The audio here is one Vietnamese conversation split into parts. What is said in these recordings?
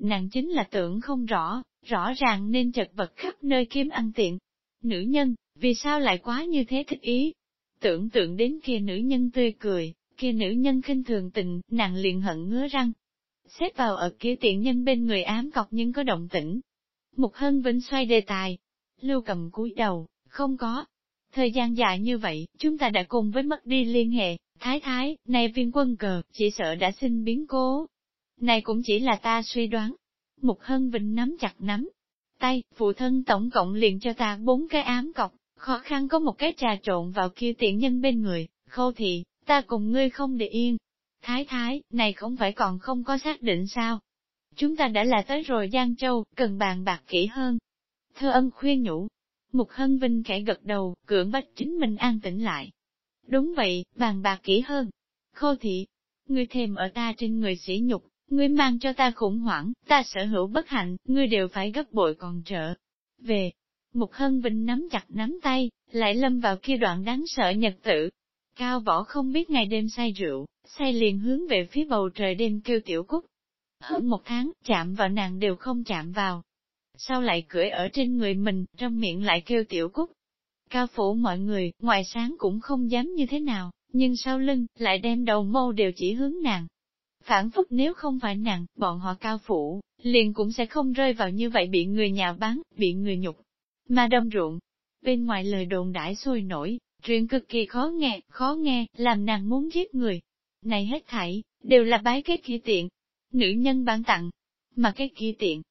nàng chính là tưởng không rõ, rõ ràng nên chật vật khắp nơi kiếm ăn tiện. Nữ nhân, vì sao lại quá như thế thích ý? Tưởng tượng đến kia nữ nhân tươi cười, kia nữ nhân khinh thường tình, nàng liền hận ngứa răng. Xếp vào ở kia tiện nhân bên người ám cọc nhưng có động tĩnh. Mục Hân Vĩnh xoay đề tài. Lưu cầm cúi đầu, không có. Thời gian dài như vậy, chúng ta đã cùng với mất đi liên hệ, thái thái, này viên quân cờ, chỉ sợ đã xin biến cố. Này cũng chỉ là ta suy đoán. Mục Hân Vinh nắm chặt nắm. Tay, phụ thân tổng cộng liền cho ta bốn cái ám cọc, khó khăn có một cái trà trộn vào kia tiện nhân bên người, khâu thị, ta cùng ngươi không để yên. Thái thái, này không phải còn không có xác định sao? Chúng ta đã là tới rồi Giang Châu, cần bàn bạc kỹ hơn. Thơ ân khuyên nhủ. Mục Hân Vinh khẽ gật đầu, cưỡng bách chính mình an tĩnh lại. Đúng vậy, bàn bạc kỹ hơn. Khô thị, ngươi thêm ở ta trên người sỉ nhục, ngươi mang cho ta khủng hoảng, ta sở hữu bất hạnh, ngươi đều phải gấp bội còn trợ. Về, Mục Hân Vinh nắm chặt nắm tay, lại lâm vào kia đoạn đáng sợ nhật tử. Cao võ không biết ngày đêm say rượu, say liền hướng về phía bầu trời đêm kêu tiểu cúc. Hơn một tháng, chạm vào nàng đều không chạm vào. Sao lại cưỡi ở trên người mình, trong miệng lại kêu tiểu cúc. Cao phủ mọi người, ngoài sáng cũng không dám như thế nào, nhưng sau lưng, lại đem đầu mâu đều chỉ hướng nàng. Phản phúc nếu không phải nặng bọn họ cao phủ, liền cũng sẽ không rơi vào như vậy bị người nhà bán, bị người nhục mà đông ruộng. Bên ngoài lời đồn đãi sôi nổi, chuyện cực kỳ khó nghe, khó nghe, làm nàng muốn giết người. Này hết thảy, đều là bái kết khi tiện. Nữ nhân ban tặng, mà cái kỳ tiện.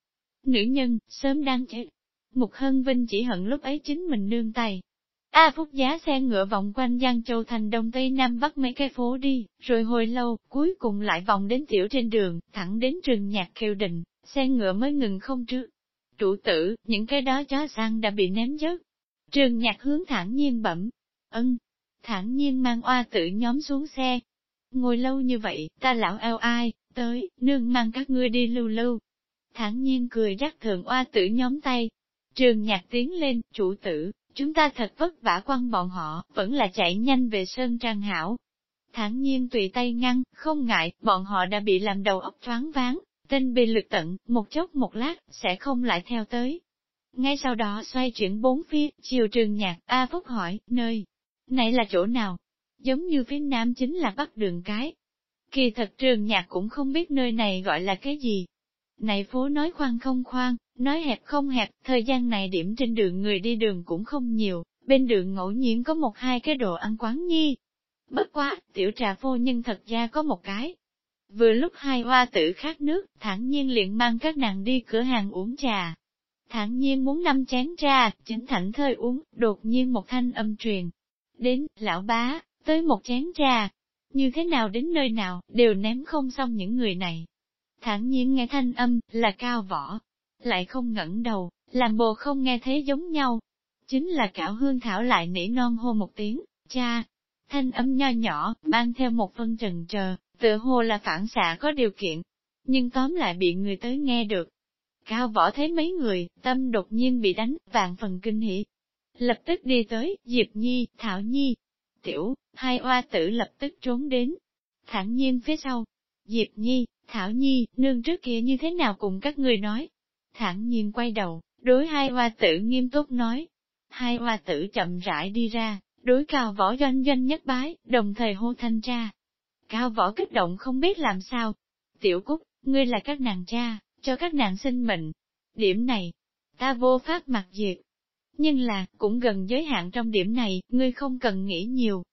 Nữ nhân, sớm đang chết. Mục Hân Vinh chỉ hận lúc ấy chính mình nương tay. A Phúc giá xe ngựa vòng quanh Giang Châu thành Đông Tây Nam Bắc mấy cái phố đi, rồi hồi lâu, cuối cùng lại vòng đến tiểu trên đường, thẳng đến trường nhạc kêu định, xe ngựa mới ngừng không trước trụ tử, những cái đó chó sang đã bị ném dứt. Trường nhạc hướng thẳng nhiên bẩm, ân, thẳng nhiên mang oa tử nhóm xuống xe. Ngồi lâu như vậy, ta lão eo ai, tới, nương mang các ngươi đi lưu lưu. Thẳng nhiên cười rắc thượng oa tử nhóm tay. Trường nhạc tiến lên, chủ tử, chúng ta thật vất vả quăng bọn họ, vẫn là chạy nhanh về sơn trang hảo. Thẳng nhiên tùy tay ngăn, không ngại, bọn họ đã bị làm đầu óc thoáng váng, Tên bị lực tận, một chốc một lát, sẽ không lại theo tới. Ngay sau đó xoay chuyển bốn phía, chiều trường nhạc, A Phúc hỏi, nơi, này là chỗ nào? Giống như phía nam chính là bắc đường cái. Kỳ thật trường nhạc cũng không biết nơi này gọi là cái gì. Này phố nói khoan không khoan, nói hẹp không hẹp, thời gian này điểm trên đường người đi đường cũng không nhiều, bên đường ngẫu nhiên có một hai cái đồ ăn quán nhi. Bất quá, tiểu trà phô nhân thật ra có một cái, Vừa lúc hai hoa tử khát nước, thản nhiên liền mang các nàng đi cửa hàng uống trà. Thản nhiên muốn năm chén trà, chính thảnh thơi uống, đột nhiên một thanh âm truyền. Đến, lão bá, tới một chén trà. Như thế nào đến nơi nào, đều ném không xong những người này. Thản nhiên nghe thanh âm, là cao võ. Lại không ngẩng đầu, làm bồ không nghe thấy giống nhau. Chính là cảo hương thảo lại nỉ non hô một tiếng, cha. Thanh âm nho nhỏ, mang theo một phân trần chờ, Tựa hồ là phản xạ có điều kiện, nhưng tóm lại bị người tới nghe được. Cao võ thấy mấy người, tâm đột nhiên bị đánh, vạn phần kinh hỉ. Lập tức đi tới, Diệp Nhi, Thảo Nhi. Tiểu, hai oa tử lập tức trốn đến. Thẳng nhiên phía sau. Diệp Nhi, Thảo Nhi, nương trước kia như thế nào cùng các người nói. Thẳng nhiên quay đầu, đối hai hoa tử nghiêm túc nói. Hai hoa tử chậm rãi đi ra, đối cao võ doanh doanh nhất bái, đồng thời hô thanh cha. Cao võ kích động không biết làm sao. Tiểu Cúc, ngươi là các nàng cha, cho các nàng sinh mệnh. Điểm này, ta vô pháp mặc diệt. Nhưng là, cũng gần giới hạn trong điểm này, ngươi không cần nghĩ nhiều.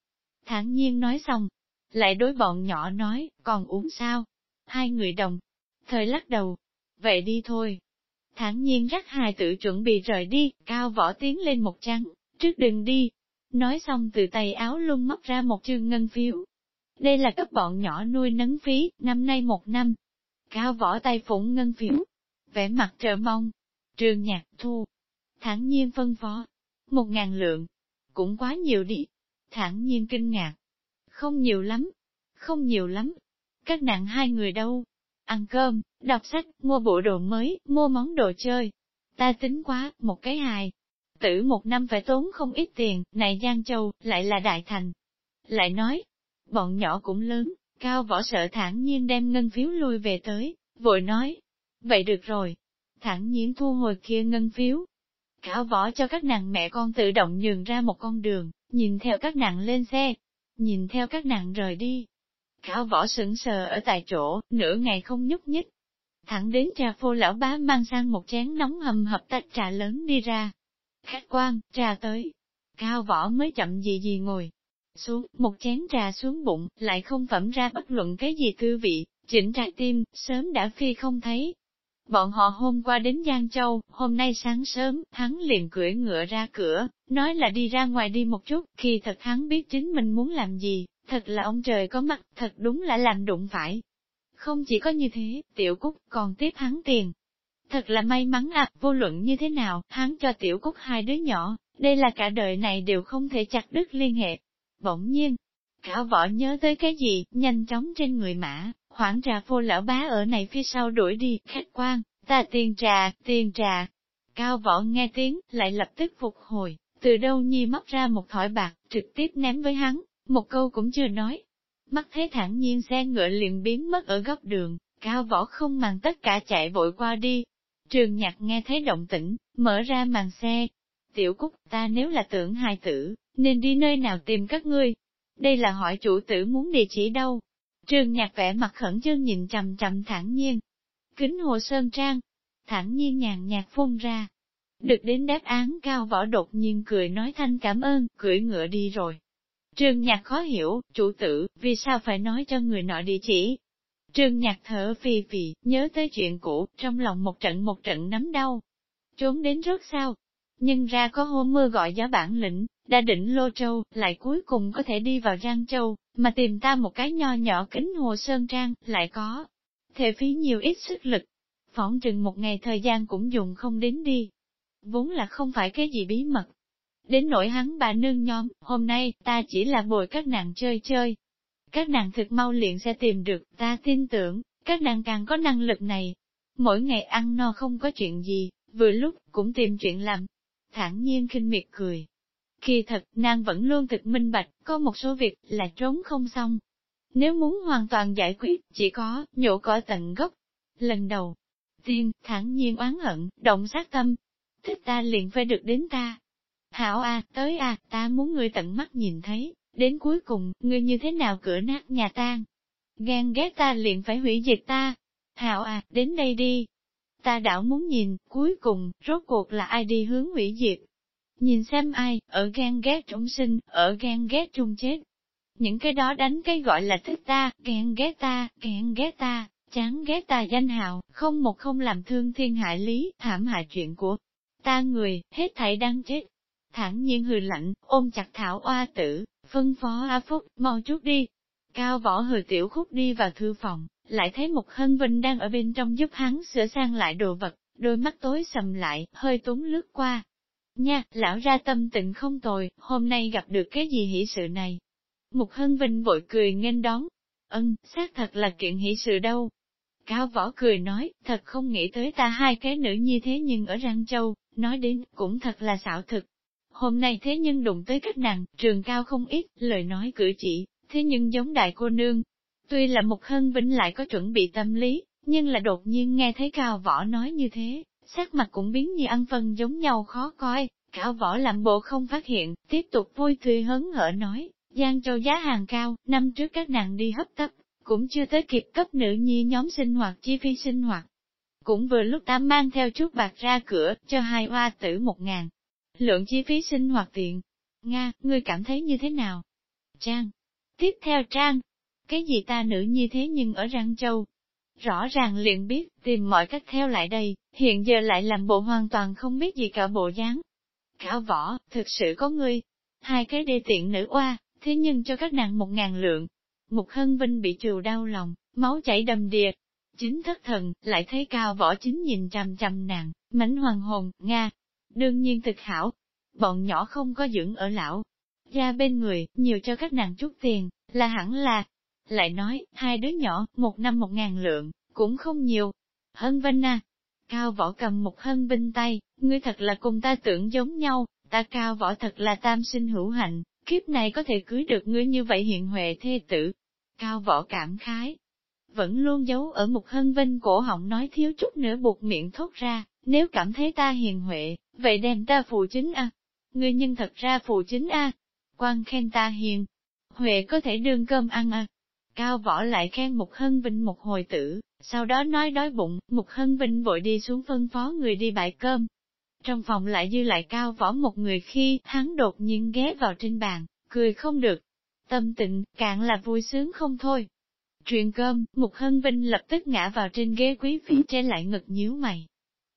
Thản nhiên nói xong, lại đối bọn nhỏ nói, còn uống sao? Hai người đồng, thời lắc đầu. Vậy đi thôi. Thẳng nhiên rắc hài tự chuẩn bị rời đi, cao võ tiến lên một trăng, trước đừng đi. Nói xong từ tay áo luôn móc ra một chương ngân phiếu, đây là cấp bọn nhỏ nuôi nấng phí, năm nay một năm. Cao võ tay phụng ngân phiếu, vẻ mặt trợ mong. Trường nhạc thu, thẳng nhiên phân phó. Một ngàn lượng, cũng quá nhiều đi. Thẳng nhiên kinh ngạc. Không nhiều lắm, không nhiều lắm. Các nàng hai người đâu? Ăn cơm, đọc sách, mua bộ đồ mới, mua món đồ chơi. Ta tính quá, một cái hài. Tử một năm phải tốn không ít tiền, này Giang Châu, lại là Đại Thành. Lại nói, bọn nhỏ cũng lớn, cao võ sợ thản nhiên đem ngân phiếu lui về tới, vội nói, Vậy được rồi. thản nhiên thu hồi kia ngân phiếu. Cao võ cho các nàng mẹ con tự động nhường ra một con đường, nhìn theo các nàng lên xe, nhìn theo các nàng rời đi. Cao võ sững sờ ở tại chỗ, nửa ngày không nhúc nhích. Thẳng đến trà phô lão bá mang sang một chén nóng hầm hập tách trà lớn đi ra. Khách quan, trà tới. Cao võ mới chậm gì gì ngồi. Xuống, một chén trà xuống bụng, lại không phẩm ra bất luận cái gì tư vị, chỉnh trà tim, sớm đã phi không thấy. Bọn họ hôm qua đến Giang Châu, hôm nay sáng sớm, hắn liền cưỡi ngựa ra cửa, nói là đi ra ngoài đi một chút, khi thật hắn biết chính mình muốn làm gì, thật là ông trời có mặt thật đúng là làm đụng phải. Không chỉ có như thế, tiểu cúc còn tiếp hắn tiền. Thật là may mắn à, vô luận như thế nào, hắn cho tiểu cúc hai đứa nhỏ, đây là cả đời này đều không thể chặt đứt liên hệ. Bỗng nhiên, cả võ nhớ tới cái gì, nhanh chóng trên người mã, hoảng trà phô lão bá ở này phía sau đuổi đi, khách quan, ta tiền trà, tiền trà. Cao võ nghe tiếng, lại lập tức phục hồi, từ đâu nhi móc ra một thỏi bạc, trực tiếp ném với hắn, một câu cũng chưa nói. Mắt thấy thẳng nhiên xe ngựa liền biến mất ở góc đường, cao võ không màng tất cả chạy vội qua đi. Trường nhạc nghe thấy động tĩnh, mở ra màn xe. Tiểu Cúc, ta nếu là tưởng hài tử, nên đi nơi nào tìm các ngươi? Đây là hỏi chủ tử muốn địa chỉ đâu? Trường nhạc vẽ mặt khẩn trương nhìn trầm trầm thẳng nhiên. Kính hồ sơn trang, thẳng nhiên nhàn nhạt phun ra. Được đến đáp án cao võ đột nhiên cười nói thanh cảm ơn, cưỡi ngựa đi rồi. Trương Nhạc khó hiểu, chủ tử, vì sao phải nói cho người nọ địa chỉ. Trương Nhạc thở phì phì, nhớ tới chuyện cũ, trong lòng một trận một trận nắm đau. Trốn đến rất sao? Nhưng ra có hôm mưa gọi gió bản lĩnh, đã định Lô Châu, lại cuối cùng có thể đi vào Giang Châu, mà tìm ta một cái nho nhỏ kính hồ sơn trang, lại có. Thể phí nhiều ít sức lực. Phỏng chừng một ngày thời gian cũng dùng không đến đi. Vốn là không phải cái gì bí mật, Đến nỗi hắn bà nương nhóm, hôm nay, ta chỉ là bồi các nàng chơi chơi. Các nàng thực mau liền sẽ tìm được, ta tin tưởng, các nàng càng có năng lực này. Mỗi ngày ăn no không có chuyện gì, vừa lúc, cũng tìm chuyện làm. thản nhiên khinh miệt cười. Kỳ thật, nàng vẫn luôn thực minh bạch, có một số việc là trốn không xong. Nếu muốn hoàn toàn giải quyết, chỉ có, nhổ cỏ tận gốc. Lần đầu, tiên, thẳng nhiên oán hận, động sát tâm. Thích ta liền phải được đến ta, Hảo a, tới a, ta muốn ngươi tận mắt nhìn thấy, đến cuối cùng, ngươi như thế nào cửa nát nhà tan. gan ghét ta liền phải hủy diệt ta. Hảo a, đến đây đi. Ta đảo muốn nhìn, cuối cùng, rốt cuộc là ai đi hướng hủy diệt. Nhìn xem ai, ở ghen ghét trung sinh, ở ghen ghét trung chết. Những cái đó đánh cái gọi là thích ta, ghen ghét ta, ghen ghét ta, chán ghét ta danh hào, không một không làm thương thiên hại lý, thảm hại chuyện của ta người, hết thảy đang chết, thẳng nhiên hừ lạnh, ôm chặt thảo oa tử, phân phó A Phúc, mau chút đi. Cao võ hừ tiểu khúc đi vào thư phòng, lại thấy một hân vinh đang ở bên trong giúp hắn sửa sang lại đồ vật, đôi mắt tối sầm lại, hơi túng lướt qua. Nha, lão ra tâm tình không tồi, hôm nay gặp được cái gì hỷ sự này. mục hân vinh vội cười nghênh đón. Ân, xác thật là kiện hỷ sự đâu. Cao võ cười nói, thật không nghĩ tới ta hai cái nữ như thế nhưng ở Răng Châu, nói đến, cũng thật là xạo thực. Hôm nay thế nhưng đụng tới các nàng, trường cao không ít, lời nói cử chỉ, thế nhưng giống đại cô nương. Tuy là mục hân vinh lại có chuẩn bị tâm lý, nhưng là đột nhiên nghe thấy cao võ nói như thế, sắc mặt cũng biến như ăn phân giống nhau khó coi, cao võ làm bộ không phát hiện, tiếp tục vui tươi hớn hở nói, Giang Châu giá hàng cao, năm trước các nàng đi hấp tấp, cũng chưa tới kịp cấp nữ nhi nhóm sinh hoạt chi phí sinh hoạt. Cũng vừa lúc ta mang theo chút bạc ra cửa, cho hai hoa tử một ngàn, Lượng chi phí sinh hoạt tiện. Nga, ngươi cảm thấy như thế nào? Trang. Tiếp theo Trang. Cái gì ta nữ như thế nhưng ở Răng Châu? Rõ ràng liền biết, tìm mọi cách theo lại đây, hiện giờ lại làm bộ hoàn toàn không biết gì cả bộ dáng. Khảo võ, thực sự có ngươi. Hai cái đê tiện nữ oa, thế nhưng cho các nàng một ngàn lượng. mục hân vinh bị trừ đau lòng, máu chảy đầm đìa. Chính thất thần, lại thấy cao võ chính nhìn chằm chằm nàng, mảnh hoàng hồn, Nga, đương nhiên thực hảo. Bọn nhỏ không có dưỡng ở lão, ra bên người, nhiều cho các nàng chút tiền, là hẳn là. Lại nói, hai đứa nhỏ, một năm một ngàn lượng, cũng không nhiều. Hân Vinh à, Cao võ cầm một hân binh tay, ngươi thật là cùng ta tưởng giống nhau, ta cao võ thật là tam sinh hữu hạnh, kiếp này có thể cưới được ngươi như vậy hiện huệ thê tử. Cao võ cảm khái. vẫn luôn giấu ở một hân vinh cổ họng nói thiếu chút nữa buộc miệng thốt ra, nếu cảm thấy ta hiền huệ, vậy đem ta phụ chính a. Ngươi nhân thật ra phụ chính a. Quan khen ta hiền, huệ có thể đương cơm ăn a. Cao võ lại khen mục hân vinh một hồi tử, sau đó nói đói bụng, mục hân vinh vội đi xuống phân phó người đi bại cơm. Trong phòng lại dư lại cao võ một người khi hắn đột nhiên ghé vào trên bàn, cười không được. Tâm tịnh, cạn là vui sướng không thôi. Truyền cơm, Mục Hân Vinh lập tức ngã vào trên ghế quý phi trên lại ngực nhíu mày.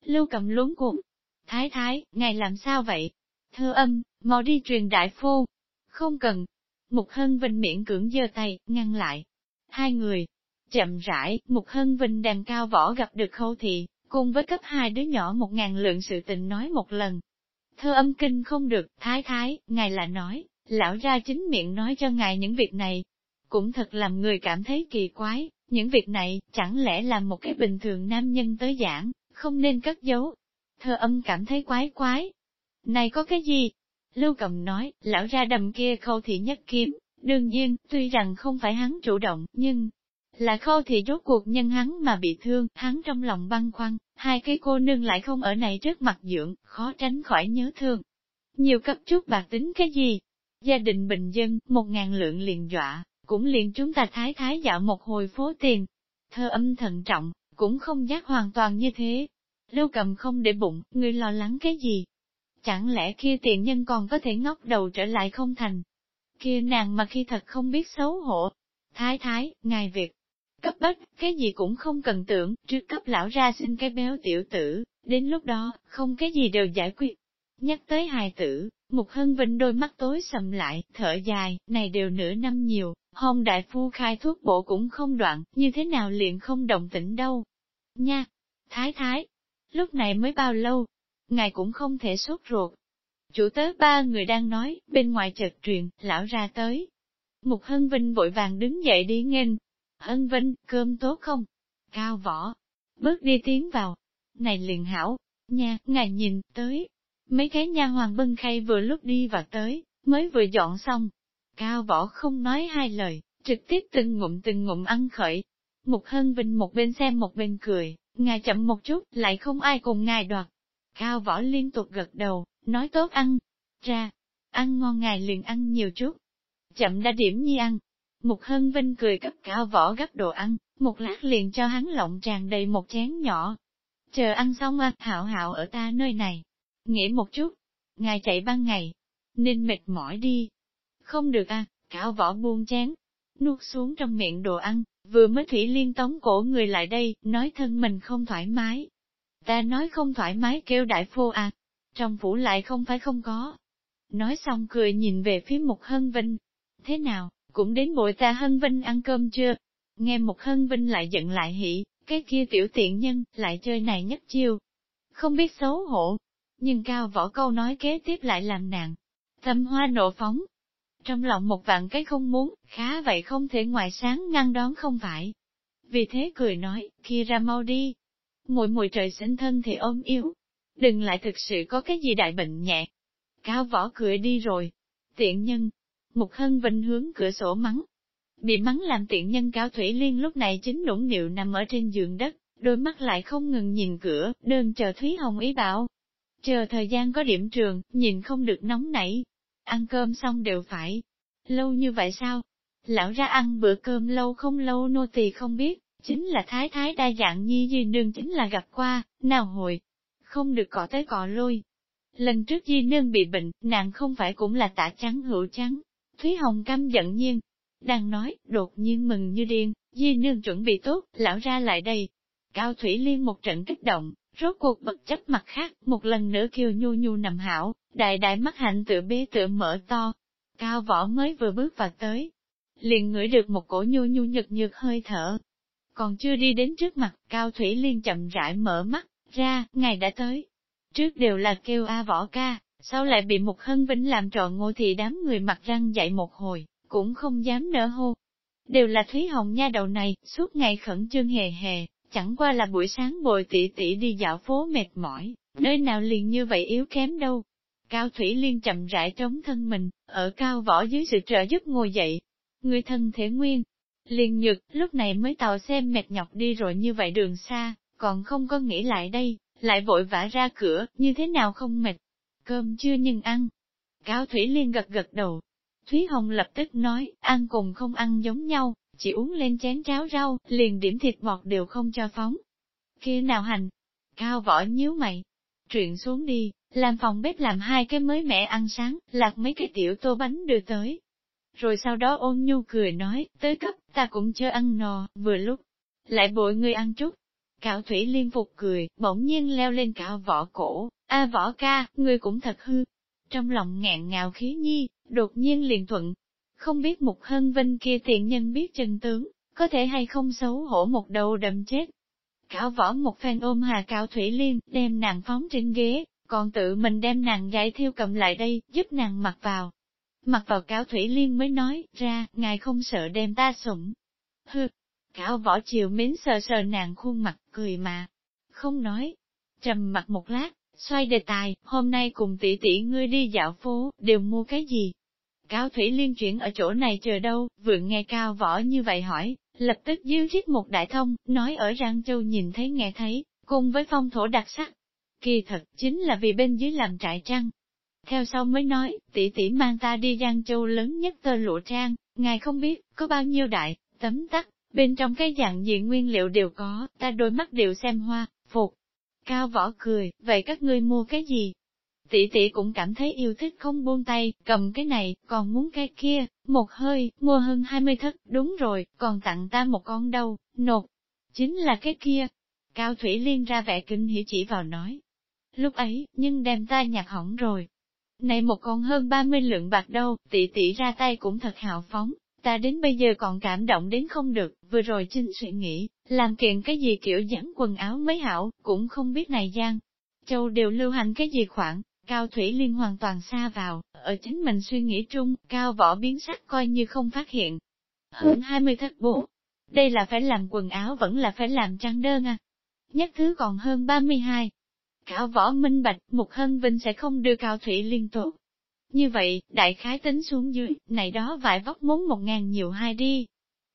Lưu cầm luống cuộn. Thái thái, ngài làm sao vậy? Thơ âm, mau đi truyền đại phu. Không cần. Mục Hân Vinh miễn cưỡng giơ tay, ngăn lại. Hai người. Chậm rãi, Mục Hân Vinh đem cao võ gặp được khâu thị, cùng với cấp hai đứa nhỏ một ngàn lượng sự tình nói một lần. Thơ âm kinh không được, thái thái, ngài là nói, lão ra chính miệng nói cho ngài những việc này. Cũng thật làm người cảm thấy kỳ quái, những việc này, chẳng lẽ là một cái bình thường nam nhân tới giảng, không nên cất giấu. Thơ âm cảm thấy quái quái. Này có cái gì? Lưu cầm nói, lão ra đầm kia khâu thị nhất kiếm, đương nhiên, tuy rằng không phải hắn chủ động, nhưng, là khâu thì rốt cuộc nhân hắn mà bị thương, hắn trong lòng băng khoăn, hai cái cô nương lại không ở này trước mặt dưỡng, khó tránh khỏi nhớ thương. Nhiều cấp chút bạc tính cái gì? Gia đình bình dân, một ngàn lượng liền dọa, cũng liền chúng ta thái thái dạo một hồi phố tiền. Thơ âm thận trọng, cũng không giác hoàn toàn như thế. Lưu cầm không để bụng, người lo lắng cái gì? Chẳng lẽ kia tiền nhân còn có thể ngóc đầu trở lại không thành? Kia nàng mà khi thật không biết xấu hổ. Thái thái, ngài việc, Cấp bách, cái gì cũng không cần tưởng, trước cấp lão ra xin cái béo tiểu tử, đến lúc đó, không cái gì đều giải quyết. Nhắc tới hài tử, Mục Hân Vinh đôi mắt tối sầm lại, thở dài, này đều nửa năm nhiều, hồng đại phu khai thuốc bổ cũng không đoạn, như thế nào liền không động tĩnh đâu. Nha! Thái thái! Lúc này mới bao lâu? Ngài cũng không thể sốt ruột. Chủ tớ ba người đang nói, bên ngoài chợt truyền, lão ra tới. Mục Hân Vinh vội vàng đứng dậy đi nghênh, Hân Vinh, cơm tốt không? Cao võ, bước đi tiến vào. Này liền hảo, nha, ngài nhìn, tới. Mấy cái nha hoàng bưng khay vừa lúc đi vào tới, mới vừa dọn xong. Cao võ không nói hai lời, trực tiếp từng ngụm từng ngụm ăn khởi. mục hân vinh một bên xem một bên cười, ngài chậm một chút, lại không ai cùng ngài đoạt. Cao võ liên tục gật đầu, nói tốt ăn. Ra, ăn ngon ngài liền ăn nhiều chút. Chậm đã điểm nhi ăn, Mục Hân Vinh cười cấp cao võ gấp đồ ăn, một lát liền cho hắn lộng tràn đầy một chén nhỏ. Chờ ăn xong à, hạo hạo ở ta nơi này. Nghĩ một chút, ngài chạy ban ngày, nên mệt mỏi đi. Không được à, cao võ buông chén, nuốt xuống trong miệng đồ ăn, vừa mới thủy liên tống cổ người lại đây, nói thân mình không thoải mái. Ta nói không thoải mái kêu đại phu à, trong phủ lại không phải không có. Nói xong cười nhìn về phía Mục Hân Vinh. Thế nào, cũng đến bội ta Hân Vinh ăn cơm chưa? Nghe một Hân Vinh lại giận lại hỉ, cái kia tiểu tiện nhân, lại chơi này nhất chiêu. Không biết xấu hổ, nhưng cao võ câu nói kế tiếp lại làm nàng. Tâm hoa nộ phóng. Trong lòng một vạn cái không muốn, khá vậy không thể ngoài sáng ngăn đón không phải. Vì thế cười nói, kia ra mau đi. Mùi mùi trời sinh thân thì ôm yếu. Đừng lại thực sự có cái gì đại bệnh nhẹ. Cao võ cười đi rồi. Tiện nhân, Mục Hân Vinh hướng cửa sổ mắng. Bị mắng làm tiện nhân cao Thủy Liên lúc này chính nũng nịu nằm ở trên giường đất, đôi mắt lại không ngừng nhìn cửa, đơn chờ Thúy Hồng ý bảo. Chờ thời gian có điểm trường, nhìn không được nóng nảy. Ăn cơm xong đều phải. Lâu như vậy sao? Lão ra ăn bữa cơm lâu không lâu nô tỳ không biết, chính là thái thái đa dạng nhi di nương chính là gặp qua, nào hồi. Không được cỏ tới cọ lui. Lần trước di nương bị bệnh, nàng không phải cũng là tả trắng hữu trắng, Thúy Hồng căm giận nhiên, đang nói, đột nhiên mừng như điên, Di Nương chuẩn bị tốt, lão ra lại đây. Cao Thủy Liên một trận kích động, rốt cuộc bật chấp mặt khác, một lần nữa kêu nhu nhu nằm hảo, đại đại mắt hạnh tựa bế tựa mở to. Cao võ mới vừa bước vào tới, liền ngửi được một cổ nhu nhu nhật nhược hơi thở. Còn chưa đi đến trước mặt, Cao Thủy Liên chậm rãi mở mắt, ra, ngày đã tới. Trước đều là kêu A võ ca, sau lại bị một hân vĩnh làm trò ngô thì đám người mặt răng dậy một hồi, cũng không dám nở hô. Đều là Thúy Hồng nha đầu này, suốt ngày khẩn trương hề hề, chẳng qua là buổi sáng bồi tỷ tỷ đi dạo phố mệt mỏi, nơi nào liền như vậy yếu kém đâu. Cao Thủy Liên chậm rãi trống thân mình, ở cao võ dưới sự trợ giúp ngồi dậy. Người thân thể nguyên, liền nhược, lúc này mới tàu xem mệt nhọc đi rồi như vậy đường xa, còn không có nghĩ lại đây, lại vội vã ra cửa, như thế nào không mệt. Cơm chưa nhưng ăn. Cao Thủy Liên gật gật đầu. Thúy Hồng lập tức nói, ăn cùng không ăn giống nhau, chỉ uống lên chén cháo rau, liền điểm thịt bọt đều không cho phóng. Kia nào hành? Cao võ nhíu mày. Truyện xuống đi, làm phòng bếp làm hai cái mới mẹ ăn sáng, lạc mấy cái tiểu tô bánh đưa tới. Rồi sau đó ôn nhu cười nói, tới cấp, ta cũng chưa ăn no, vừa lúc. Lại bội người ăn chút. Cạo thủy liên phục cười, bỗng nhiên leo lên cạo võ cổ, a võ ca, ngươi cũng thật hư. Trong lòng ngạn ngào khí nhi, đột nhiên liền thuận. Không biết một hân vinh kia tiện nhân biết chân tướng, có thể hay không xấu hổ một đầu đầm chết. Cạo võ một phen ôm hà cạo thủy liên, đem nàng phóng trên ghế, còn tự mình đem nàng giải thiêu cầm lại đây, giúp nàng mặc vào. Mặc vào cáo thủy liên mới nói, ra, ngài không sợ đem ta sủng. Hừ, Cao võ chiều mến sờ sờ nàng khuôn mặt, cười mà. Không nói. Trầm mặt một lát, xoay đề tài, hôm nay cùng tỷ tỷ ngươi đi dạo phố, đều mua cái gì? Cao Thủy Liên chuyển ở chỗ này chờ đâu, vừa nghe Cao Võ như vậy hỏi, lập tức dư rít một đại thông, nói ở Giang Châu nhìn thấy nghe thấy, cùng với phong thổ đặc sắc, Kỳ thật, chính là vì bên dưới làm trại trăng. Theo sau mới nói, tỷ tỷ mang ta đi Giang Châu lớn nhất tơ lụa trang, ngài không biết, có bao nhiêu đại, tấm tắc, bên trong cái dạng gì nguyên liệu đều có, ta đôi mắt đều xem hoa, phục. Cao võ cười, vậy các ngươi mua cái gì? Tỷ tỷ cũng cảm thấy yêu thích không buông tay, cầm cái này, còn muốn cái kia, một hơi, mua hơn 20 thất, đúng rồi, còn tặng ta một con đâu, nột. Chính là cái kia. Cao Thủy Liên ra vẻ kinh hỉ chỉ vào nói, lúc ấy, nhưng đem ta nhặt hỏng rồi. Này một con hơn 30 lượng bạc đâu, tỷ tỷ ra tay cũng thật hào phóng, ta đến bây giờ còn cảm động đến không được, vừa rồi Trinh suy nghĩ, làm kiện cái gì kiểu dán quần áo mới hảo, cũng không biết này gian. Châu đều lưu hành cái gì khoảng, Cao Thủy Liên hoàn toàn xa vào, ở chính mình suy nghĩ trung, Cao Võ biến sắc coi như không phát hiện. Hơn 20 thất bộ, đây là phải làm quần áo vẫn là phải làm trang đơn à. Nhất thứ còn hơn 32, Cao võ minh bạch, Mục Hân Vinh sẽ không đưa Cao Thủy liên tốt, như vậy, đại khái tính xuống dưới, này đó vải vóc muốn một ngàn nhiều hai đi.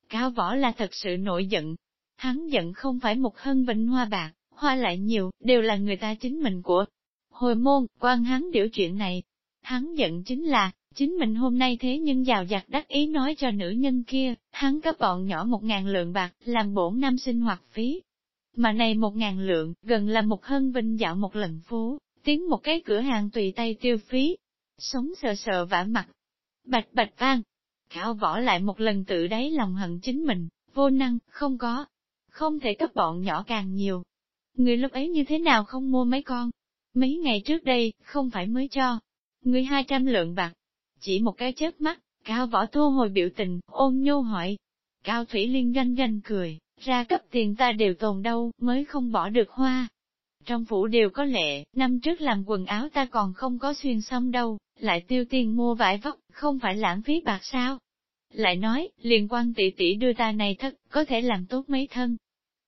Cao võ là thật sự nổi giận. Hắn giận không phải một Hân Vinh hoa bạc, hoa lại nhiều, đều là người ta chính mình của. Hồi môn, quan hắn điều chuyện này. Hắn giận chính là, chính mình hôm nay thế nhưng giàu giặc đắc ý nói cho nữ nhân kia, hắn cấp bọn nhỏ một ngàn lượng bạc, làm bổn năm sinh hoạt phí, mà này một ngàn lượng, gần là một hân vinh dạo một lần phố, tiến một cái cửa hàng tùy tay tiêu phí. Sống sờ sờ vả mặt. Bạch bạch vang. Khảo võ lại một lần tự đáy lòng hận chính mình, vô năng, không có. Không thể cấp bọn nhỏ càng nhiều. Người lúc ấy như thế nào không mua mấy con? Mấy ngày trước đây, không phải mới cho. Người hai trăm lượng bạc. Chỉ một cái chớp mắt, cao võ thu hồi biểu tình, ôn nhô hỏi. Cao Thủy Liên ganh ganh cười, ra cấp tiền ta đều tồn đâu, mới không bỏ được hoa. Trong phủ đều có lệ, năm trước làm quần áo ta còn không có xuyên xong đâu, lại tiêu tiền mua vải vóc, không phải lãng phí bạc sao. Lại nói, liền quan tỷ tỷ đưa ta này thất, có thể làm tốt mấy thân.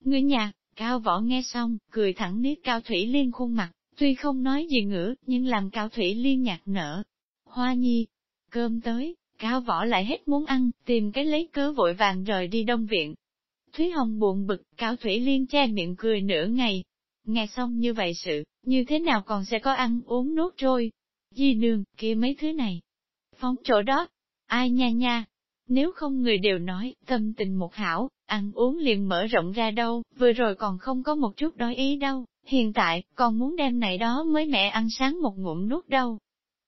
Người nhạc cao võ nghe xong, cười thẳng niết cao thủy liên khuôn mặt, tuy không nói gì ngữ, nhưng làm cao thủy liên nhạc nở. Hoa nhi, cơm tới, cao võ lại hết muốn ăn, tìm cái lấy cớ vội vàng rời đi đông viện, Thúy Hồng buồn bực, Cao Thủy Liên che miệng cười nửa ngày. Nghe xong như vậy sự, như thế nào còn sẽ có ăn uống nuốt trôi? Di nương, kia mấy thứ này. Phóng chỗ đó. Ai nha nha. Nếu không người đều nói, tâm tình một hảo, ăn uống liền mở rộng ra đâu, vừa rồi còn không có một chút đói ý đâu, hiện tại, còn muốn đem này đó mới mẹ ăn sáng một ngụm nuốt đâu.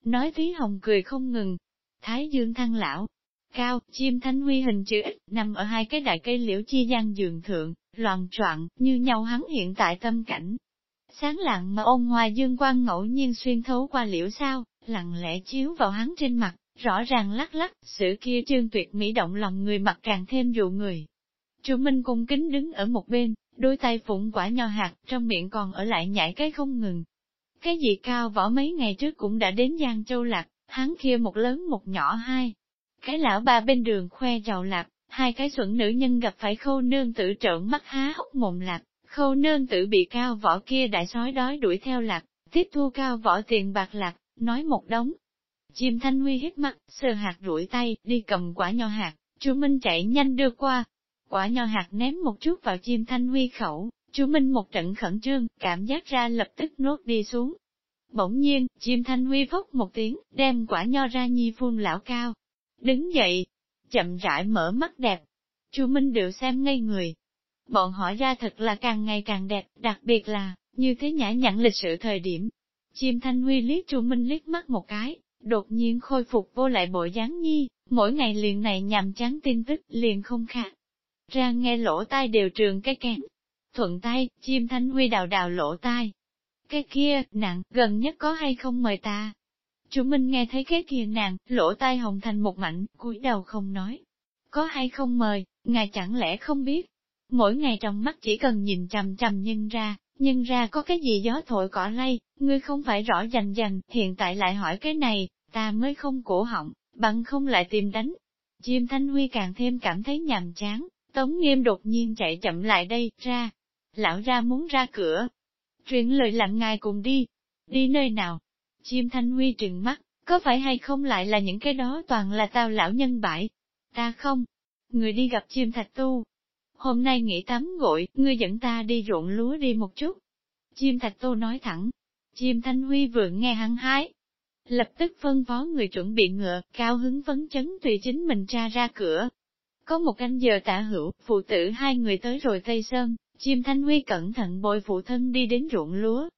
Nói Thúy Hồng cười không ngừng. Thái Dương thăng lão, cao, chim thanh huy hình chữ X, nằm ở hai cái đại cây liễu chi gian giường thượng, loạn troạn, như nhau hắn hiện tại tâm cảnh. Sáng lặng mà ôn hòa dương quang ngẫu nhiên xuyên thấu qua liễu sao, lặng lẽ chiếu vào hắn trên mặt, rõ ràng lắc lắc, sự kia trương tuyệt mỹ động lòng người mặt càng thêm dụ người. Chu Minh cung kính đứng ở một bên, đôi tay phụng quả nho hạt, trong miệng còn ở lại nhảy cái không ngừng. Cái gì cao võ mấy ngày trước cũng đã đến Giang Châu Lạc, hắn kia một lớn một nhỏ hai, cái lão ba bên đường khoe giàu lạc, hai cái xuẩn nữ nhân gặp phải khô nương tử trợn mắt há hốc mồm lạc, khâu nương tử bị cao võ kia đại sói đói đuổi theo lạc, tiếp thu cao võ tiền bạc lạc, nói một đống. Chim thanh huy hít mắt, sờ hạt rủi tay, đi cầm quả nho hạt, chú Minh chạy nhanh đưa qua. Quả nho hạt ném một chút vào chim thanh huy khẩu, chú Minh một trận khẩn trương, cảm giác ra lập tức nốt đi xuống. Bỗng nhiên, chim thanh huy phốc một tiếng, đem quả nho ra nhi phun lão cao. Đứng dậy, chậm rãi mở mắt đẹp. Chu Minh đều xem ngây người. Bọn họ ra thật là càng ngày càng đẹp, đặc biệt là, như thế nhã nhặn lịch sự thời điểm. Chim thanh huy liếc Chu Minh liếc mắt một cái, đột nhiên khôi phục vô lại bộ dáng nhi, mỗi ngày liền này nhằm chán tin tức liền không khác. Ra nghe lỗ tai đều trường cái kén. Thuận tay, chim thanh huy đào đào lỗ tai. Cái kia, nặng, gần nhất có hay không mời ta? Chú Minh nghe thấy cái kia nàng, lỗ tai hồng thành một mảnh, cúi đầu không nói. Có hay không mời, ngài chẳng lẽ không biết? Mỗi ngày trong mắt chỉ cần nhìn chằm chằm nhân ra, nhân ra có cái gì gió thổi cỏ lay, ngươi không phải rõ dành dành, hiện tại lại hỏi cái này, ta mới không cổ họng, bằng không lại tìm đánh. Chim Thanh Huy càng thêm cảm thấy nhàm chán, Tống Nghiêm đột nhiên chạy chậm lại đây, ra. Lão ra muốn ra cửa. Truyền lời lặng ngài cùng đi. Đi nơi nào? Chim Thanh Huy trừng mắt, có phải hay không lại là những cái đó toàn là tao lão nhân bãi? Ta không. Người đi gặp chim thạch tu. Hôm nay nghỉ tắm gội, ngươi dẫn ta đi ruộng lúa đi một chút. Chim thạch tu nói thẳng. Chim Thanh Huy vừa nghe hắn hái, lập tức phân phó người chuẩn bị ngựa, cao hứng vấn chấn tùy chính mình ra ra cửa. Có một canh giờ tạ hữu, phụ tử hai người tới rồi Tây Sơn, chim thanh huy cẩn thận bồi phụ thân đi đến ruộng lúa.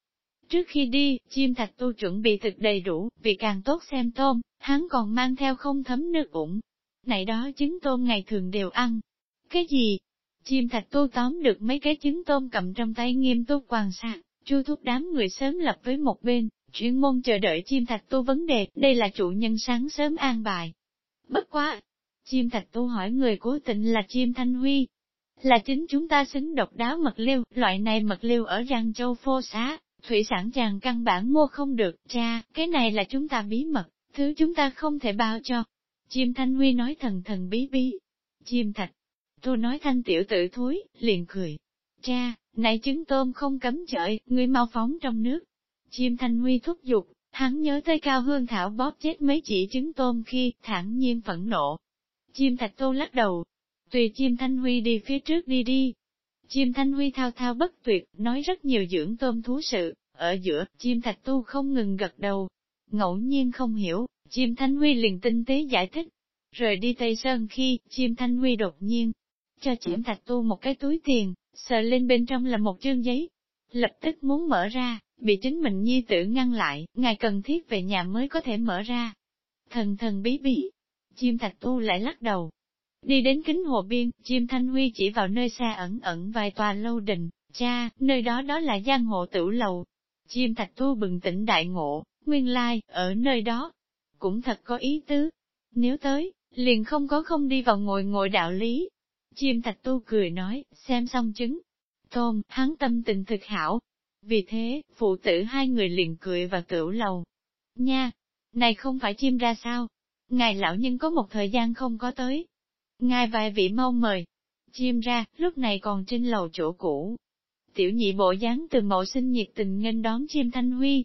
Trước khi đi, chim thạch tu chuẩn bị thực đầy đủ, vì càng tốt xem tôm, hắn còn mang theo không thấm nước ủng. Này đó trứng tôm ngày thường đều ăn. Cái gì? Chim thạch tu tóm được mấy cái trứng tôm cầm trong tay nghiêm túc quan sát, chu thúc đám người sớm lập với một bên, Chuyên môn chờ đợi chim thạch tu vấn đề, đây là chủ nhân sáng sớm an bài. Bất quá! Chim thạch tu hỏi người cố tình là chim thanh huy. Là chính chúng ta xứng độc đáo mật liêu, loại này mật liêu ở Giang Châu phô xá, thủy sản chàng căn bản mua không được, cha, cái này là chúng ta bí mật, thứ chúng ta không thể bao cho. Chim thanh huy nói thần thần bí bí. Chim thạch, tu nói thanh tiểu tử thúi, liền cười. Cha, nãy trứng tôm không cấm chợi, ngươi mau phóng trong nước. Chim thanh huy thúc giục, hắn nhớ tới cao hương thảo bóp chết mấy chỉ trứng tôm khi thản nhiên phẫn nộ. Chim thạch tô lắc đầu, tùy chim thanh huy đi phía trước đi đi. Chim thanh huy thao thao bất tuyệt, nói rất nhiều dưỡng tôm thú sự, ở giữa, chim thạch tu không ngừng gật đầu. Ngẫu nhiên không hiểu, chim thanh huy liền tinh tế giải thích. Rời đi Tây Sơn khi, chim thanh huy đột nhiên, cho chim thạch tu một cái túi tiền, sờ lên bên trong là một chương giấy. Lập tức muốn mở ra, bị chính mình nhi tử ngăn lại, ngài cần thiết về nhà mới có thể mở ra. Thần thần bí bí, chim thạch tu lại lắc đầu. Đi đến kính hồ biên, chim thanh huy chỉ vào nơi xa ẩn ẩn vài tòa lâu đình, cha, nơi đó đó là giang hộ tử lầu. Chim thạch tu bừng tỉnh đại ngộ, nguyên lai, ở nơi đó, cũng thật có ý tứ. Nếu tới, liền không có không đi vào ngồi ngồi đạo lý. Chim thạch tu cười nói, xem xong chứng. Tôm, hắn tâm tình thực hảo, vì thế, phụ tử hai người liền cười và tiểu lầu. Nha! Này không phải chim ra sao? Ngài lão nhân có một thời gian không có tới. Ngài vài vị mau mời. Chim ra, lúc này còn trên lầu chỗ cũ. Tiểu nhị bộ dáng từ mộ sinh nhiệt tình nghênh đón chim thanh huy.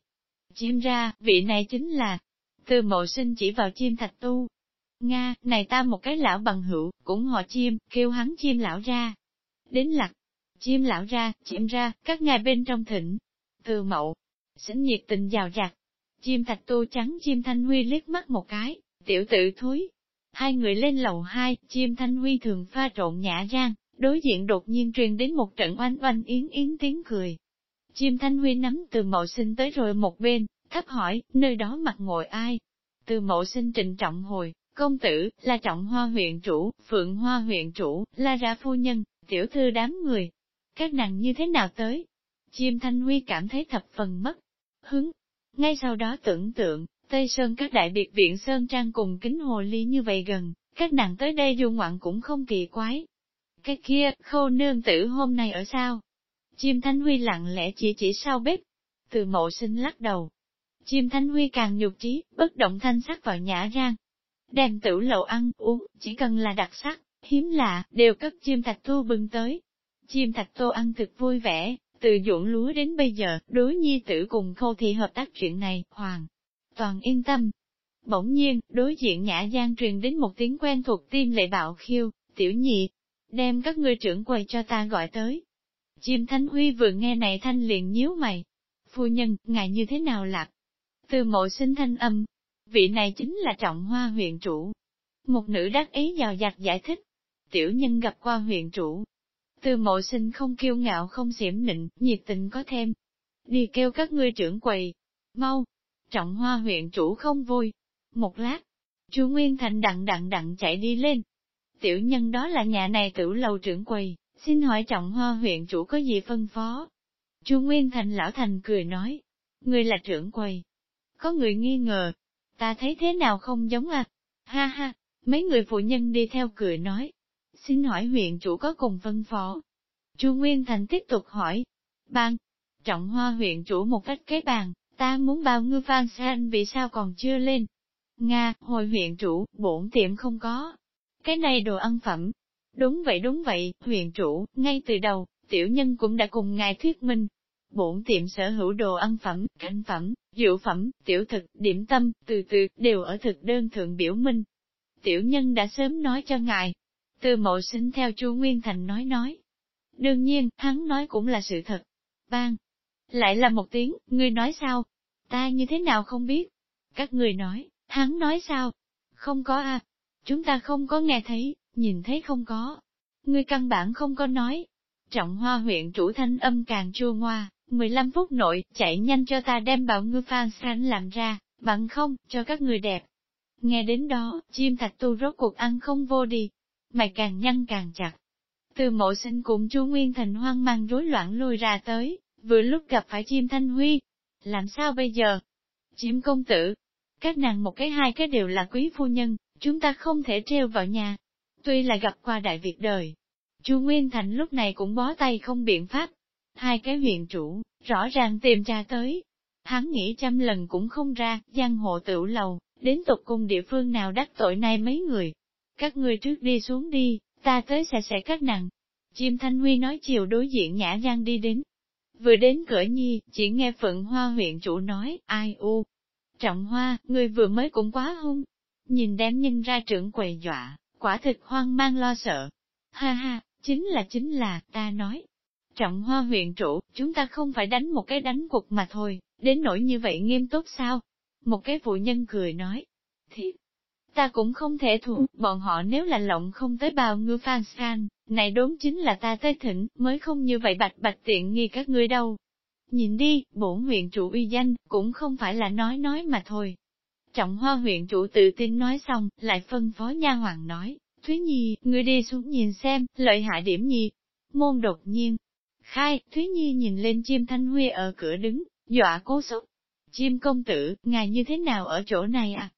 Chim ra, vị này chính là, từ mộ sinh chỉ vào chim thạch tu. Nga, này ta một cái lão bằng hữu, cũng họ chim, kêu hắn chim lão ra. Đến lạc, Chim lão ra, chim ra, các ngài bên trong thịnh. Từ mậu, xỉn nhiệt tình giàu rạc. Chim thạch tu trắng chim thanh huy liếc mắt một cái, tiểu tử thúi. Hai người lên lầu hai, chim thanh huy thường pha trộn nhã rang, đối diện đột nhiên truyền đến một trận oanh oanh yến yến tiếng cười. Chim thanh huy nắm từ mậu sinh tới rồi một bên, thấp hỏi, nơi đó mặt ngồi ai? Từ mậu sinh trịnh trọng hồi, công tử, là trọng hoa huyện chủ, phượng hoa huyện chủ, là ra phu nhân, tiểu thư đám người, các nàng như thế nào tới? Chim Thanh Huy cảm thấy thập phần mất hứng. Ngay sau đó tưởng tượng, Tây Sơn các đại biệt viện Sơn Trang cùng kính hồ ly như vậy gần, các nàng tới đây du ngoạn cũng không kỳ quái. Cái kia, khô nương tử hôm nay ở sao? Chim Thanh Huy lặng lẽ chỉ chỉ sau bếp. Từ mộ sinh lắc đầu. Chim Thanh Huy càng nhục trí, bất động thanh sắc vào nhã rang. Đem tử lầu ăn, uống, chỉ cần là đặc sắc, hiếm lạ, đều cất chim thạch thu bưng tới. Chim thạch tô ăn thực vui vẻ, từ ruộng lúa đến bây giờ, đối nhi tử cùng khâu thị hợp tác chuyện này, hoàn Toàn yên tâm. Bỗng nhiên, đối diện nhã gian truyền đến một tiếng quen thuộc tim lệ bạo khiêu, tiểu nhị, đem các ngươi trưởng quầy cho ta gọi tới. Chim Thánh Huy vừa nghe này thanh liền nhíu mày. Phu nhân, ngài như thế nào lạc? Từ mộ sinh thanh âm, vị này chính là trọng hoa huyện chủ. Một nữ đắc ý giàu giặt giải thích. Tiểu nhân gặp qua huyện chủ. Từ mộ sinh không kiêu ngạo không xiểm nịnh, nhiệt tình có thêm. Đi kêu các ngươi trưởng quầy. Mau! Trọng hoa huyện chủ không vui. Một lát, Chu Nguyên Thành đặng đặng đặng chạy đi lên. Tiểu nhân đó là nhà này tử lầu trưởng quầy, xin hỏi trọng hoa huyện chủ có gì phân phó? Chu Nguyên Thành lão thành cười nói, người là trưởng quầy. Có người nghi ngờ, ta thấy thế nào không giống à? Ha ha, mấy người phụ nhân đi theo cười nói, xin hỏi huyện chủ có cùng phân phó. Chu Nguyên Thành tiếp tục hỏi, ban, trọng hoa huyện chủ một cách kế bàn, ta muốn bao ngư phan san vì sao còn chưa lên? Nga, hồi huyện chủ, bổn tiệm không có. Cái này đồ ăn phẩm. Đúng vậy đúng vậy, huyện chủ, ngay từ đầu, tiểu nhân cũng đã cùng ngài thuyết minh. Bổn tiệm sở hữu đồ ăn phẩm, canh phẩm, dụ phẩm, tiểu thực, điểm tâm, từ từ, đều ở thực đơn thượng biểu minh. Tiểu nhân đã sớm nói cho ngài. Từ mộ sinh theo chu Nguyên Thành nói nói. Đương nhiên, hắn nói cũng là sự thật. Bang! Lại là một tiếng, ngươi nói sao? Ta như thế nào không biết? Các người nói, Hắn nói sao? Không có à chúng ta không có nghe thấy, nhìn thấy không có. Ngươi căn bản không có nói. Trọng hoa huyện chủ thanh âm càng chua ngoa, 15 phút nội, chạy nhanh cho ta đem bảo ngư phan sanh làm ra, bằng không, cho các người đẹp. Nghe đến đó, chim thạch tu rốt cuộc ăn không vô đi, mày càng nhăn càng chặt. Từ mộ sinh cũng chu Nguyên Thành hoang mang rối loạn lùi ra tới, vừa lúc gặp phải chim thanh huy. Làm sao bây giờ? Chim công tử, các nàng một cái hai cái đều là quý phu nhân, chúng ta không thể treo vào nhà. Tuy là gặp qua đại việc đời, Chu Nguyên Thành lúc này cũng bó tay không biện pháp. Hai cái huyện chủ, rõ ràng tìm ra tới. Hắn nghĩ trăm lần cũng không ra, giang hộ tửu lầu, đến tục cung địa phương nào đắc tội này mấy người. Các người trước đi xuống đi, ta tới sẽ sẽ các nặng. Chim Thanh Huy nói chiều đối diện nhã giang đi đến. Vừa đến cửa nhi, chỉ nghe Phượng Hoa huyện chủ nói, ai u, Trọng hoa, người vừa mới cũng quá hung. Nhìn đem nhân ra trưởng quầy dọa, quả thực hoang mang lo sợ. Ha ha, chính là chính là, ta nói. Trọng hoa huyện chủ, chúng ta không phải đánh một cái đánh cuộc mà thôi, đến nỗi như vậy nghiêm túc sao? Một cái phụ nhân cười nói. Thì, ta cũng không thể thuộc bọn họ nếu là lộng không tới bao ngư phan san, này đốn chính là ta tới thỉnh, mới không như vậy bạch bạch tiện nghi các ngươi đâu. Nhìn đi, bổn huyện chủ uy danh, cũng không phải là nói nói mà thôi. Trọng hoa huyện chủ tự tin nói xong, lại phân phó nha hoàng nói, Thúy Nhi, ngươi đi xuống nhìn xem, lợi hại điểm nhi. Môn đột nhiên. Khai, Thúy Nhi nhìn lên chim thanh huy ở cửa đứng, dọa cố sốc. Chim công tử, ngài như thế nào ở chỗ này à?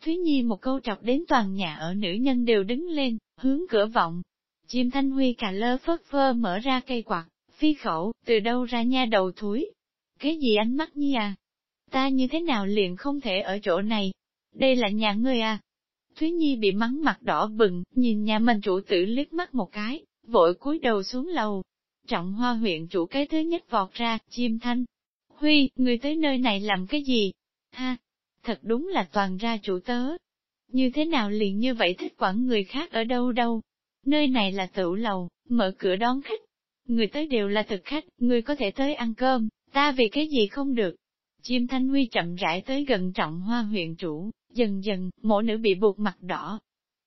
Thúy Nhi một câu trọc đến toàn nhà ở nữ nhân đều đứng lên, hướng cửa vọng. Chim thanh huy cà lơ phớt phơ mở ra cây quạt, Phi khẩu, từ đâu ra nha đầu thúi? Cái gì ánh mắt nhi à? Ta như thế nào liền không thể ở chỗ này? Đây là nhà ngươi à? Thúy Nhi bị mắng mặt đỏ bừng, nhìn nhà mình chủ tử liếc mắt một cái, vội cúi đầu xuống lầu. Trọng hoa huyện chủ cái thứ nhất vọt ra, chim thanh. Huy, người tới nơi này làm cái gì? Ha! Thật đúng là toàn ra chủ tớ. Như thế nào liền như vậy thích quản người khác ở đâu đâu? Nơi này là tửu lầu, mở cửa đón khách, người tới đều là thực khách, người có thể tới ăn cơm, ta vì cái gì không được. Chim Thanh Huy chậm rãi tới gần trọng hoa huyện chủ, dần dần, mộ nữ bị buộc mặt đỏ.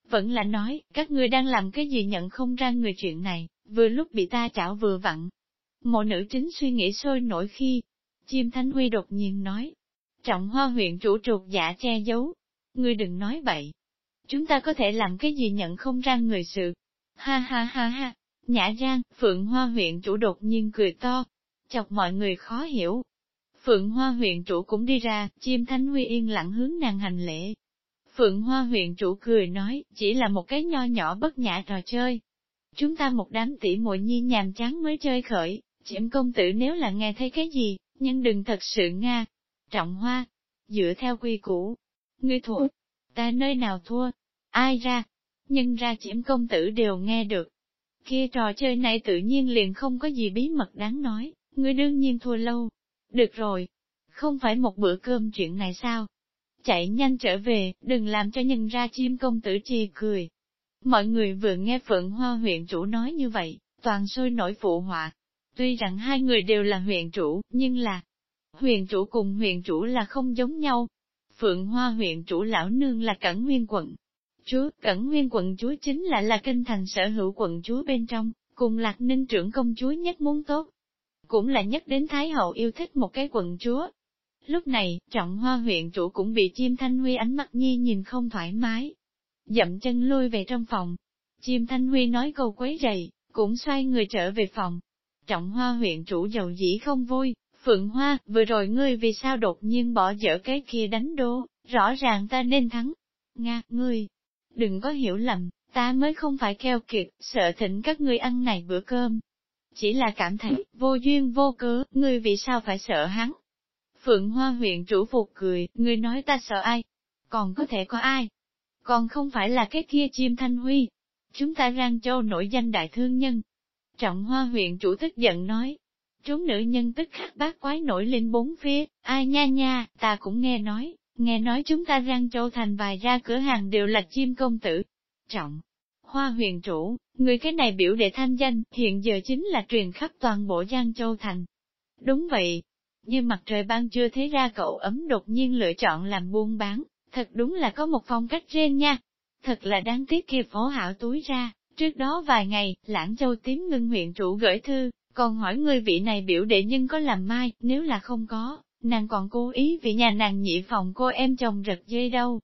Vẫn là nói, các ngươi đang làm cái gì nhận không ra người chuyện này, vừa lúc bị ta chảo vừa vặn. Mộ nữ chính suy nghĩ sôi nổi khi, chim Thanh Huy đột nhiên nói, trọng hoa huyện chủ trục giả che giấu, ngươi đừng nói bậy. Chúng ta có thể làm cái gì nhận không ra người sự. Ha ha ha ha, Nhã Giang, Phượng Hoa huyện chủ đột nhiên cười to, chọc mọi người khó hiểu. Phượng Hoa huyện chủ cũng đi ra, chim Thánh Huy yên lặng hướng nàng hành lễ. Phượng Hoa huyện chủ cười nói, chỉ là một cái nho nhỏ bất nhã trò chơi. Chúng ta một đám tỷ muội nhi nhàm chán mới chơi khởi, chiếm công tử nếu là nghe thấy cái gì, nhưng đừng thật sự nga. Trọng Hoa, dựa theo quy củ, ngươi thua, ta nơi nào thua, ai ra, nhân ra chiếm công tử đều nghe được, kia trò chơi này tự nhiên liền không có gì bí mật đáng nói, ngươi đương nhiên thua lâu. Được rồi, không phải một bữa cơm chuyện này sao? chạy nhanh trở về, đừng làm cho nhân ra chim công tử chì cười. Mọi người vừa nghe Phượng Hoa huyện chủ nói như vậy, toàn sôi nổi phụ họa. Tuy rằng hai người đều là huyện chủ, nhưng là huyện chủ cùng huyện chủ là không giống nhau. Phượng Hoa huyện chủ lão nương là Cẩn Nguyên quận. Chúa, Cẩn Nguyên quận chúa chính là là kinh thành sở hữu quận chúa bên trong, cùng lạc ninh trưởng công chúa nhất muốn tốt. Cũng là nhất đến Thái Hậu yêu thích một cái quận chúa, Lúc này, trọng hoa huyện chủ cũng bị chim thanh huy ánh mắt nhi nhìn không thoải mái. Dậm chân lui về trong phòng. Chim thanh huy nói câu quấy rầy, cũng xoay người trở về phòng. Trọng hoa huyện chủ giàu dĩ không vui, Phượng Hoa, vừa rồi ngươi vì sao đột nhiên bỏ dở cái kia đánh đố, rõ ràng ta nên thắng. Nga, ngươi, đừng có hiểu lầm, ta mới không phải keo kiệt, sợ thỉnh các ngươi ăn này bữa cơm. Chỉ là cảm thấy, vô duyên vô cớ, ngươi vì sao phải sợ hắn. Phượng Hoa huyện chủ phục cười, ngươi nói ta sợ ai? Còn có thể có ai? Còn không phải là cái kia chim thanh huy. Chúng ta rang châu nổi danh đại thương nhân. Trọng Hoa huyện chủ tức giận nói. Chúng nữ nhân tức khắc bác quái nổi lên bốn phía, ai nha nha, ta cũng nghe nói, nghe nói chúng ta rang châu thành vài ra cửa hàng đều là chim công tử. Trọng, hoa huyền chủ, người cái này biểu đệ thanh danh, hiện giờ chính là truyền khắp toàn bộ Giang Châu Thành. Đúng vậy, như mặt trời ban chưa thấy ra cậu ấm đột nhiên lựa chọn làm buôn bán, thật đúng là có một phong cách riêng nha. Thật là đáng tiếc kia phó hảo túi ra, trước đó vài ngày, lãng châu tím ngưng huyện chủ gửi thư, còn hỏi người vị này biểu đệ nhân có làm mai, nếu là không có, nàng còn cố ý vì nhà nàng nhị phòng cô em chồng rật dây đâu.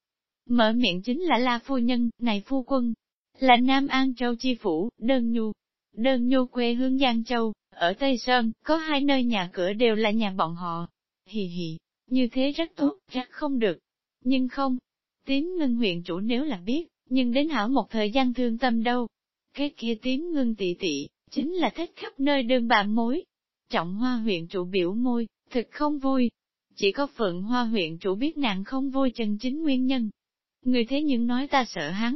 Mở miệng chính là La Phu Nhân, này Phu Quân, là Nam An Châu Chi Phủ, Đơn Nhu. Đơn Nhu quê hương Giang Châu, ở Tây Sơn, có hai nơi nhà cửa đều là nhà bọn họ. Hì hì, như thế rất tốt, rất không được. Nhưng không, tím ngưng huyện chủ nếu là biết, nhưng đến hảo một thời gian thương tâm đâu. Cái kia tím ngưng tị tị, chính là thích khắp nơi đơn bạn mối. Trọng hoa huyện chủ biểu môi, thực không vui. Chỉ có phượng hoa huyện chủ biết nàng không vui chân chính nguyên nhân. Người thế nhưng nói ta sợ hắn.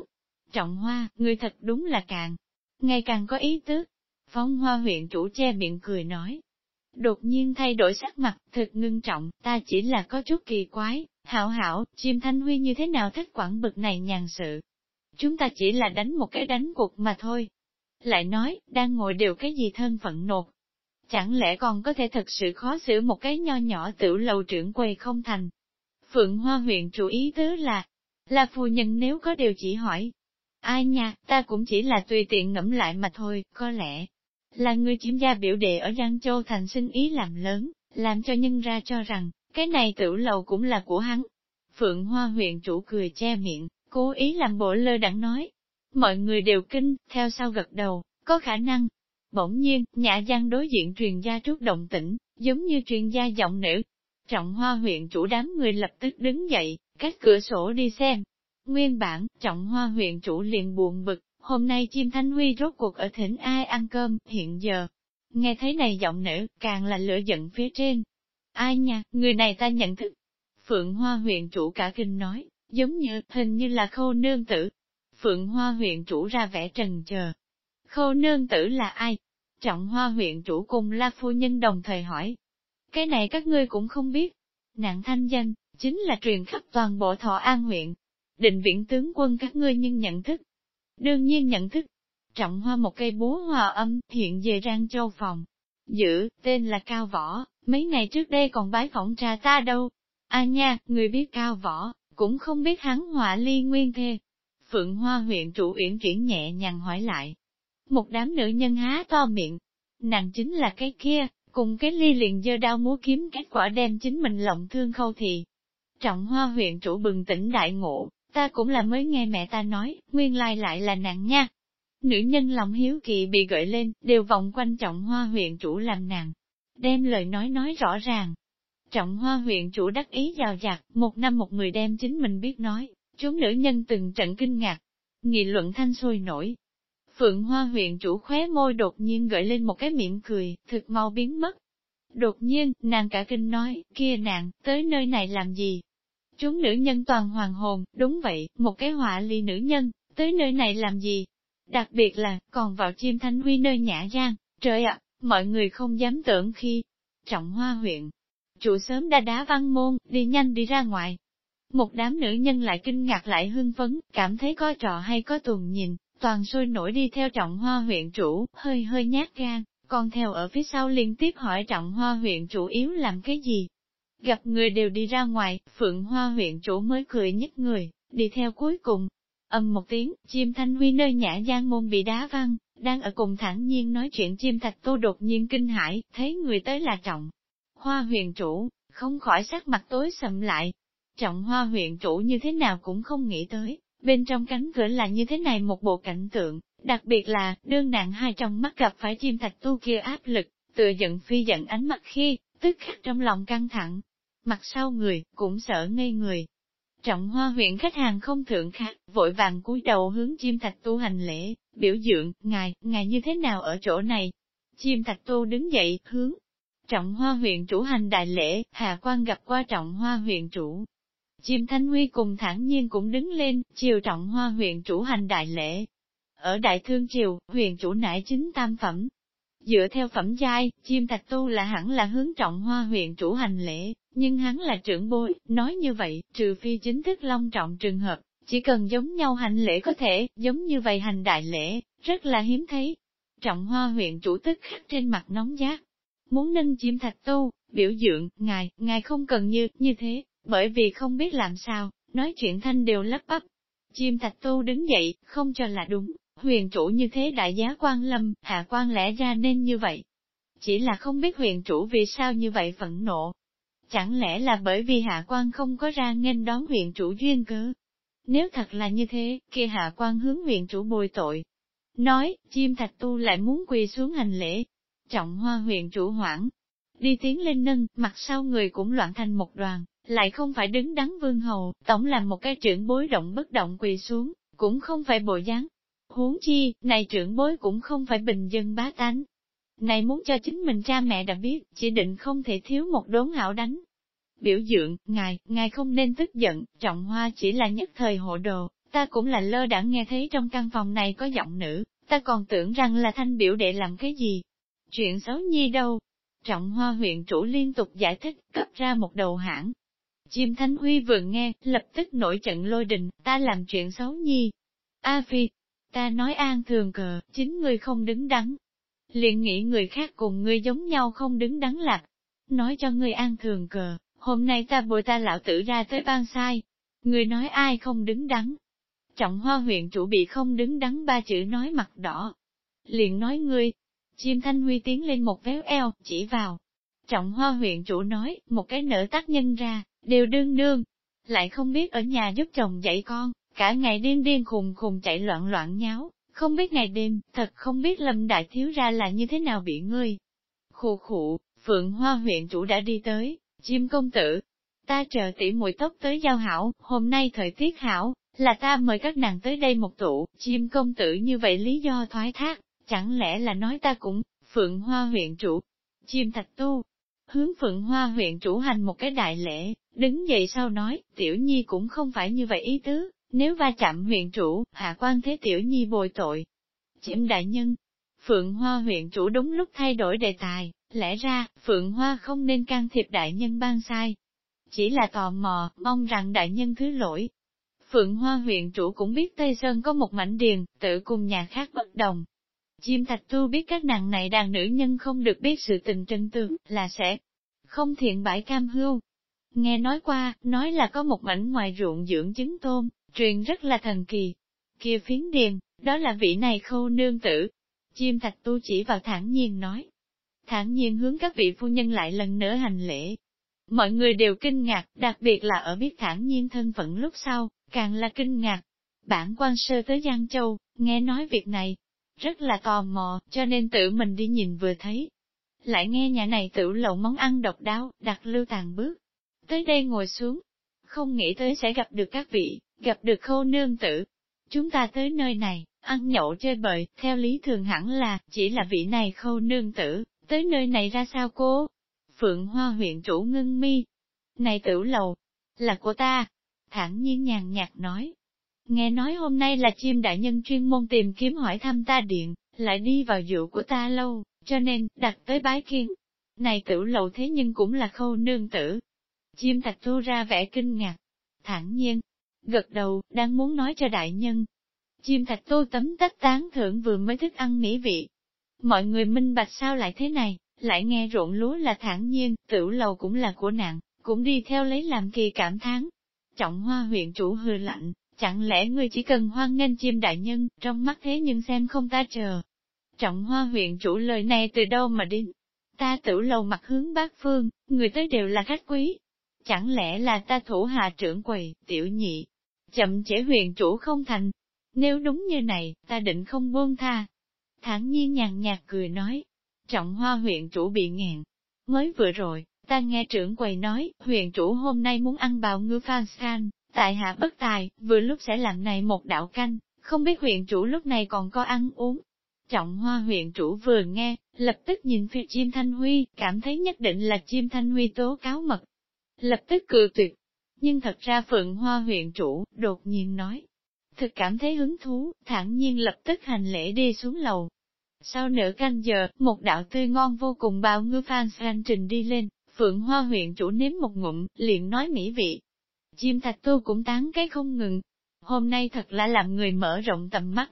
Trọng hoa, người thật đúng là càng, ngày càng có ý tứ. Phóng hoa huyện chủ che miệng cười nói. Đột nhiên thay đổi sắc mặt, thật ngưng trọng, ta chỉ là có chút kỳ quái, hảo hảo, chim thanh huy như thế nào thích quản bực này nhàn sự. Chúng ta chỉ là đánh một cái đánh cuộc mà thôi. Lại nói, đang ngồi đều cái gì thân phận nột. Chẳng lẽ còn có thể thật sự khó xử một cái nho nhỏ tiểu lầu trưởng quầy không thành. Phượng Hoa huyện chủ ý tứ là, là phu nhân nếu có điều chỉ hỏi. Ai nha, ta cũng chỉ là tùy tiện ngẫm lại mà thôi, có lẽ, là người chiếm gia biểu đệ ở Giang Châu thành sinh ý làm lớn, làm cho nhân ra cho rằng, cái này tiểu lầu cũng là của hắn. Phượng Hoa huyện chủ cười che miệng, cố ý làm bộ lơ đẳng nói. Mọi người đều kinh, theo sau gật đầu, có khả năng. Bỗng nhiên, nhã giang đối diện truyền gia trước động tĩnh, giống như truyền gia giọng nữ. Trọng hoa huyện chủ đám người lập tức đứng dậy, cách cửa sổ đi xem. Nguyên bản, trọng hoa huyện chủ liền buồn bực, Hôm nay chim thanh huy rốt cuộc ở thỉnh ai ăn cơm, hiện giờ. Nghe thấy này giọng nữ, càng là lửa giận phía trên. Ai nha, người này ta nhận thức. Phượng Hoa huyện chủ cả kinh nói, giống như, hình như là Khô nương tử. Phượng Hoa huyện chủ ra vẻ trần chờ. Khô nương tử là ai? Trọng Hoa huyện chủ cùng La Phu Nhân đồng thời hỏi. Cái này các ngươi cũng không biết. Nạn thanh danh, chính là truyền khắp toàn bộ thọ an huyện. Định viễn tướng quân các ngươi nhưng nhận thức, Đương nhiên nhận thức, trọng hoa một cây búa hòa âm, hiện về Rang Châu phòng. Giữ, tên là Cao Võ, mấy ngày trước đây còn bái phỏng trà ta đâu. À nha, người biết Cao Võ, cũng không biết hắn họa ly nguyên thê. Phượng Hoa huyện chủ uyển chuyển nhẹ nhàng hỏi lại. Một đám nữ nhân há to miệng. Nàng chính là cái kia, cùng cái ly liền dơ đao múa kiếm kết quả đem chính mình lộng thương khâu thì. Trọng hoa huyện chủ bừng tỉnh đại ngộ, Ta cũng là mới nghe mẹ ta nói, nguyên lai lại là nàng nha. Nữ nhân lòng hiếu kỳ bị gợi lên, đều vòng quanh trọng hoa huyện chủ làm nàng. Đem lời nói nói rõ ràng. Trọng hoa huyện chủ đắc ý giàu dạt, một năm một người đem chính mình biết nói, chúng nữ nhân từng trận kinh ngạc. Nghị luận thanh sôi nổi. Phượng hoa huyện chủ khóe môi đột nhiên gợi lên một cái miệng cười, thực mau biến mất. Đột nhiên, nàng cả kinh nói, kia nàng, tới nơi này làm gì, Chúng nữ nhân toàn hoàng hồn, đúng vậy, một cái họa ly nữ nhân, tới nơi này làm gì? Đặc biệt là, còn vào chim thánh huy nơi nhã giang, trời ạ, mọi người không dám tưởng khi trọng hoa huyện. Chủ sớm đã đá văn môn, đi nhanh đi ra ngoài. Một đám nữ nhân lại kinh ngạc lại hưng phấn, cảm thấy có trò hay có tuần nhìn, toàn sôi nổi đi theo trọng hoa huyện chủ, hơi hơi nhát gan, còn theo ở phía sau liên tiếp hỏi trọng hoa huyện chủ yếu làm cái gì. Gặp người đều đi ra ngoài, phượng hoa huyện chủ mới cười nhất người, đi theo cuối cùng. Âm một tiếng, chim thanh huy nơi nhã gian môn bị đá văng, đang ở cùng thẳng nhiên nói chuyện chim thạch tô đột nhiên kinh hãi, thấy người tới là trọng. Hoa huyền chủ, không khỏi sắc mặt tối sầm lại. Trọng hoa huyện chủ như thế nào cũng không nghĩ tới, bên trong cánh cửa là như thế này một bộ cảnh tượng, đặc biệt là, đương nạn hai trong mắt gặp phải chim thạch tu kia áp lực, tựa giận phi giận ánh mặt khi, tức khắc trong lòng căng thẳng. Mặt sau người, cũng sợ ngây người. Trọng hoa huyện khách hàng không thượng khác, vội vàng cúi đầu hướng chim thạch tu hành lễ, biểu dưỡng, ngài, ngài như thế nào ở chỗ này? Chim thạch tu đứng dậy, hướng. Trọng hoa huyện chủ hành đại lễ, hạ quan gặp qua trọng hoa huyện chủ, Chim Thanh Huy cùng thản nhiên cũng đứng lên, chiều trọng hoa huyện chủ hành đại lễ. Ở Đại Thương Triều, huyện chủ nải chính tam phẩm. Dựa theo phẩm giai, chim thạch tu là hẳn là hướng trọng hoa huyện chủ hành lễ, nhưng hắn là trưởng bối, nói như vậy, trừ phi chính thức long trọng trường hợp, chỉ cần giống nhau hành lễ có thể, giống như vậy hành đại lễ, rất là hiếm thấy. Trọng hoa huyện chủ tức khắc trên mặt nóng giác, muốn nâng chim thạch tu, biểu dưỡng, ngài, ngài không cần như, như thế, bởi vì không biết làm sao, nói chuyện thanh đều lấp bắp. Chim thạch tu đứng dậy, không cho là đúng, huyền chủ như thế đại giá quan lâm, hạ quan lẽ ra nên như vậy. Chỉ là không biết huyền chủ vì sao như vậy phẫn nộ. Chẳng lẽ là bởi vì hạ quan không có ra nghênh đón huyền chủ duyên cớ? Nếu thật là như thế, kia hạ quan hướng huyền chủ bồi tội. Nói, chim thạch tu lại muốn quỳ xuống hành lễ. Trọng hoa huyền chủ hoảng, đi tiến lên nâng, mặt sau người cũng loạn thành một đoàn, lại không phải đứng đắn vương hầu, tổng làm một cái trưởng bối động bất động quỳ xuống, cũng không phải bộ dáng. Huống chi, này trưởng bối cũng không phải bình dân bá tánh. Này muốn cho chính mình cha mẹ đã biết, chỉ định không thể thiếu một đốn hảo đánh. Biểu dưỡng, ngài, ngài không nên tức giận, trọng hoa chỉ là nhất thời hộ đồ, ta cũng là lơ đãng nghe thấy trong căn phòng này có giọng nữ, ta còn tưởng rằng là thanh biểu đệ làm cái gì. Chuyện xấu nhi đâu, Trọng Hoa huyện chủ liên tục giải thích, cấp ra một đầu hãng. Chim Thánh Huy vừa nghe, lập tức nổi trận lôi đình, ta làm chuyện xấu nhi. A Phi, ta nói an thường cờ, chính ngươi không đứng đắn. liền nghĩ người khác cùng ngươi giống nhau không đứng đắn lạc. Nói cho ngươi an thường cờ, hôm nay ta bồi ta lão tử ra tới ban sai. Ngươi nói ai không đứng đắn. Trọng hoa huyện chủ bị không đứng đắn ba chữ nói mặt đỏ. Liền nói ngươi, Chim Thanh Huy tiến lên một véo eo, chỉ vào. Trọng hoa huyện chủ nói, một cái nở tác nhân ra, đều đương đương. Lại không biết ở nhà giúp chồng dạy con, cả ngày điên điên khùng khùng chạy loạn loạn nháo, không biết ngày đêm, thật không biết lâm đại thiếu ra là như thế nào bị ngươi. Khụ khụ, Phượng Hoa huyện chủ đã đi tới, chim công tử. Ta chờ tỉ mùi tóc tới giao hảo, hôm nay thời tiết hảo, là ta mời các nàng tới đây một tụ, chim công tử như vậy lý do thoái thác, Chẳng lẽ là nói ta cũng, Phượng Hoa huyện chủ, chim thạch tu, hướng Phượng Hoa huyện chủ hành một cái đại lễ, đứng dậy sau nói, tiểu nhi cũng không phải như vậy ý tứ, nếu va chạm huyện chủ, hạ quan thế tiểu nhi bồi tội. Chiếm đại nhân, Phượng Hoa huyện chủ đúng lúc thay đổi đề tài, lẽ ra, Phượng Hoa không nên can thiệp đại nhân ban sai. Chỉ là tò mò, mong rằng đại nhân thứ lỗi. Phượng Hoa huyện chủ cũng biết Tây Sơn có một mảnh điền, tự cùng nhà khác bất đồng, Chim thạch tu biết các nàng này đàn nữ nhân không được biết sự tình chân tướng, là sẽ không thiện bãi cam hưu. Nghe nói qua, nói là có một mảnh ngoài ruộng dưỡng trứng tôm, truyền rất là thần kỳ. Kia phiến điền, đó là vị này khâu nương tử. Chim thạch tu chỉ vào thản nhiên nói. Thản nhiên hướng các vị phu nhân lại lần nữa hành lễ. Mọi người đều kinh ngạc, đặc biệt là ở biết thản nhiên thân phận lúc sau, càng là kinh ngạc. Bản quan sơ tới Giang Châu, nghe nói việc này, rất là tò mò, cho nên tự mình đi nhìn vừa thấy. Lại nghe nhà này tự lậu món ăn độc đáo, đặt lưu tàn bước. Tới đây ngồi xuống, không nghĩ tới sẽ gặp được các vị, gặp được khâu nương tử. Chúng ta tới nơi này, ăn nhậu chơi bời, theo lý thường hẳn là, chỉ là vị này khâu nương tử, tới nơi này ra sao cố Phượng Hoa huyện chủ ngưng mi. Này tử lầu, là của ta. Thẳng nhiên nhàn nhạt nói, Nghe nói hôm nay là chim đại nhân chuyên môn tìm kiếm hỏi thăm ta điện, lại đi vào dụ của ta lâu, cho nên, đặt tới bái kiên. Này tử lầu thế nhưng cũng là khâu nương tử. Chim thạch thu ra vẻ kinh ngạc. thẳng nhiên, gật đầu, đang muốn nói cho đại nhân. Chim thạch tô tấm tách tán thưởng vừa mới thức ăn mỹ vị. Mọi người minh bạch sao lại thế này, lại nghe ruộng lúa là thản nhiên, tiểu lầu cũng là của nạn, cũng đi theo lấy làm kỳ cảm thán. Trọng hoa huyện chủ hư lạnh, chẳng lẽ ngươi chỉ cần hoan nghênh chim đại nhân, trong mắt thế nhưng xem không ta chờ. Trọng hoa huyện chủ lời này từ đâu mà đến? Ta tiểu lầu mặt hướng bát phương, người tới đều là khách quý. Chẳng lẽ là ta thủ hạ trưởng quầy, tiểu nhị, chậm trễ huyền chủ không thành. Nếu đúng như này, ta định không buông tha. Thẳng nhiên nhàn nhạt cười nói, trọng hoa huyện chủ bị nghẹn. Mới vừa rồi, ta nghe trưởng quầy nói, huyện chủ hôm nay muốn ăn bào ngư phan san, tại hạ bất tài, vừa lúc sẽ làm này một đạo canh, không biết huyện chủ lúc này còn có ăn uống. Trọng hoa huyện chủ vừa nghe, lập tức nhìn phía chim thanh huy, cảm thấy nhất định là chim thanh huy tố cáo mật. Lập tức cười tuyệt, nhưng thật ra Phượng Hoa huyện chủ, đột nhiên nói. Thực cảm thấy hứng thú, thản nhiên lập tức hành lễ đi xuống lầu. Sau nửa canh giờ, một đạo tươi ngon vô cùng bao ngư phan san trình đi lên, Phượng Hoa huyện chủ nếm một ngụm, liền nói mỹ vị. Chim thạch tu cũng tán cái không ngừng. Hôm nay thật là làm người mở rộng tầm mắt.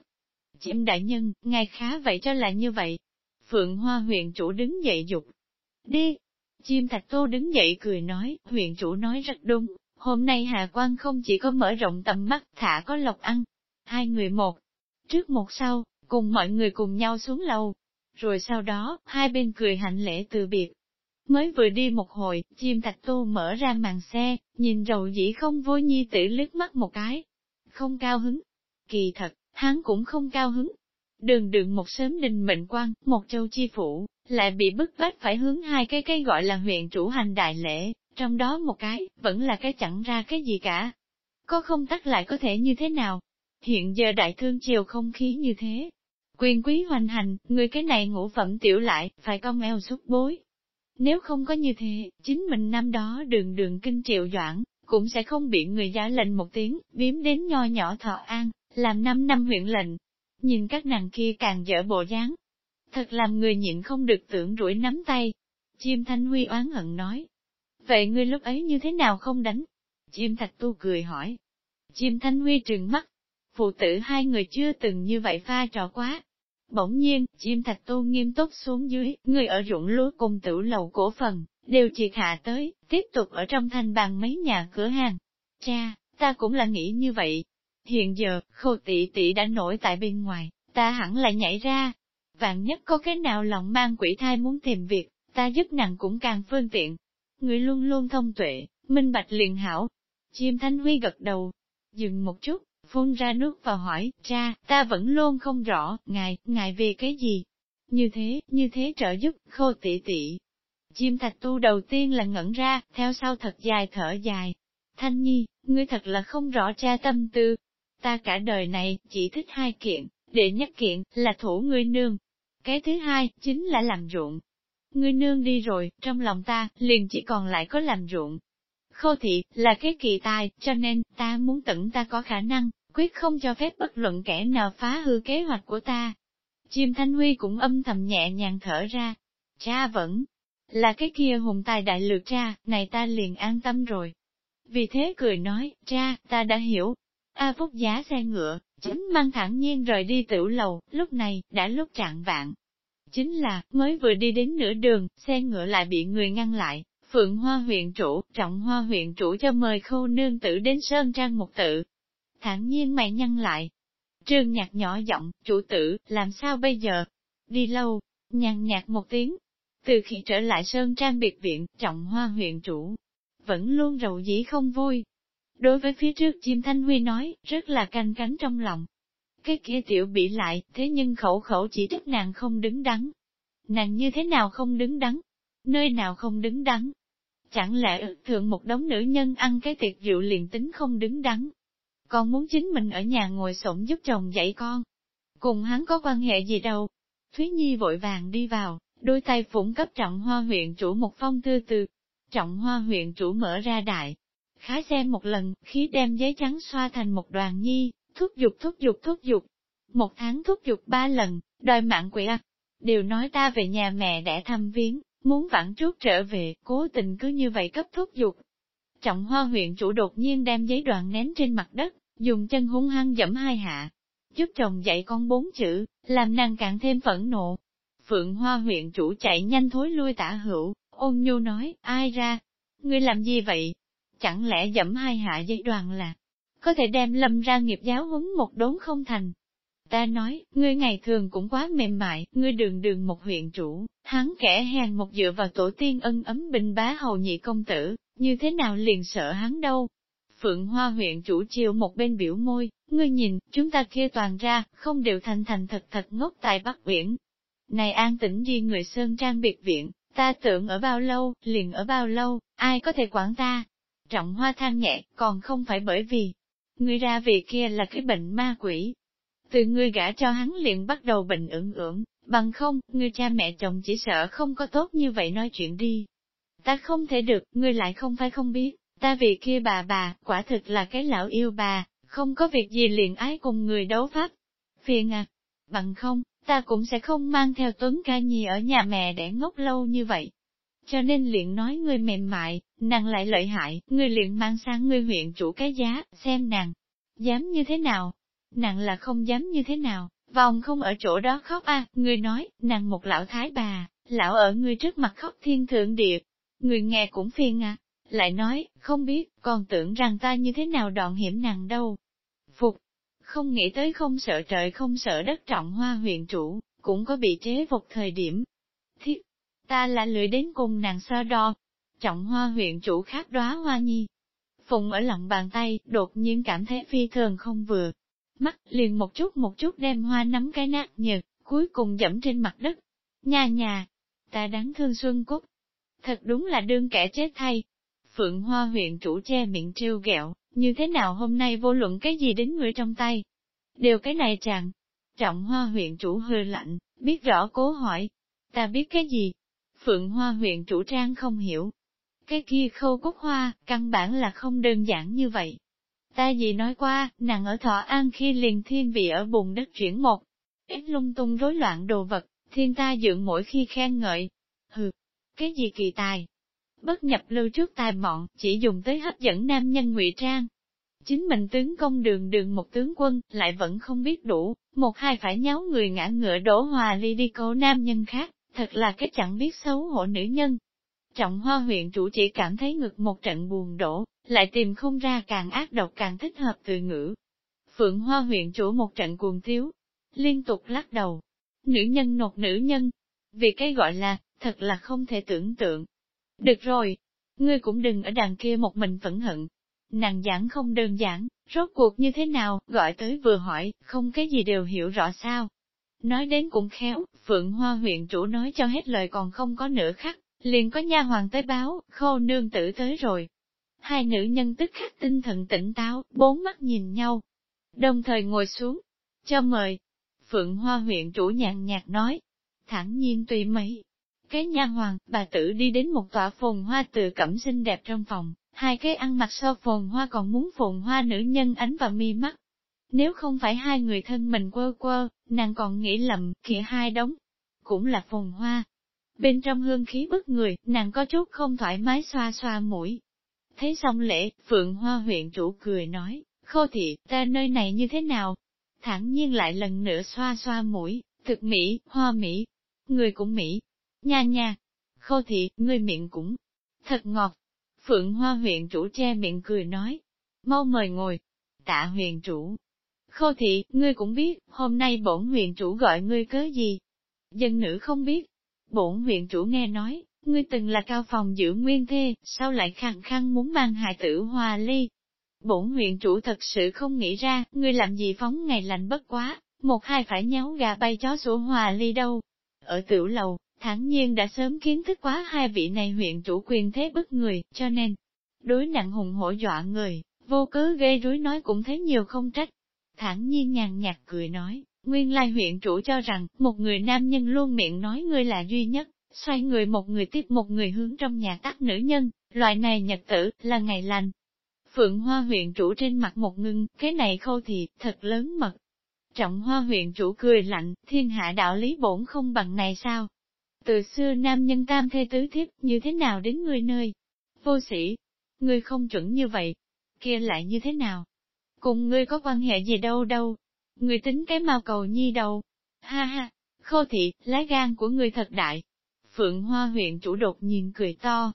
Chim đại nhân, ngài khá vậy cho là như vậy. Phượng Hoa huyện chủ đứng dậy dục. Đi! Chim thạch tô đứng dậy cười nói, huyện chủ nói rất đúng, Hôm nay Hà Quang không chỉ có mở rộng tầm mắt, thả có lộc ăn. Hai người một, trước một sau, cùng mọi người cùng nhau xuống lầu. Rồi sau đó, hai bên cười hạnh lễ từ biệt. Mới vừa đi một hồi, chim thạch tô mở ra màn xe, nhìn rầu dĩ không vô nhi tử lướt mắt một cái. Không cao hứng. Kỳ thật, hắn cũng không cao hứng. Đường đường một sớm đình mệnh quan, một châu chi phủ, lại bị bức bách phải hướng hai cái cây gọi là huyện chủ hành đại lễ, trong đó một cái, vẫn là cái chẳng ra cái gì cả. Có không tắt lại có thể như thế nào? Hiện giờ đại thương chiều không khí như thế. Quyền quý hoành hành, người cái này ngũ phẩm tiểu lại, phải cong eo xúc bối. Nếu không có như thế, chính mình năm đó đường đường kinh triệu doãn, cũng sẽ không bị người giả lệnh một tiếng, biếm đến nho nhỏ thọ an, làm năm năm huyện lệnh. Nhìn các nàng kia càng dở bộ dáng. Thật làm người nhịn không được tưởng rủi nắm tay. Chim Thanh Huy oán hận nói, Vậy ngươi lúc ấy như thế nào không đánh? Chim thạch tu cười hỏi. Chim thanh huy trừng mắt. Phụ tử hai người chưa từng như vậy pha trò quá. Bỗng nhiên, chim thạch tu nghiêm túc xuống dưới, người ở ruộng lúa cùng tử lầu cổ phần, đều triệt hạ tới, tiếp tục ở trong thanh bàn mấy nhà cửa hàng. Cha, ta cũng là nghĩ như vậy. Hiện giờ, khô tỷ tỷ đã nổi tại bên ngoài, ta hẳn lại nhảy ra. Vạn nhất có cái nào lòng mang quỷ thai muốn tìm việc, ta giúp nàng cũng càng phương tiện, người luôn luôn thông tuệ, minh bạch liền hảo. Chim Thanh Huy gật đầu, dừng một chút, phun ra nước và hỏi, cha, ta vẫn luôn không rõ, ngài, ngài về cái gì? Như thế, như thế trợ giúp, khô tỉ tỉ. Chim thạch tu đầu tiên là ngẩn ra, theo sau thật dài thở dài. Thanh Nhi, ngươi thật là không rõ cha tâm tư. Ta cả đời này, chỉ thích hai kiện, để nhất kiện, là thủ ngươi nương. Cái thứ hai, chính là làm ruộng, Ngươi nương đi rồi, trong lòng ta, liền chỉ còn lại có làm ruộng. Khô thị, là cái kỳ tài, cho nên, ta muốn tận ta có khả năng, quyết không cho phép bất luận kẻ nào phá hư kế hoạch của ta. Chim Thanh Huy cũng âm thầm nhẹ nhàng thở ra. Cha vẫn là cái kia hùng tài đại lược cha, này ta liền an tâm rồi. Vì thế cười nói, cha, ta đã hiểu. A Phúc giá xe ngựa, chính mang thẳng nhiên rời đi tiểu lầu, lúc này, đã lúc trạng vạn. Chính là, mới vừa đi đến nửa đường, xe ngựa lại bị người ngăn lại. Phượng Hoa huyện chủ, trọng Hoa huyện chủ cho mời khâu nương tử đến Sơn Trang một tự. Thẳng nhiên mày nhăn lại. Trương nhạc nhỏ giọng, chủ tử, làm sao bây giờ? Đi lâu, nhàn nhạt một tiếng. Từ khi trở lại Sơn Trang biệt viện, trọng Hoa huyện chủ, vẫn luôn rầu dĩ không vui. Đối với phía trước chim Thanh Huy nói, rất là canh cánh trong lòng. Cái kia tiểu bị lại, thế nhưng khẩu khẩu chỉ trích nàng không đứng đắn. Nàng như thế nào không đứng đắn? Nơi nào không đứng đắn? Chẳng lẽ thượng một đống nữ nhân ăn cái tiệc rượu liền tính không đứng đắn? Còn muốn chính mình ở nhà ngồi sổng giúp chồng dạy con. Cùng hắn có quan hệ gì đâu? Thúy Nhi vội vàng đi vào, đôi tay phủng cấp trọng hoa huyện chủ một phong thư từ. Trọng hoa huyện chủ mở ra đại. Khá xem một lần, khí đem giấy trắng xoa thành một đoàn nhi, thúc giục thúc giục thúc giục. Một tháng thúc giục ba lần, đòi mạng quỷ à. Đều nói ta về nhà mẹ đẻ thăm viếng, muốn vãn chút trở về, cố tình cứ như vậy cấp thúc giục. Trọng hoa huyện chủ đột nhiên đem giấy đoạn nén trên mặt đất, dùng chân hung hăng dẫm hai hạ. Giúp chồng dạy con bốn chữ, làm nàng càng thêm phẫn nộ. Phượng hoa huyện chủ chạy nhanh thối lui tả hữu, ôn nhu nói, ai ra? Ngươi làm gì vậy? Chẳng lẽ dẫm hai hạ giấy đoàn là, có thể đem lâm ra nghiệp giáo huấn một đốn không thành? Ta nói, ngươi ngày thường cũng quá mềm mại, ngươi đường đường một huyện chủ, hắn kẻ hèn một dựa vào tổ tiên ân ấm bình bá hầu nhị công tử, như thế nào liền sợ hắn đâu. Phượng Hoa huyện chủ chiều một bên biểu môi, ngươi nhìn, chúng ta kia toàn ra, không đều thành thành thật thật ngốc tại Bắc Biển. Này an tĩnh đi người Sơn Trang biệt viện, ta tưởng ở bao lâu, liền ở bao lâu, ai có thể quản ta? Trọng hoa than nhẹ, còn không phải bởi vì, ngươi ra vì kia là cái bệnh ma quỷ, từ ngươi gả cho hắn liền bắt đầu bệnh ưỡng ưỡng, bằng không, ngươi cha mẹ chồng chỉ sợ không có tốt như vậy nói chuyện đi. Ta không thể được, ngươi lại không phải không biết, ta vì kia bà bà, quả thực là cái lão yêu bà, không có việc gì liền ái cùng người đấu pháp. Phiền à, bằng không, ta cũng sẽ không mang theo Tuấn ca nhi ở nhà mẹ để ngốc lâu như vậy. Cho nên liền nói ngươi mềm mại, nàng lại lợi hại, ngươi liền mang sang ngươi huyện chủ cái giá, xem nàng, dám như thế nào, nàng là không dám như thế nào, vòng không ở chỗ đó khóc a, à, người nói, nàng một lão thái bà, lão ở người trước mặt khóc thiên thượng địa, người nghe cũng phiền à, lại nói, không biết, còn tưởng rằng ta như thế nào đòn hiểm nàng đâu. Phục, không nghĩ tới không sợ trời không sợ đất trọng hoa huyện chủ, cũng có bị chế phục thời điểm. Thiết, ta là lười đến cùng nàng so đo. Trọng hoa huyện chủ khác đóa hoa nhi. Phùng ở lòng bàn tay, đột nhiên cảm thấy phi thường không vừa, mắt, liền một chút một chút đem hoa nắm cái nát nhật, cuối cùng dẫm trên mặt đất. Nhà nhà, ta đáng thương Xuân Cúc. Thật đúng là đương kẻ chết thay. Phượng Hoa huyện chủ che miệng trêu ghẹo, như thế nào hôm nay vô luận cái gì đến người trong tay. Đều cái này chàng. Trọng Hoa huyện chủ hơi lạnh, biết rõ cố hỏi. Ta biết cái gì? Phượng Hoa huyện chủ trang không hiểu. Cái kia khâu cúc hoa, căn bản là không đơn giản như vậy. Ta gì nói qua, nàng ở thọ an khi liền thiên vị ở bùn đất chuyển một. Ít lung tung rối loạn đồ vật, thiên ta dưỡng mỗi khi khen ngợi. Hừ, cái gì kỳ tài? Bất nhập lưu trước tài mọn, chỉ dùng tới hấp dẫn nam nhân ngụy trang. Chính mình tướng công đường đường một tướng quân, lại vẫn không biết đủ, một hai phải nháo người ngã ngựa đổ hòa ly đi câu nam nhân khác, thật là cái chẳng biết xấu hổ nữ nhân. Trọng hoa huyện chủ chỉ cảm thấy ngực một trận buồn đổ, lại tìm không ra càng ác độc càng thích hợp từ ngữ. Phượng Hoa huyện chủ một trận cuồng thiếu, liên tục lắc đầu. Nữ nhân nột nữ nhân, vì cái gọi là, thật là không thể tưởng tượng. Được rồi, ngươi cũng đừng ở đàn kia một mình phẫn hận. Nàng giảng không đơn giản, rốt cuộc như thế nào, gọi tới vừa hỏi, không cái gì đều hiểu rõ sao. Nói đến cũng khéo, Phượng Hoa huyện chủ nói cho hết lời còn không có nửa khắc, liền có nha hoàng tới báo, khô nương tử tới rồi. Hai nữ nhân tức khắc tinh thần tỉnh táo, bốn mắt nhìn nhau. Đồng thời ngồi xuống. Cho mời. Phượng Hoa huyện chủ nhàn nhạt nói. thẳng nhiên tùy mấy. Cái nha hoàng, bà tử đi đến một tòa phồn hoa từ cẩm xinh đẹp trong phòng, hai cái ăn mặc so phồn hoa còn muốn phồn hoa nữ nhân ánh vào mi mắt. Nếu không phải hai người thân mình quơ quơ, nàng còn nghĩ lầm, kia hai đống, cũng là phồn hoa. Bên trong hương khí bức người, nàng có chút không thoải mái xoa xoa mũi, Thấy xong lễ, Phượng Hoa huyện chủ cười nói, khô thị, ta nơi này như thế nào? Thẳng nhiên lại lần nữa xoa xoa mũi, thực mỹ, hoa mỹ, người cũng mỹ. Nha nha, khô thị, người miệng cũng thật ngọt. Phượng Hoa huyện chủ che miệng cười nói, mau mời ngồi. Tạ huyện chủ. Khô thị, ngươi cũng biết, hôm nay bổn huyện chủ gọi ngươi cớ gì? Dân nữ không biết. Bổn huyện chủ nghe nói, Ngươi từng là cao phòng giữ nguyên thê, sao lại khăng khăng muốn mang hài tử hòa ly? Bổn huyện chủ thật sự không nghĩ ra, ngươi làm gì phóng ngày lạnh bất quá, một hai phải nháo gà bay chó sủa hòa ly đâu. Ở tiểu lầu, thẳng nhiên đã sớm kiến thức quá hai vị này huyện chủ quyền thế bức người, cho nên, đối nặng hùng hổ dọa người, vô cớ gây rối nói cũng thấy nhiều không trách. Thẳng nhiên nhàn nhạt cười nói, nguyên lai huyện chủ cho rằng, một người nam nhân luôn miệng nói ngươi là duy nhất, xoay người một người tiếp một người hướng trong nhà tắt nữ nhân, loại này nhật tử, là ngày lành. Phượng Hoa huyện chủ trên mặt một ngưng, cái này khâu thì, thật lớn mật. Trọng Hoa huyện chủ cười lạnh, thiên hạ đạo lý bổn không bằng này sao? Từ xưa nam nhân tam thê tứ thiếp, như thế nào đến ngươi nơi? Vô sĩ, ngươi không chuẩn như vậy, kia lại như thế nào? Cùng ngươi có quan hệ gì đâu đâu, ngươi tính cái mau cầu nhi đâu, ha ha, khô thị, lá gan của ngươi thật đại. Phượng Hoa huyện chủ đột nhiên cười to.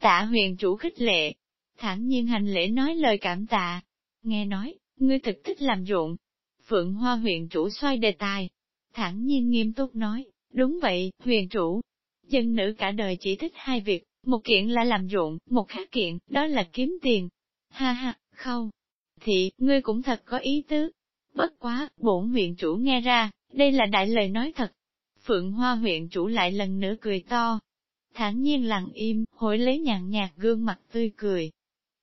Tạ huyện chủ khích lệ, thản nhiên hành lễ nói lời cảm tạ. Nghe nói, ngươi thực thích làm ruộng. Phượng Hoa huyện chủ xoay đề tài. Thản nhiên nghiêm túc nói, đúng vậy, huyện chủ. Dân nữ cả đời chỉ thích hai việc, một kiện là làm ruộng, một khác kiện, đó là kiếm tiền. Ha ha, khâu. Thị, ngươi cũng thật có ý tứ. Bất quá, bổn huyện chủ nghe ra, đây là đại lời nói thật. Phượng Hoa huyện chủ lại lần nữa cười to. thản nhiên lặng im, hội lấy nhàn nhạt gương mặt tươi cười.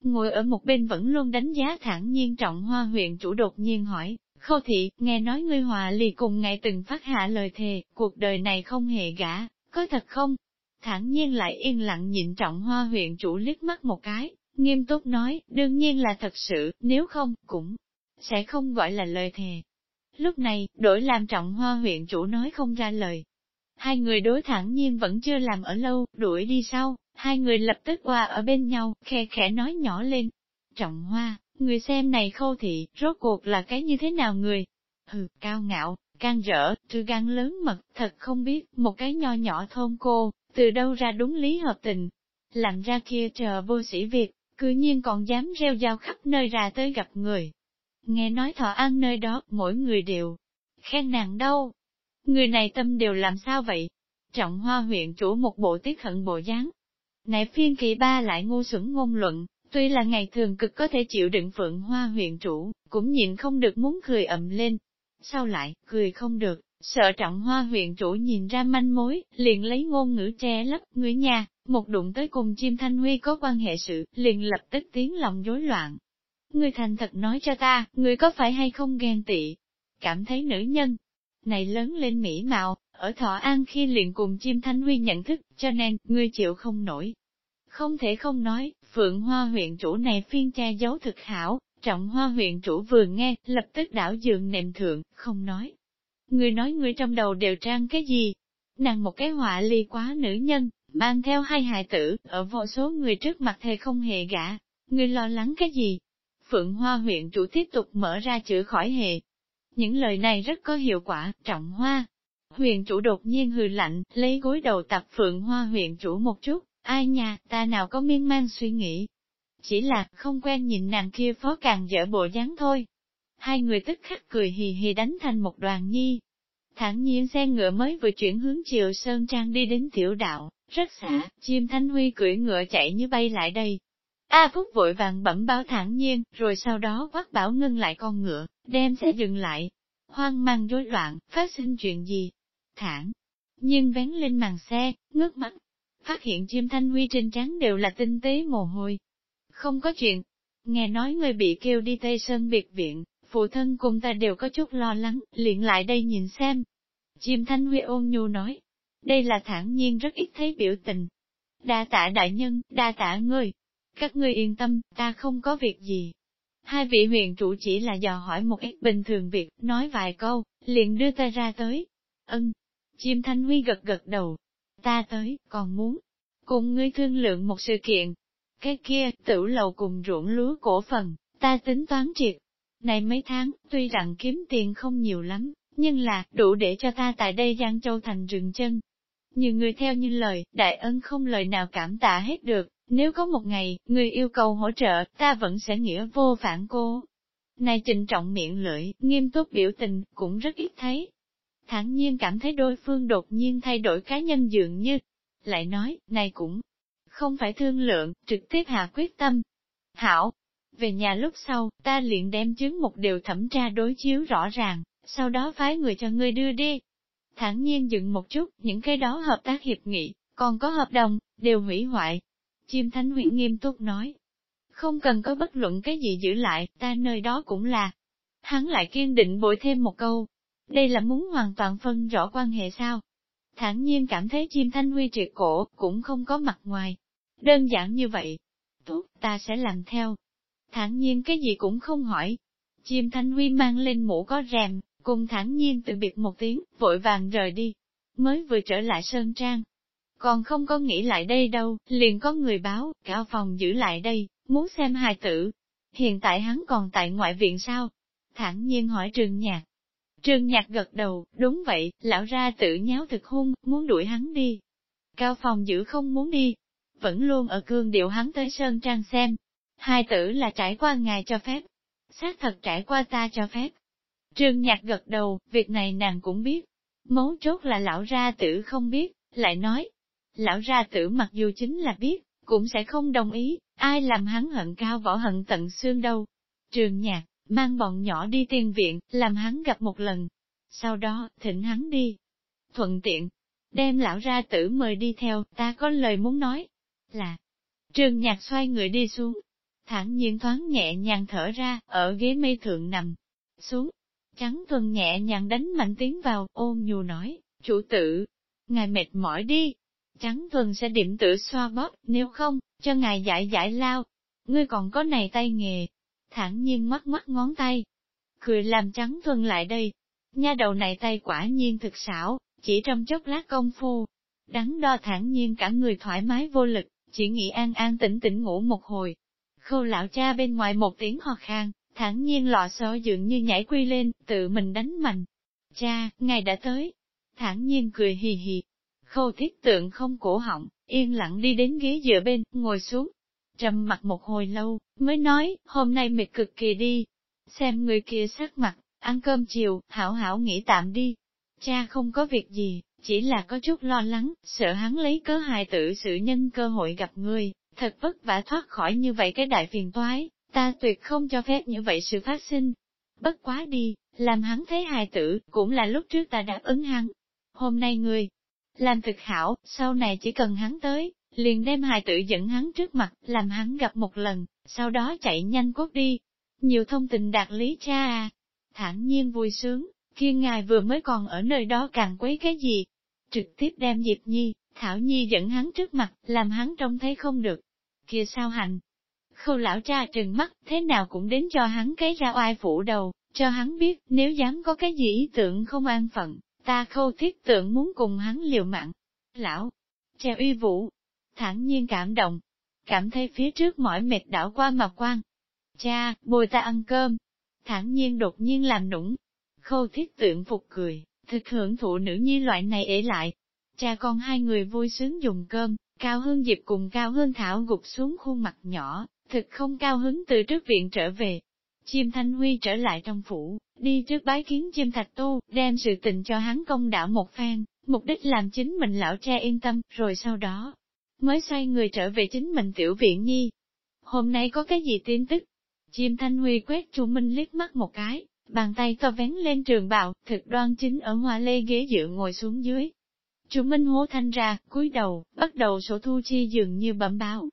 Ngồi ở một bên vẫn luôn đánh giá thản nhiên trọng hoa huyện chủ đột nhiên hỏi, khâu thị, nghe nói ngươi hòa lì cùng ngày từng phát hạ lời thề, cuộc đời này không hề gã, có thật không? Thản nhiên lại yên lặng nhịn trọng hoa huyện chủ liếc mắt một cái, nghiêm túc nói, đương nhiên là thật sự, nếu không, cũng sẽ không gọi là lời thề. Lúc này, đổi làm trọng hoa huyện chủ nói không ra lời. Hai người đối thẳng nhiên vẫn chưa làm ở lâu, đuổi đi sau, hai người lập tức qua ở bên nhau, khe khẽ nói nhỏ lên. Trọng hoa, người xem này khâu thị, rốt cuộc là cái như thế nào người? Hừ, cao ngạo, can rỡ, trừ gan lớn mật, thật không biết, một cái nho nhỏ thôn cô, từ đâu ra đúng lý hợp tình. Làm ra kia chờ vô sĩ việc cư nhiên còn dám reo dao khắp nơi ra tới gặp người. Nghe nói thọ an nơi đó, mỗi người đều khen nàng đâu. Người này tâm đều làm sao vậy? Trọng hoa huyện chủ một bộ tiết hận bộ dáng. Này phiên kỳ ba lại ngu xuẩn ngôn luận, tuy là ngày thường cực có thể chịu đựng phượng hoa huyện chủ, cũng nhịn không được muốn cười ậm lên. Sao lại, cười không được, sợ trọng hoa huyện chủ nhìn ra manh mối, liền lấy ngôn ngữ che lấp người nhà, một đụng tới cùng chim thanh huy có quan hệ sự, liền lập tức tiếng lòng rối loạn, Ngươi thành thật nói cho ta, ngươi có phải hay không ghen tị? Cảm thấy nữ nhân này lớn lên mỹ mạo, ở Thọ An khi liền cùng chim thanh huy nhận thức, cho nên, ngươi chịu không nổi. Không thể không nói, Phượng Hoa huyện chủ này phiên che giấu thực hảo, trọng Hoa huyện chủ vừa nghe, lập tức đảo giường nệm thượng, không nói. Ngươi nói ngươi trong đầu đều trang cái gì? Nàng một cái họa ly quá nữ nhân, mang theo hai hài tử, ở vô số người trước mặt thề không hề gã. người lo lắng cái gì? Phượng Hoa huyện chủ tiếp tục mở ra chữa khỏi hệ. Những lời này rất có hiệu quả, trọng hoa. Huyện chủ đột nhiên hừ lạnh, lấy gối đầu tập Phượng Hoa huyện chủ một chút, ai nha, ta nào có miên man suy nghĩ. Chỉ là, không quen nhìn nàng kia phó càng dở bộ dáng thôi. Hai người tức khắc cười hì hì đánh thành một đoàn nhi. Thẳng nhiên xe ngựa mới vừa chuyển hướng chiều Sơn Trang đi đến tiểu đạo, rất xả, chim thanh huy cưỡi ngựa chạy như bay lại đây, A Phúc vội vàng bẩm báo thản nhiên, rồi sau đó quát bảo ngưng lại con ngựa, đem sẽ dừng lại. Hoang mang rối loạn, phát sinh chuyện gì? Thản nhiên vén lên màn xe, ngước mắt, phát hiện chim thanh huy trên trán đều là tinh tế mồ hôi. Không có chuyện, nghe nói người bị kêu đi Tây Sơn biệt viện, phụ thân cùng ta đều có chút lo lắng, liền lại đây nhìn xem. Chim thanh huy ôn nhu nói, đây là thản nhiên rất ít thấy biểu tình. Đa tạ đại nhân, đa tạ ngươi, các ngươi yên tâm, ta không có việc gì. Hai vị huyện chủ chỉ là dò hỏi một ít bình thường việc, nói vài câu, liền đưa ta ra tới. Ân. Chim Thanh Huy gật gật đầu. Ta tới, còn muốn cùng ngươi thương lượng một sự kiện. Cái kia, tử lầu cùng ruộng lúa cổ phần, ta tính toán triệt. Này mấy tháng, tuy rằng kiếm tiền không nhiều lắm, nhưng là, đủ để cho ta tại đây Giang Châu thành rừng chân như người theo như lời, đại ân không lời nào cảm tạ hết được, nếu có một ngày, người yêu cầu hỗ trợ, ta vẫn sẽ nghĩa vô phản cô. Này trình trọng miệng lưỡi, nghiêm túc biểu tình, cũng rất ít thấy. Thẳng nhiên cảm thấy đôi phương đột nhiên thay đổi cá nhân dường như, lại nói, này cũng không phải thương lượng, trực tiếp hạ quyết tâm. Hảo, về nhà lúc sau, ta liền đem chứng một điều thẩm tra đối chiếu rõ ràng, sau đó phái người cho ngươi đưa đi. Thẳng nhiên dừng một chút, những cái đó hợp tác hiệp nghị, còn có hợp đồng, đều hủy hoại, Chim Thánh huyện nghiêm túc nói. Không cần có bất luận cái gì giữ lại, ta nơi đó cũng là. Hắn lại kiên định bội thêm một câu. Đây là muốn hoàn toàn phân rõ quan hệ sao? Thản nhiên cảm thấy chim thanh huy triệt cổ, cũng không có mặt ngoài. Đơn giản như vậy. Tốt, ta sẽ làm theo. Thản nhiên cái gì cũng không hỏi. Chim thanh huy mang lên mũ có rèm, cùng thản nhiên từ biệt một tiếng, vội vàng rời đi. Mới vừa trở lại Sơn Trang. còn không có nghĩ lại đây đâu, liền có người báo, cao phòng giữ lại đây, muốn xem hài tử. Hiện tại hắn còn tại ngoại viện sao? Thẳng nhiên hỏi trường nhạc. Trường nhạc gật đầu, đúng vậy, lão ra tự nháo thực hung, muốn đuổi hắn đi. Cao phòng giữ không muốn đi, vẫn luôn ở cương điệu hắn tới Sơn Trang xem. Hai tử là trải qua ngài cho phép. Xác thật trải qua ta cho phép. Trương Nhạc gật đầu, việc này nàng cũng biết. Mấu chốt là lão ra tử không biết, lại nói. Lão ra tử mặc dù chính là biết, cũng sẽ không đồng ý, ai làm hắn hận cao võ hận tận xương đâu. Trường Nhạc, mang bọn nhỏ đi tiền viện, làm hắn gặp một lần. Sau đó, thỉnh hắn đi. Thuận tiện, đem lão ra tử mời đi theo, ta có lời muốn nói là trường nhạc xoay người đi xuống, thẳng nhiên thoáng nhẹ nhàng thở ra, ở ghế mây thượng nằm, xuống. Trắng Thuần nhẹ nhàng đánh mạnh tiếng vào, ôm nhu nói, chủ tử, ngài mệt mỏi đi. Trắng Thuần sẽ điểm tử xoa bóp, nếu không, cho ngài giải giải lao. Ngươi còn có này tay nghề. Thẳng nhiên mắt mắt ngón tay. Cười làm trắng Thuần lại đây. Nha đầu này tay quả nhiên thực xảo, chỉ trong chốc lát công phu. Đắn đo thẳng nhiên cả người thoải mái vô lực, chỉ nghĩ an an tĩnh tĩnh ngủ một hồi. Khâu lão cha bên ngoài một tiếng ho khan, thẳng nhiên lọ xo dường như nhảy quy lên, tự mình đánh mạnh. Cha, ngài đã tới. Thẳng nhiên cười hì hì. Khâu thiết tượng không cổ họng, yên lặng đi đến ghế dựa bên, ngồi xuống. Trầm mặt một hồi lâu, mới nói, hôm nay mệt cực kỳ đi. Xem người kia sắc mặt, ăn cơm chiều, hảo hảo nghỉ tạm đi. Cha không có việc gì, chỉ là có chút lo lắng, sợ hắn lấy cớ hài tử sự nhân cơ hội gặp người thật vất vả thoát khỏi như vậy cái đại phiền toái, ta tuyệt không cho phép như vậy sự phát sinh. Bất quá đi, làm hắn thấy hài tử, cũng là lúc trước ta đáp ứng hắn. Hôm nay người làm thực hảo, sau này chỉ cần hắn tới, liền đem hài tử dẫn hắn trước mặt, làm hắn gặp một lần, sau đó chạy nhanh cốt đi. Nhiều thông tình đạt lý cha à, thản nhiên vui sướng, khi ngài vừa mới còn ở nơi đó càng quấy cái gì, trực tiếp đem Diệp Nhi, Thảo Nhi dẫn hắn trước mặt, làm hắn trông thấy không được. Kia sao hành? Khâu lão cha trừng mắt, thế nào cũng đến cho hắn cái ra oai phủ đầu, cho hắn biết, nếu dám có cái gì ý tưởng không an phận, ta khâu thiết tượng muốn cùng hắn liều mạng. Lão, treo uy vũ, thản nhiên cảm động, cảm thấy phía trước mỏi mệt đảo qua mặt quan. Cha, bồi ta ăn cơm. thản nhiên đột nhiên làm nũng. Khâu thiết tượng phục cười, thực hưởng thụ nữ nhi loại này ế lại. Cha con hai người vui sướng dùng cơm, Cao Hương Diệp cùng Cao Hương Thảo gục xuống khuôn mặt nhỏ, thực không cao hứng từ trước viện trở về. Chim Thanh Huy trở lại trong phủ, đi trước bái kiến chim Thạch Tu, đem sự tình cho hắn công đạo một phen, mục đích làm chính mình lão cha yên tâm, rồi sau đó, mới xoay người trở về chính mình tiểu viện nhi. Hôm nay có cái gì tin tức? Chim Thanh Huy quét Chu Minh liếc mắt một cái, bàn tay to vén lên trường bào, thực đoan chính ở hoa lê ghế dựa ngồi xuống dưới. Chu Minh hố thanh ra, cúi đầu, bắt đầu sổ thu chi dường như bẩm báo.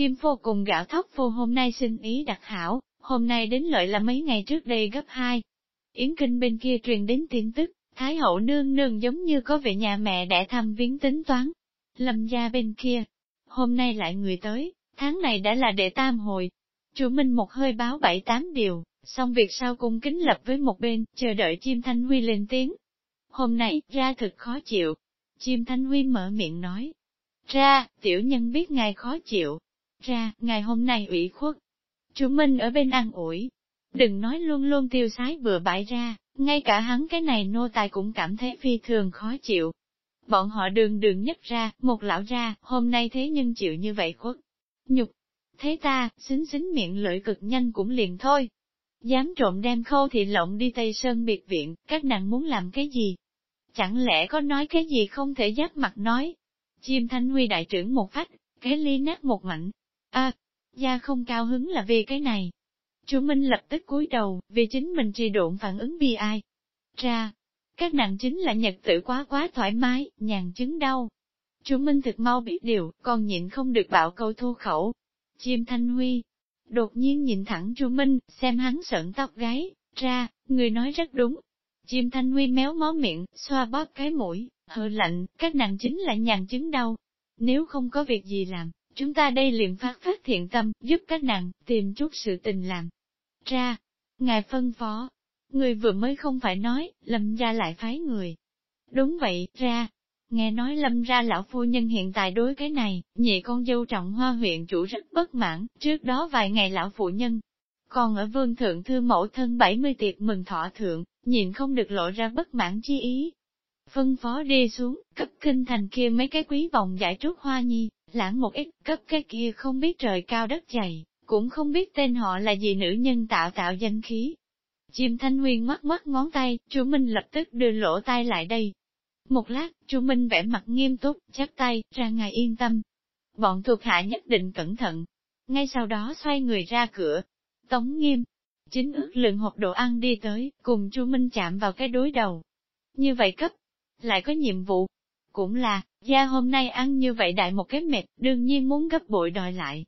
Kim vô cùng gạo thóc vô hôm nay xin ý đặc hảo, hôm nay đến lợi là mấy ngày trước đây gấp hai. Yến kinh bên kia truyền đến tin tức, Thái hậu nương nương giống như có về nhà mẹ đã thăm viếng tính toán. Lâm gia bên kia, hôm nay lại người tới, tháng này đã là đệ tam hồi. Chủ Minh một hơi báo bảy tám điều, xong việc sau cung kính lập với một bên, chờ đợi chim thanh huy lên tiếng. Hôm nay, ra thực khó chịu. Chim thanh huy mở miệng nói. Ra, tiểu nhân biết ngài khó chịu. Ra, ngày hôm nay ủy khuất. Chú Minh ở bên ăn ủi. Đừng nói luôn luôn tiêu sái vừa bãi ra, ngay cả hắn cái này nô tài cũng cảm thấy phi thường khó chịu. Bọn họ đường đường nhất ra, một lão ra, hôm nay thế nhân chịu như vậy khuất. Nhục, thế ta, xính xính miệng lưỡi cực nhanh cũng liền thôi. Dám trộm đem khâu thì lộng đi Tây Sơn biệt viện, các nàng muốn làm cái gì? Chẳng lẽ có nói cái gì không thể giáp mặt nói? Chim Thanh Huy đại trưởng một phách, cái ly nát một mảnh a gia không cao hứng là vì cái này. Chú Minh lập tức cúi đầu, vì chính mình trì độn phản ứng bi ai. Ra, các nàng chính là nhật tử quá quá thoải mái, nhàn chứng đau. Chú Minh thực mau biết điều, còn nhịn không được bạo câu thô khẩu. Chim Thanh Huy, đột nhiên nhìn thẳng Chu Minh, xem hắn sợn tóc gáy, ra, người nói rất đúng. Chim Thanh Huy méo mó miệng, xoa bóp cái mũi, hờ lạnh, các nàng chính là nhàn chứng đau. Nếu không có việc gì làm, chúng ta đây liền phát phát thiện tâm, giúp các nàng, tìm chút sự tình làm. Ra, ngài phân phó, người vừa mới không phải nói, lâm gia lại phái người. Đúng vậy, ra, Nghe nói lâm ra lão phu nhân hiện tại đối cái này, nhị con dâu trọng hoa huyện chủ rất bất mãn, trước đó vài ngày lão phụ nhân. Còn ở vương thượng thư mẫu thân 70 tiệc mừng thọ thượng, nhìn không được lộ ra bất mãn chi ý. Phân phó đi xuống, cấp kinh thành kia mấy cái quý vòng giải trúc hoa nhi, lãng một ít, cấp cái kia không biết trời cao đất dày, cũng không biết tên họ là gì nữ nhân tạo tạo danh khí. Chim Thanh Nguyên mắt mắt ngón tay, chú Minh lập tức đưa lỗ tai lại đây. Một lát, chú Minh vẻ mặt nghiêm túc, chắp tay, ra ngài yên tâm. Bọn thuộc hạ nhất định cẩn thận. Ngay sau đó xoay người ra cửa. Tống nghiêm, chính ước lượng hộp đồ ăn đi tới, cùng chú Minh chạm vào cái đối đầu. Như vậy cấp, lại có nhiệm vụ. Cũng là, gia hôm nay ăn như vậy đại một cái mệt, đương nhiên muốn gấp bội đòi lại.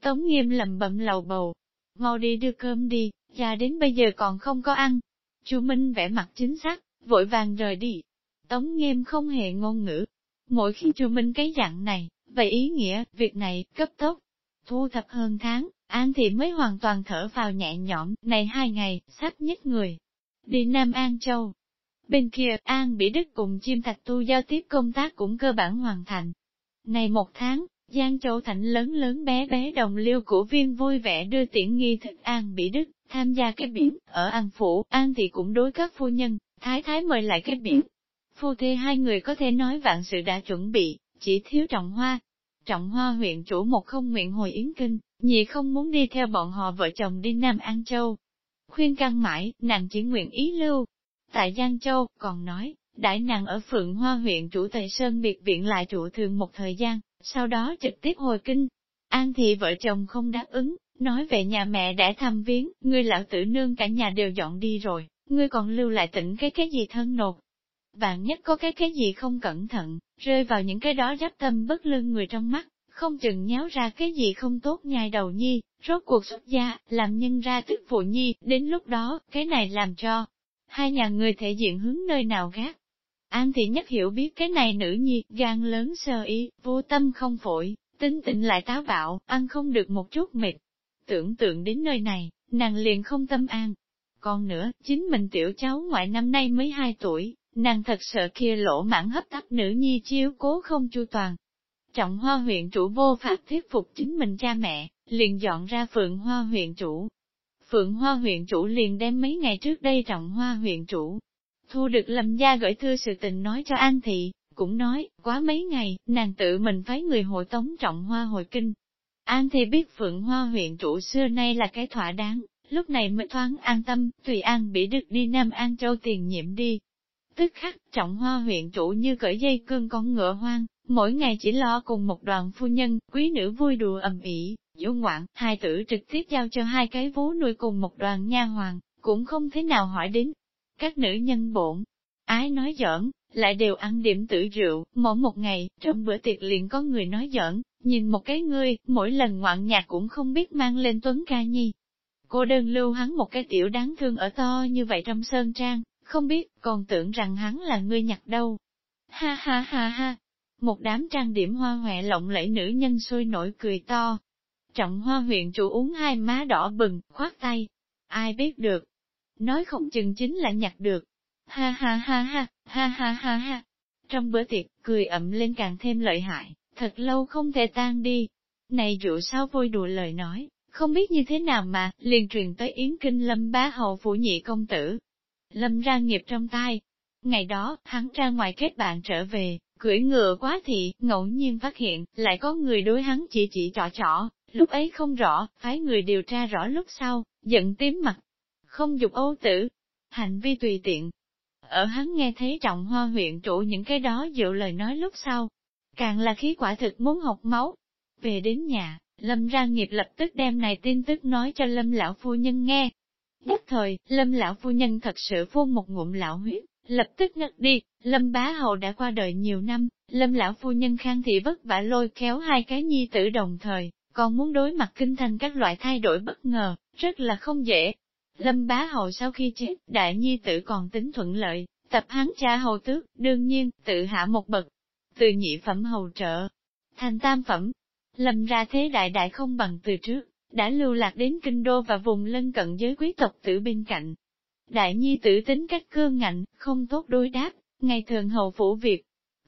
Tống nghiêm lầm bậm lầu bầu. Mau đi đưa cơm đi, gia đến bây giờ còn không có ăn. Chu Minh vẽ mặt chính xác, vội vàng rời đi. Tống nghiêm không hề ngôn ngữ. Mỗi khi Chu Minh cái dạng này, vậy ý nghĩa, việc này, cấp tốc. Thu thập hơn tháng, An Thị mới hoàn toàn thở vào nhẹ nhõm, này hai ngày, sắp nhất người. Đi Nam An Châu, Bên kia, An Bỉ Đức cùng chim thạch tu giao tiếp công tác cũng cơ bản hoàn thành. Này một tháng, Giang Châu Thạnh lớn lớn bé bé đồng liêu của viên vui vẻ đưa tiễn nghi thức An Bỉ Đức, tham gia cái biển, ở An Phủ, An thì cũng đối các phu nhân, thái thái mời lại cái biển. Phu thê hai người có thể nói vạn sự đã chuẩn bị, chỉ thiếu trọng hoa. Trọng hoa huyện chủ một không nguyện hồi yến kinh, nhị không muốn đi theo bọn họ vợ chồng đi Nam An Châu. Khuyên căn mãi, nàng chỉ nguyện ý lưu, Tại Giang Châu, còn nói, đại nàng ở Phượng Hoa huyện chủ Tây Sơn biệt viện lại trụ thường một thời gian, sau đó trực tiếp hồi kinh. An thị vợ chồng không đáp ứng, nói về nhà mẹ đã thăm viếng, ngươi lão tử nương cả nhà đều dọn đi rồi, ngươi còn lưu lại tỉnh cái cái gì thân nột. Vạn nhất có cái cái gì không cẩn thận, rơi vào những cái đó giáp tâm bất lương người trong mắt, không chừng nháo ra cái gì không tốt nhai đầu nhi, rốt cuộc xuất gia, làm nhân ra tức phụ nhi, đến lúc đó, cái này làm cho, hai nhà người thể diện hướng nơi nào gác. An thị nhất hiểu biết cái này nữ nhi, gan lớn sơ ý, vô tâm không phổi, tính tịnh lại táo bạo, ăn không được một chút mệt. Tưởng tượng đến nơi này, nàng liền không tâm an. Còn nữa, chính mình tiểu cháu ngoại năm nay mới hai tuổi, nàng thật sợ kia lỗ mãn hấp tấp nữ nhi chiếu cố không chu toàn. Trọng hoa huyện chủ vô pháp thuyết phục chính mình cha mẹ, liền dọn ra phượng hoa huyện chủ, Phượng Hoa huyện chủ liền đem mấy ngày trước đây trọng hoa huyện chủ. Thu được lâm gia gửi thư sự tình nói cho An Thị, cũng nói, quá mấy ngày, nàng tự mình phái người hộ tống trọng hoa hồi kinh. An Thị biết Phượng Hoa huyện chủ xưa nay là cái thỏa đáng, lúc này mới thoáng an tâm, tùy An bị được đi Nam An Châu tiền nhiệm đi. Tức khắc, trọng hoa huyện chủ như cởi dây cương con ngựa hoang, mỗi ngày chỉ lo cùng một đoàn phu nhân, quý nữ vui đùa ầm ĩ, dỗ ngoạn, hai tử trực tiếp giao cho hai cái vú nuôi cùng một đoàn nha hoàng, cũng không thế nào hỏi đến. Các nữ nhân bổn, ái nói giỡn, lại đều ăn điểm tử rượu, mỗi một ngày, trong bữa tiệc liền có người nói giỡn, nhìn một cái ngươi, mỗi lần ngoạn nhạc cũng không biết mang lên tuấn ca nhi. Cô đơn lưu hắn một cái tiểu đáng thương ở to như vậy trong sơn trang, không biết, còn tưởng rằng hắn là ngươi nhặt đâu. Ha ha ha ha, một đám trang điểm hoa hòe lộng lẫy nữ nhân sôi nổi cười to, Trọng hoa huyện chủ uống hai má đỏ bừng, khoát tay. Ai biết được? Nói không chừng chính là nhặt được. Ha ha ha ha, ha ha ha ha. Trong bữa tiệc, cười ẩm lên càng thêm lợi hại, thật lâu không thể tan đi. Này rượu sao vui đùa lời nói, không biết như thế nào mà, liền truyền tới Yến Kinh Lâm bá hậu phủ nhị công tử. Lâm ra nghiệp trong tay. Ngày đó, hắn ra ngoài kết bạn trở về, cưỡi ngựa quá thị, ngẫu nhiên phát hiện, lại có người đối hắn chỉ chỉ trỏ trỏ, Lúc ấy không rõ, phái người điều tra rõ lúc sau, giận tím mặt. Không dục ô tử, hành vi tùy tiện. Ở hắn nghe thấy trọng hoa huyện chủ những cái đó dịu lời nói lúc sau. Càng là khí quả thực muốn học máu. Về đến nhà, Lâm ra nghiệp lập tức đem này tin tức nói cho Lâm lão phu nhân nghe. Nhất thời, Lâm lão phu nhân thật sự phun một ngụm lão huyết, lập tức ngất đi, Lâm bá hầu đã qua đời nhiều năm, Lâm lão phu nhân khang thị vất vả lôi kéo hai cái nhi tử đồng thời, còn muốn đối mặt kinh thành các loại thay đổi bất ngờ, rất là không dễ. Lâm bá hầu sau khi chết, đại nhi tử còn tính thuận lợi, tập hắn cha hầu tước, đương nhiên, tự hạ một bậc, từ nhị phẩm hầu trợ, thành tam phẩm. Lâm ra thế đại đại không bằng từ trước, đã lưu lạc đến kinh đô và vùng lân cận giới quý tộc tử bên cạnh. Đại nhi tử tính cách cương ngạnh, không tốt đối đáp, ngày thường hầu phủ việc,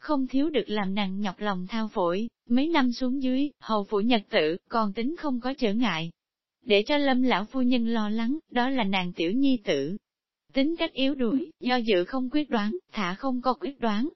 không thiếu được làm nàng nhọc lòng thao phổi, mấy năm xuống dưới, hầu phủ nhật tử, còn tính không có trở ngại. Để cho lâm lão phu nhân lo lắng, đó là nàng tiểu nhi tử. Tính cách yếu đuối, do dự không quyết đoán, thả không có quyết đoán.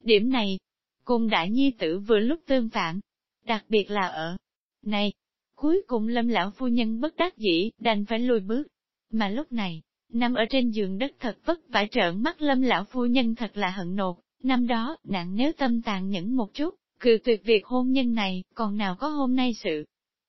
Điểm này, cùng đại nhi tử vừa lúc tương phản, đặc biệt là ở này. Cuối cùng lâm lão phu nhân bất đắc dĩ, đành phải lùi bước. Mà lúc này, nằm ở trên giường đất thật vất vả trợn mắt lâm lão phu nhân thật là hận nột, năm đó, nạn nếu tâm tàn nhẫn một chút, cự tuyệt việc hôn nhân này, còn nào có hôm nay sự.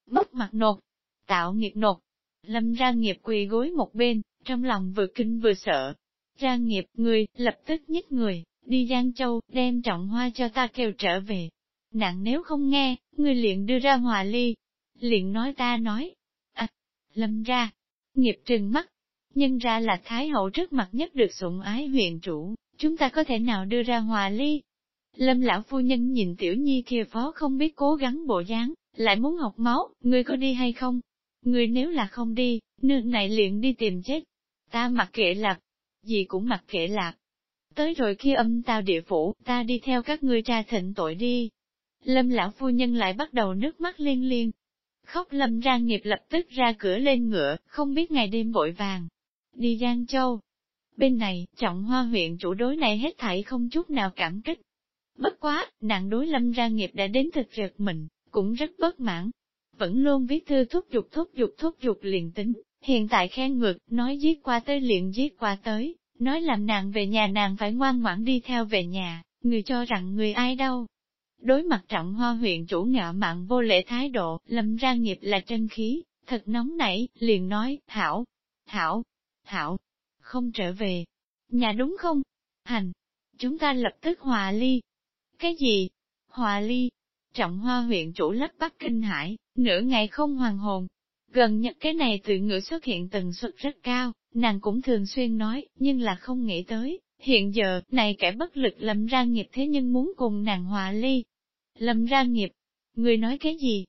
Mất mặt nột, tạo nghiệp nột, lâm ra nghiệp quỳ gối một bên, trong lòng vừa kinh vừa sợ. Ra nghiệp người, lập tức nhích người, đi Giang Châu, đem trọng hoa cho ta kêu trở về. Nặng nếu không nghe, người liền đưa ra hòa ly. Liền nói ta nói. À, lâm ra, nghiệp trừng mắt. Nhân ra là Thái hậu trước mặt nhất được sủng ái huyện chủ, chúng ta có thể nào đưa ra hòa ly? Lâm lão phu nhân nhìn tiểu nhi kia phó không biết cố gắng bộ dáng, lại muốn học máu, ngươi có đi hay không? Ngươi nếu là không đi, nương này liền đi tìm chết. Ta mặc kệ lạc, gì cũng mặc kệ lạc. Tới rồi khi âm tao địa phủ, ta đi theo các ngươi tra thịnh tội đi. Lâm lão phu nhân lại bắt đầu nước mắt liên liên. Khóc lâm ra nghiệp lập tức ra cửa lên ngựa, không biết ngày đêm vội vàng. Đi Giang Châu. Bên này, trọng hoa huyện chủ đối này hết thảy không chút nào cảm kích. Bất quá, nàng đối lâm ra nghiệp đã đến thực rượt mình, cũng rất bất mãn. Vẫn luôn viết thư thúc giục thúc giục thúc giục liền tính, hiện tại khen ngược, nói giết qua tới liền giết qua tới, nói làm nàng về nhà nàng phải ngoan ngoãn đi theo về nhà, người cho rằng người ai đâu. Đối mặt trọng hoa huyện chủ ngạo mạn vô lễ thái độ, lâm ra nghiệp là chân khí, thật nóng nảy, liền nói, hảo, hảo, hảo, không trở về. Nhà đúng không? Hành, chúng ta lập tức hòa ly. Cái gì? Hòa ly? Trọng hoa huyện chủ lấp bắc kinh hải, nửa ngày không hoàn hồn. Gần nhất cái này từ ngữ xuất hiện tần suất rất cao, nàng cũng thường xuyên nói, nhưng là không nghĩ tới, hiện giờ, này kẻ bất lực lâm ra nghiệp thế nhưng muốn cùng nàng hòa ly. Lâm ra nghiệp, người nói cái gì?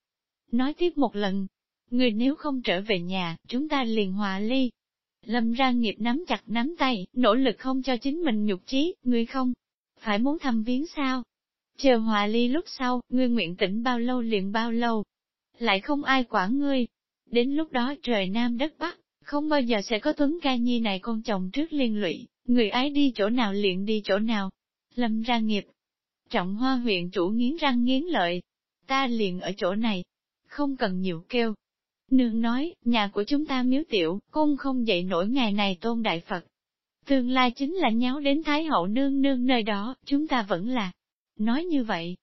Nói tiếp một lần, người nếu không trở về nhà, chúng ta liền hòa ly. Lâm ra nghiệp nắm chặt nắm tay, nỗ lực không cho chính mình nhục chí, ngươi không? Phải muốn thăm viếng sao? Chờ hòa ly lúc sau, ngươi nguyện tỉnh bao lâu liền bao lâu? Lại không ai quản ngươi. Đến lúc đó trời Nam đất Bắc, không bao giờ sẽ có Tuấn Ca Nhi này con chồng trước liên lụy, người ấy đi chỗ nào liền đi chỗ nào. Lâm ra nghiệp. Trọng hoa huyện chủ nghiến răng nghiến lợi. Ta liền ở chỗ này. Không cần nhiều kêu. Nương nói, nhà của chúng ta miếu tiểu, cung không dậy nổi ngày này tôn đại Phật. Tương lai chính là nháo đến Thái hậu nương nương nơi đó, chúng ta vẫn là. Nói như vậy,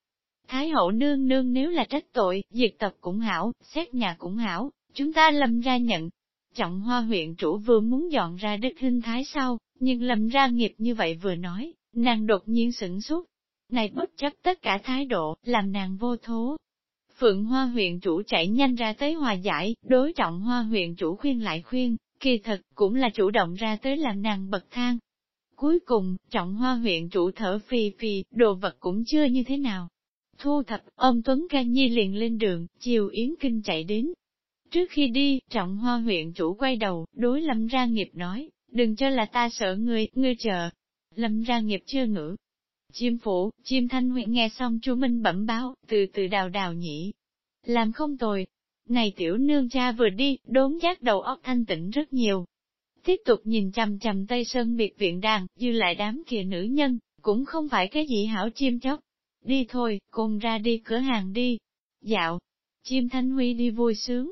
Thái hậu nương nương nếu là trách tội, diệt tập cũng hảo, xét nhà cũng hảo, chúng ta lâm ra nhận, Trọng hoa huyện chủ vừa muốn dọn ra đất hình thái sau, nhưng lầm ra nghiệp như vậy vừa nói, nàng đột nhiên sửng sốt. Này bất chấp tất cả thái độ, làm nàng vô thố. Phượng hoa huyện chủ chạy nhanh ra tới hòa giải, đối trọng hoa huyện chủ khuyên lại khuyên, kỳ thật cũng là chủ động ra tới làm nàng bậc thang. Cuối cùng, trọng hoa huyện chủ thở phì phì, đồ vật cũng chưa như thế nào. Thu thập, ôm Tuấn Ca Nhi liền lên đường, chiều Yến Kinh chạy đến, Trước khi đi, trọng hoa huyện chủ quay đầu, đối lâm ra nghiệp nói, đừng cho là ta sợ ngươi, ngươi chờ. Lâm ra nghiệp chưa ngữ. Chim phủ, chim thanh huyện nghe xong chú Minh bẩm báo, từ từ đào đào nhỉ. Làm không tồi. Này tiểu nương cha vừa đi, đốn giác đầu óc thanh tĩnh rất nhiều. Tiếp tục nhìn chằm chằm Tây Sơn biệt viện đàn, dư lại đám kia nữ nhân, cũng không phải cái gì hảo chim chóc. Đi thôi, cùng ra đi cửa hàng đi. Dạo. Chim Thanh Huy đi vui sướng,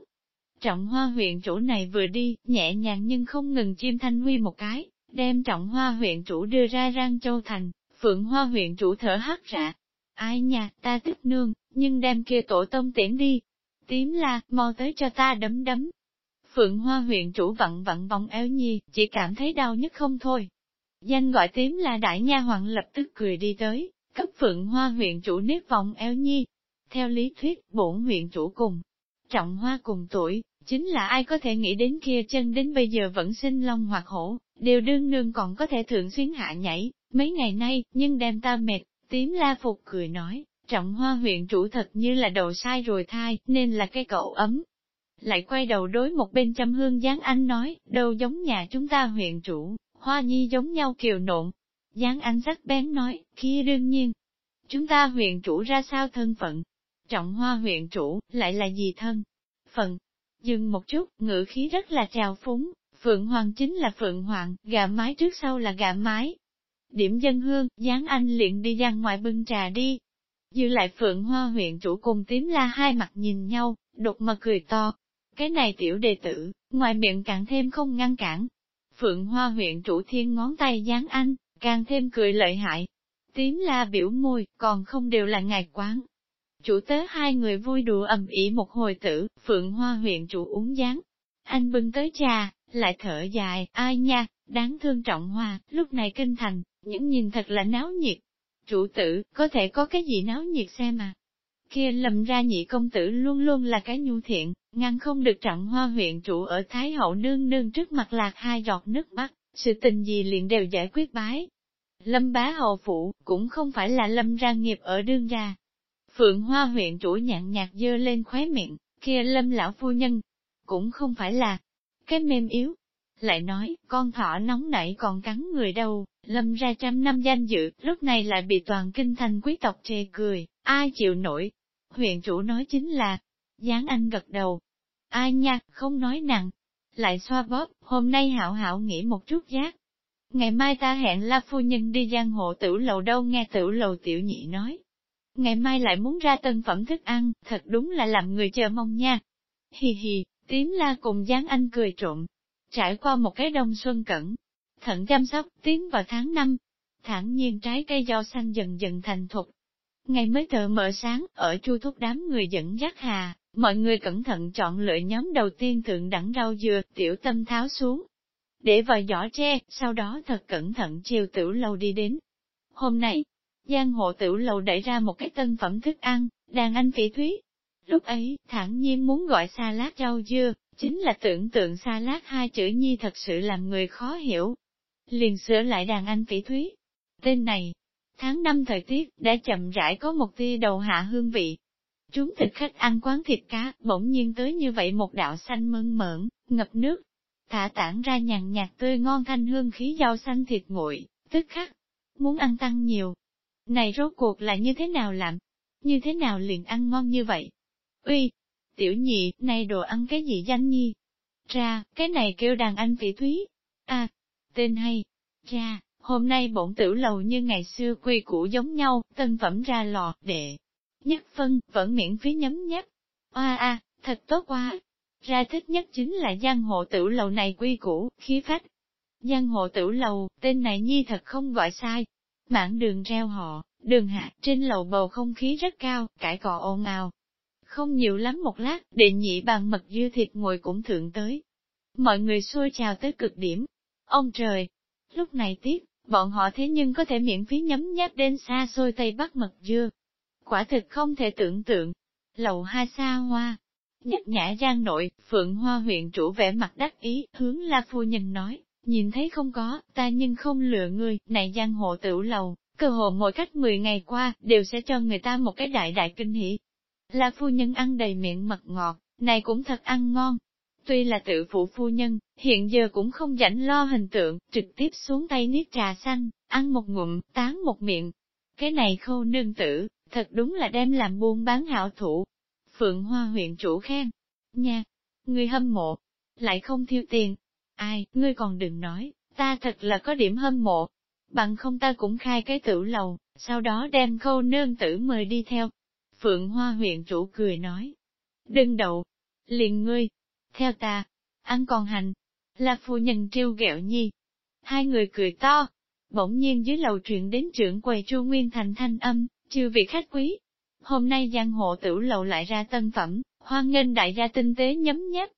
Trọng hoa huyện chủ này vừa đi, nhẹ nhàng nhưng không ngừng chim thanh huy một cái, đem trọng hoa huyện chủ đưa ra rang châu thành, phượng hoa huyện chủ thở hắt rạ. Ai nha, ta thích nương, nhưng đem kia tổ tông tiễn đi. Tím la, mau tới cho ta đấm đấm. Phượng hoa huyện chủ vặn vặn vòng eo nhi, chỉ cảm thấy đau nhất không thôi. Danh gọi tím là đại nha hoàng lập tức cười đi tới, cấp phượng hoa huyện chủ nếp vòng eo nhi. Theo lý thuyết, bổn huyện chủ cùng, trọng hoa cùng tuổi, Chính là ai có thể nghĩ đến kia chân đến bây giờ vẫn sinh long hoặc hổ, đều đương nương còn có thể thượng xuyến hạ nhảy, mấy ngày nay, nhưng đem ta mệt, tím la phục cười nói, trọng hoa huyện chủ thật như là đầu sai rồi thai, nên là cái cậu ấm. Lại quay đầu đối một bên chăm hương giáng anh nói, đâu giống nhà chúng ta huyện chủ, hoa nhi giống nhau kiều nộn. Giáng anh rất bén nói, kia đương nhiên. chúng ta huyện chủ ra sao thân phận? Trọng hoa huyện chủ, lại là gì thân? Phận, dừng một chút, ngữ khí rất là trào phúng, Phượng Hoàng chính là Phượng Hoàng, gà mái trước sau là gà mái. Điểm dân hương, Giáng anh liền đi ra ngoài bưng trà đi. Dư lại Phượng Hoa huyện chủ cùng tím la hai mặt nhìn nhau, đột mà cười to. Cái này tiểu đệ tử, ngoài miệng càng thêm không ngăn cản. Phượng Hoa huyện chủ thiên ngón tay dán anh, càng thêm cười lợi hại. Tím la biểu môi, còn không đều là ngài quán. Chủ tớ hai người vui đùa ầm ĩ một hồi tử, Phượng Hoa huyện chủ uống dáng. Anh bưng tới trà, lại thở dài, ai nha, đáng thương trọng hoa, lúc này kinh thành, những nhìn thật là náo nhiệt. Chủ tử, có thể có cái gì náo nhiệt xem mà Kia lầm ra nhị công tử luôn luôn là cái nhu thiện, ngăn không được trọng hoa huyện chủ ở Thái hậu nương nương trước mặt lạc hai giọt nước mắt, sự tình gì liền đều giải quyết bái. Lâm bá hậu phụ, cũng không phải là lâm ra nghiệp ở đương gia. Phượng hoa huyện chủ nhạn nhạt dơ lên khóe miệng, kia lâm lão phu nhân, cũng không phải là, cái mềm yếu. Lại nói, con thỏ nóng nảy còn cắn người đâu, lâm ra trăm năm danh dự, lúc này lại bị toàn kinh thành quý tộc chê cười, ai chịu nổi. Huyện chủ nói chính là, giáng anh gật đầu. Ai nha, không nói nặng. Lại xoa bóp, hôm nay hảo hảo nghĩ một chút giác. Ngày mai ta hẹn La Phu Nhân đi giang hộ tiểu lầu đâu nghe tiểu lầu tiểu nhị nói. Ngày mai lại muốn ra tân phẩm thức ăn, thật đúng là làm người chờ mong nha. Hi hi, Tím la cùng dáng anh cười trộm. Trải qua một cái đông xuân cẩn, thận chăm sóc, tiến vào tháng năm, thẳng nhiên trái cây do xanh dần dần thành thục. Ngày mới tờ mở sáng, ở chu thúc đám người dẫn dắt hà, mọi người cẩn thận chọn lựa nhóm đầu tiên thượng đẳng rau dừa, tiểu tâm tháo xuống. Để vào giỏ tre, sau đó thật cẩn thận chiều tiểu lâu đi đến. Hôm nay, Giang hộ tiểu lầu đẩy ra một cái tân phẩm thức ăn, đàn anh phỉ thúy, Lúc ấy, thản nhiên muốn gọi xa lát rau dưa, chính là tưởng tượng xa lát hai chữ nhi thật sự làm người khó hiểu. Liền sửa lại đàn anh phỉ thúy. Tên này, tháng năm thời tiết, đã chậm rãi có một tia đầu hạ hương vị. Chúng thịt khách ăn quán thịt cá, bỗng nhiên tới như vậy một đạo xanh mơn mởn, ngập nước. Thả tản ra nhàn nhạt tươi ngon thanh hương khí rau xanh thịt nguội, tức khắc. Muốn ăn tăng nhiều. Này rốt cuộc là như thế nào làm? Như thế nào liền ăn ngon như vậy? Uy, tiểu nhị, này đồ ăn cái gì danh nhi? Ra, cái này kêu đàn anh phỉ thúy. À, tên hay. Cha, hôm nay bổn tử lầu như ngày xưa quy củ giống nhau, tân phẩm ra lò, đệ. Nhất phân, vẫn miễn phí nhấm nháp. Oa a, thật tốt quá. Ra thích nhất chính là giang hộ tử lầu này quy củ, khí phách. Giang hộ tử lầu, tên này nhi thật không gọi sai. Mảng đường reo họ, đường hạ, trên lầu bầu không khí rất cao, cãi cọ ồn ào, không nhiều lắm một lát, đệ nhị bàn mật dư thịt ngồi cũng thượng tới. Mọi người xôi chào tới cực điểm. Ông trời! Lúc này tiếc, bọn họ thế nhưng có thể miễn phí nhấm nháp đến xa xôi Tây Bắc mật dưa. Quả thực không thể tưởng tượng. Lầu hai xa hoa. Nhắc nhã giang nội, Phượng Hoa huyện chủ vẻ mặt đắc ý, hướng La Phu Nhân nói, nhìn thấy không có, ta nhưng không lừa ngươi, này giang hộ tiểu lầu, cơ hồ mỗi cách 10 ngày qua, đều sẽ cho người ta một cái đại đại kinh hỷ, là phu nhân ăn đầy miệng mật ngọt, này cũng thật ăn ngon. Tuy là tự phụ phu nhân, hiện giờ cũng không rảnh lo hình tượng, trực tiếp xuống tay niết trà xanh, ăn một ngụm, tán một miệng. Cái này khâu nương tử, thật đúng là đem làm buôn bán hảo thủ. Phượng Hoa huyện chủ khen. Nha, người hâm mộ, lại không thiếu tiền. Ai, ngươi còn đừng nói, ta thật là có điểm hâm mộ. Bằng không ta cũng khai cái tử lầu, sau đó đem khâu nương tử mời đi theo, Phượng Hoa huyện chủ cười nói. Đừng đậu, liền ngươi, theo ta, ăn còn hành, là phu nhân trêu ghẹo nhi. Hai người cười to, bỗng nhiên dưới lầu truyền đến trưởng quầy Chu Nguyên Thành thanh âm, chư vị khách quý. Hôm nay giang hộ tử lầu lại ra tân phẩm, hoan nghênh đại gia tinh tế nhấm nháp.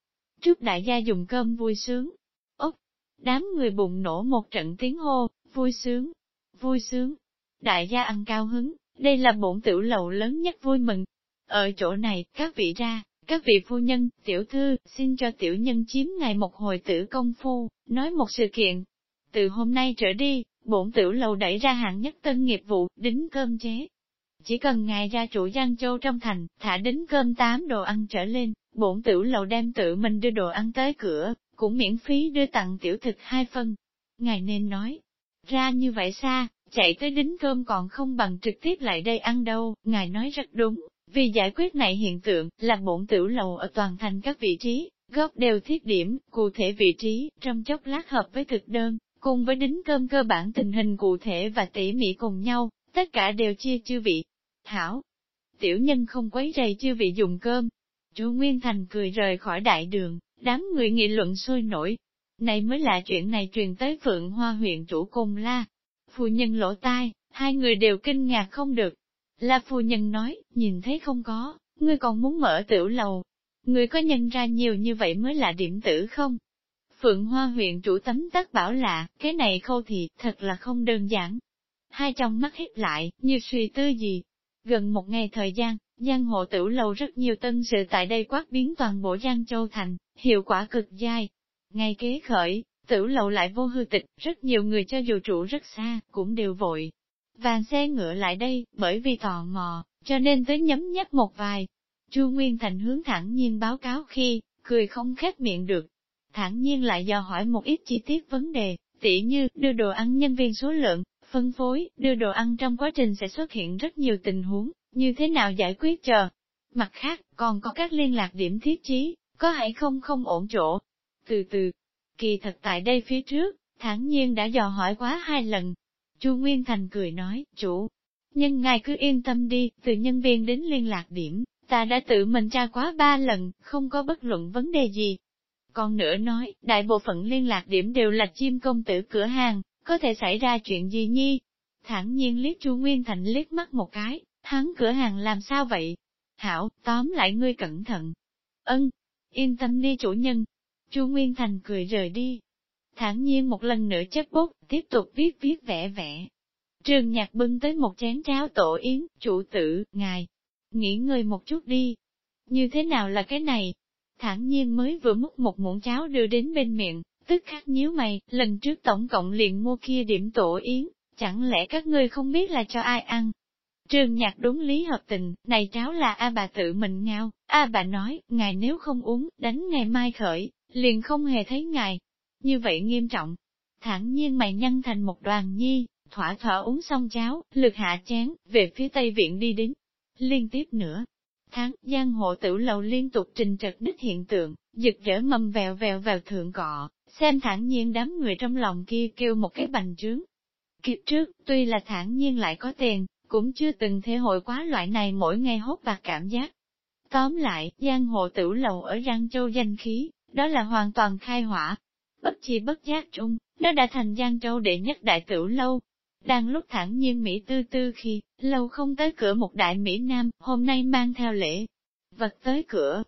Trước đại gia dùng cơm vui sướng. Ốc. đám người bùng nổ một trận tiếng hô, vui sướng, vui sướng. Đại gia ăn cao hứng, đây là bổn tiểu lầu lớn nhất vui mừng. Ở chỗ này, các vị ra, các vị phu nhân, tiểu thư, xin cho tiểu nhân chiếm ngày một hồi tử công phu, nói một sự kiện. Từ hôm nay trở đi, bổn tiểu lầu đẩy ra hạng nhất tân nghiệp vụ, đính cơm chế. Chỉ cần ngài ra chủ Giang Châu trong thành, thả đính cơm tám đồ ăn trở lên, bổn tiểu lầu đem tự mình đưa đồ ăn tới cửa, cũng miễn phí đưa tặng tiểu thực hai phân. Ngài nên nói, ra như vậy xa, chạy tới đính cơm còn không bằng trực tiếp lại đây ăn đâu, ngài nói rất đúng. Vì giải quyết này hiện tượng, là bổn tiểu lầu ở toàn thành các vị trí, góc đều thiết điểm, cụ thể vị trí, trong chốc lát hợp với thực đơn, cùng với đính cơm cơ bản tình hình cụ thể và tỉ mỉ cùng nhau, tất cả đều chia chư vị. Hảo, tiểu nhân không quấy rầy chư vị dùng cơm. Chú Nguyên Thành cười rời khỏi đại đường, đám người nghị luận sôi nổi. Này mới là chuyện này truyền tới Phượng Hoa huyện chủ cùng la. Phu nhân lỗ tai, hai người đều kinh ngạc không được. La phu nhân nói, nhìn thấy không có, ngươi còn muốn mở tiểu lầu. Ngươi có nhân ra nhiều như vậy mới là điểm tử không? Phượng Hoa huyện chủ tấm tắc bảo lạ, cái này khâu thì, thật là không đơn giản. Hai trong mắt hít lại, như suy tư gì, Gần một ngày thời gian, giang hộ tử lâu rất nhiều tân sự tại đây quát biến toàn bộ Giang Châu Thành, hiệu quả cực dai. Ngày kế khởi, tử lầu lại vô hư tịch, rất nhiều người cho dù trụ rất xa, cũng đều vội. Vàng xe ngựa lại đây, bởi vì tò mò, cho nên tới nhấm nhắc một vài. Chu Nguyên Thành hướng thẳng nhiên báo cáo khi, cười không khép miệng được. Thẳng nhiên lại dò hỏi một ít chi tiết vấn đề, tỉ như đưa đồ ăn nhân viên số lượng, phân phối, đưa đồ ăn trong quá trình sẽ xuất hiện rất nhiều tình huống, như thế nào giải quyết chờ. Mặt khác, còn có các liên lạc điểm thiết trí, có hay không không ổn chỗ. Từ từ, kỳ thật tại đây phía trước, thản nhiên đã dò hỏi quá hai lần. Chu Nguyên Thành cười nói, chủ, nhân ngài cứ yên tâm đi, từ nhân viên đến liên lạc điểm, ta đã tự mình tra quá ba lần, không có bất luận vấn đề gì. Còn nữa nói, đại bộ phận liên lạc điểm đều là chim công tử cửa hàng, có thể xảy ra chuyện gì nhi? Thẳng nhiên liếc Chu Nguyên Thành liếc mắt một cái, hắn cửa hàng làm sao vậy? Hảo, tóm lại ngươi cẩn thận. Ân, yên tâm đi chủ nhân. Chu Nguyên Thành cười rời đi. Thẳng nhiên một lần nữa chất bút, tiếp tục viết viết vẽ vẽ. Trường nhạc bưng tới một chén cháo tổ yến, chủ tử, ngài, nghỉ ngơi một chút đi. Như thế nào là cái này? Thẳng nhiên mới vừa múc một muỗng cháo đưa đến bên miệng, tức khắc nhíu mày, lần trước tổng cộng liền mua kia điểm tổ yến, chẳng lẽ các ngươi không biết là cho ai ăn? Trường nhạc đúng lý hợp tình, này cháo là A bà tự mình ngao, A bà nói, ngài nếu không uống, đánh ngày mai khởi, liền không hề thấy ngài. Như vậy nghiêm trọng. Thẳng nhiên mày nhăn thành một đoàn nhi, thỏa thỏa uống xong cháo, lực hạ chén, về phía tây viện đi đến. Liên tiếp nữa, tháng, giang hộ tử lầu liên tục trình trật đích hiện tượng, giật dở mầm vèo vèo vào thượng cọ, xem thản nhiên đám người trong lòng kia kêu một cái bành trướng. Kiếp trước, tuy là thản nhiên lại có tiền, cũng chưa từng thể hội quá loại này mỗi ngày hốt và cảm giác. Tóm lại, giang Hộ tử lầu ở Giang Châu danh khí, đó là hoàn toàn khai hỏa. Bất chi bất giác trung, nó đã thành Giang Châu đệ nhất đại tửu lâu. Đang lúc thẳng nhiên Mỹ tư tư khi, lâu không tới cửa một đại Mỹ Nam, hôm nay mang theo lễ vật tới cửa,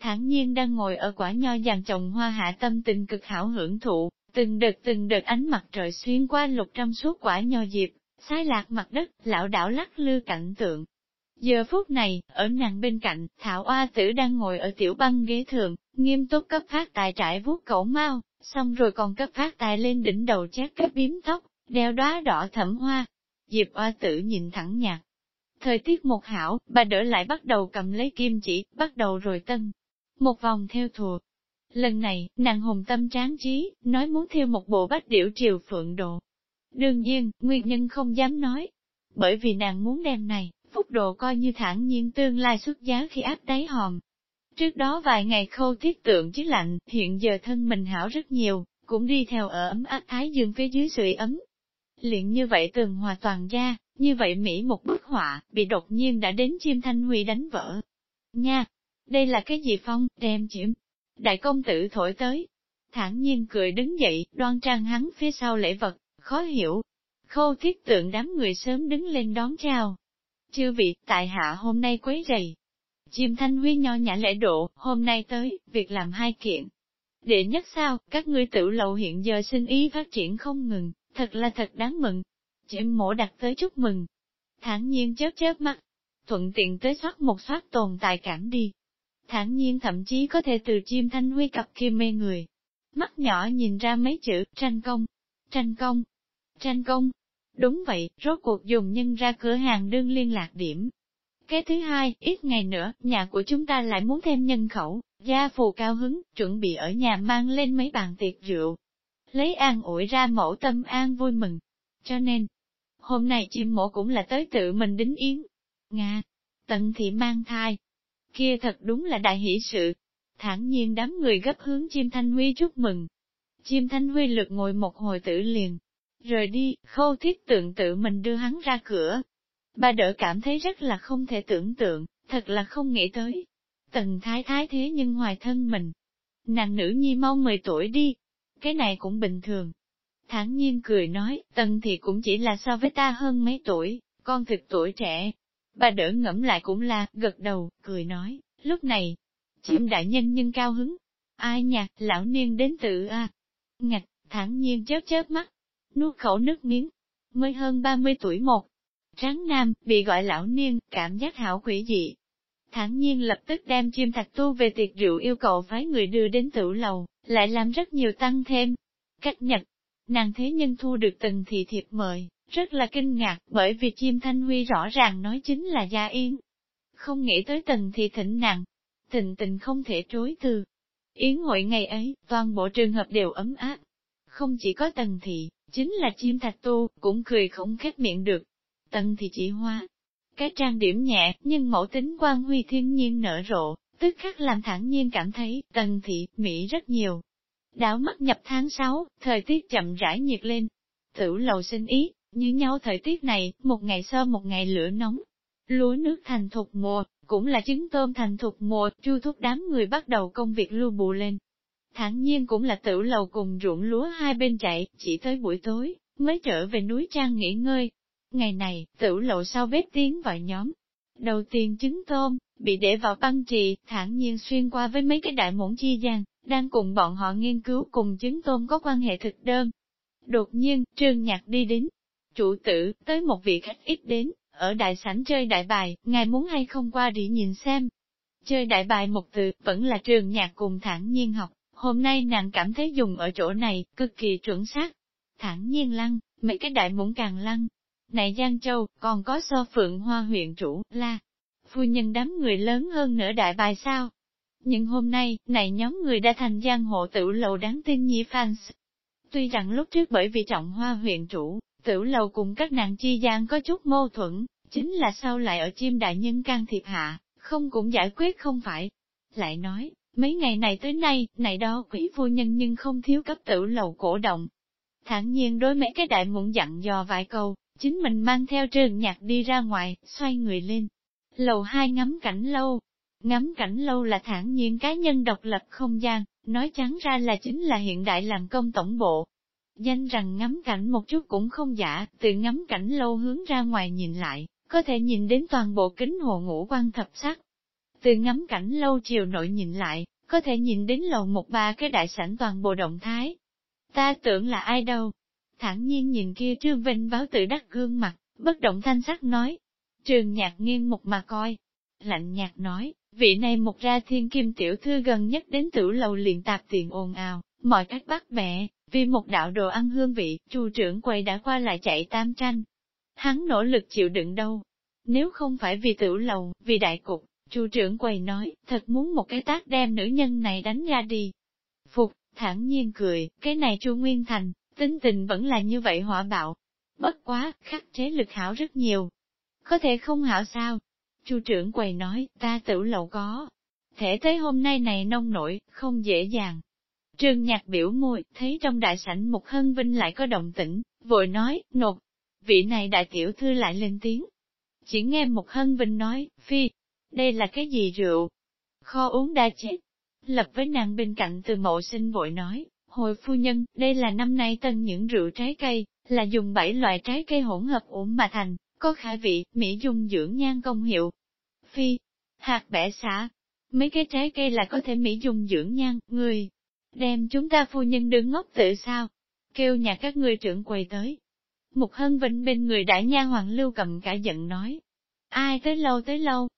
thẳng nhiên đang ngồi ở quả nho dàn trồng hoa hạ tâm tình cực hảo hưởng thụ, từng đợt từng đợt ánh mặt trời xuyên qua lục trăm suốt quả nho diệp, sai lạc mặt đất, lão đảo lắc lư cảnh tượng. Giờ phút này, ở nàng bên cạnh, Thảo Oa Tử đang ngồi ở tiểu băng ghế thường, nghiêm túc cấp phát tài trải vuốt cẩu mau, xong rồi còn cấp phát tài lên đỉnh đầu chát cấp biếm tóc, đeo đóa đỏ thẩm hoa. Diệp Oa Tử nhìn thẳng nhạt. Thời tiết một hảo, bà đỡ lại bắt đầu cầm lấy kim chỉ, bắt đầu rồi tân một vòng theo thùa. Lần này, nàng hùng tâm tráng trí, nói muốn theo một bộ bách điểu triều phượng độ. Đương nhiên, nguyên nhân không dám nói, bởi vì nàng muốn đem này, phúc độ coi như thản nhiên tương lai xuất giá khi áp đáy hòm. Trước đó vài ngày khâu thiết tượng chứ lạnh, hiện giờ thân mình hảo rất nhiều, cũng đi theo ở ấm áp thái dương phía dưới sưởi ấm. Liền như vậy tường hòa toàn gia, như vậy Mỹ một bức họa, bị đột nhiên đã đến chim thanh huy đánh vỡ. Nha, đây là cái gì phong, đem chiếm. Đại công tử thổi tới. thản nhiên cười đứng dậy, đoan trang hắn phía sau lễ vật, khó hiểu. Khâu thiết tượng đám người sớm đứng lên đón chào. Chư vị, tại hạ hôm nay quấy rầy. Chim thanh huy nho nhã lễ độ, hôm nay tới, việc làm hai kiện. Đệ nhất sao, các ngươi tự lầu hiện giờ sinh ý phát triển không ngừng, thật là thật đáng mừng. Chim mổ đặt tới chúc mừng. Thản nhiên chớp chớp mắt, thuận tiện tới soát một soát tồn tại cảm đi thản nhiên thậm chí có thể từ chim thanh huy cặp kia mê người. Mắt nhỏ nhìn ra mấy chữ, tranh công, tranh công, tranh công. Đúng vậy, rốt cuộc dùng nhân ra cửa hàng đương liên lạc điểm. Cái thứ hai, ít ngày nữa, nhà của chúng ta lại muốn thêm nhân khẩu, gia phù cao hứng, chuẩn bị ở nhà mang lên mấy bàn tiệc rượu. Lấy an ủi ra mẫu tâm an vui mừng. Cho nên, hôm nay chim mổ cũng là tới tự mình đính yến. Nga, tận thị mang thai. Kia thật đúng là đại hỷ sự. Thẳng nhiên đám người gấp hướng chim thanh huy chúc mừng. Chim thanh huy lực ngồi một hồi tử liền. Rời đi, khâu thiết tượng tự mình đưa hắn ra cửa. Bà đỡ cảm thấy rất là không thể tưởng tượng, thật là không nghĩ tới. Tần thái thái thế nhưng hoài thân mình. Nàng nữ nhi mau 10 tuổi đi. Cái này cũng bình thường. Thẳng nhiên cười nói, tần thì cũng chỉ là so với ta hơn mấy tuổi, con thực tuổi trẻ. Bà đỡ ngẫm lại cũng là, gật đầu, cười nói, lúc này, chim đại nhân nhưng cao hứng. Ai nhạc, lão niên đến tự a Ngạch, thẳng nhiên chớp chớp mắt, nuốt khẩu nước miếng. Mới hơn 30 tuổi một, tráng nam, bị gọi lão niên, cảm giác hảo quỷ dị. Thẳng nhiên lập tức đem chim thạch tu về tiệc rượu yêu cầu phái người đưa đến tử lầu, lại làm rất nhiều tăng thêm. Cách nhật, nàng thế nhân thu được từng thị thiệp mời, rất là kinh ngạc bởi vì chim thanh huy rõ ràng nói chính là gia yên. Không nghĩ tới tần thị thỉnh nàng, tình tình không thể chối từ. Yến hội ngày ấy, toàn bộ trường hợp đều ấm áp. Không chỉ có tần thị, chính là chim thạch tu, cũng cười không khép miệng được. Tần thì chỉ hoa. Cái trang điểm nhẹ, nhưng mẫu tính quan huy thiên nhiên nở rộ, tức khắc làm thẳng nhiên cảm thấy, tần thị, Mỹ rất nhiều. Đảo mắt nhập tháng 6, thời tiết chậm rãi nhiệt lên. Tử lầu sinh ý, như nhau thời tiết này, một ngày sơ một ngày lửa nóng. Lúa nước thành thục mùa, cũng là trứng tôm thành thục mùa, chu thúc đám người bắt đầu công việc lưu bù lên. Thẳng nhiên cũng là tử lầu cùng ruộng lúa hai bên chạy, chỉ tới buổi tối, mới trở về núi trang nghỉ ngơi. Ngày này, tử lầu sau bếp tiến vào nhóm. Đầu tiên trứng tôm, bị để vào băng trì, thản nhiên xuyên qua với mấy cái đại muỗng chi gian, đang cùng bọn họ nghiên cứu cùng trứng tôm có quan hệ thực đơn. Đột nhiên, trương nhạc đi đến. Chủ tử, tới một vị khách ít đến, ở đại sảnh chơi đại bài, ngài muốn hay không qua đi nhìn xem. Chơi đại bài một từ, vẫn là trường nhạc cùng thản nhiên học, hôm nay nàng cảm thấy dùng ở chỗ này, cực kỳ chuẩn xác. thẳng nhiên lăng, mấy cái đại muốn càng lăng. Này Giang Châu, còn có so phượng hoa huyện chủ, la. Phu nhân đám người lớn hơn nữa đại bài sao? Nhưng hôm nay, này nhóm người đã thành giang hộ tử lầu đáng tin nhi fans. Tuy rằng lúc trước bởi vì trọng hoa huyện chủ, Tiểu lầu cùng các nàng chi gian có chút mâu thuẫn, chính là sau lại ở chim đại nhân can thiệp hạ, không cũng giải quyết không phải. Lại nói, mấy ngày này tới nay, này đó quỷ phu nhân nhưng không thiếu cấp tử lầu cổ động. Thẳng nhiên đối mấy cái đại muộn dặn dò vài câu, chính mình mang theo trường nhạc đi ra ngoài, xoay người lên. Lầu hai ngắm cảnh lâu. Ngắm cảnh lâu là thản nhiên cá nhân độc lập không gian, nói trắng ra là chính là hiện đại làm công tổng bộ, Danh rằng ngắm cảnh một chút cũng không giả, từ ngắm cảnh lâu hướng ra ngoài nhìn lại, có thể nhìn đến toàn bộ kính hồ ngũ quan thập sắc. Từ ngắm cảnh lâu chiều nội nhìn lại, có thể nhìn đến lầu một ba cái đại sảnh toàn bộ động thái. Ta tưởng là ai đâu? Thẳng nhiên nhìn kia Trương Vinh báo tự đắc gương mặt, bất động thanh sắc nói. Trường nhạc nghiêng một mà coi. Lạnh nhạc nói, vị này một ra thiên kim tiểu thư gần nhất đến tử lầu liền tạp tiền ồn ào, mọi cách bắt bẻ, vì một đạo đồ ăn hương vị, chu trưởng quầy đã qua lại chạy tam tranh. Hắn nỗ lực chịu đựng đâu. Nếu không phải vì tử lầu, vì đại cục, chu trưởng quầy nói, thật muốn một cái tác đem nữ nhân này đánh ra đi. Phục, thản nhiên cười, cái này chu Nguyên Thành, tính tình vẫn là như vậy hỏa bạo. Bất quá, khắc chế lực hảo rất nhiều. Có thể không hảo sao? chu trưởng quầy nói, ta tử lậu có. Thể tới hôm nay này nông nổi, không dễ dàng. Trương nhạc biểu môi, thấy trong đại sảnh một hân vinh lại có động tĩnh, vội nói, nột. Vị này đại tiểu thư lại lên tiếng. Chỉ nghe một hân vinh nói, phi, đây là cái gì rượu? Kho uống đa chết. Lập với nàng bên cạnh từ mộ sinh vội nói, hồi phu nhân, đây là năm nay tân những rượu trái cây, là dùng bảy loại trái cây hỗn hợp uống mà thành, có khả vị, mỹ dung dưỡng nhan công hiệu. Phi, hạt bẻ xả, mấy cái trái cây là có thể mỹ dung dưỡng nhan, người, đem chúng ta phu nhân đứng ngốc tự sao? Kêu nhà các ngươi trưởng quầy tới. mục hân vinh bên người đại nha hoàng lưu cầm cả giận nói. Ai tới lâu tới lâu?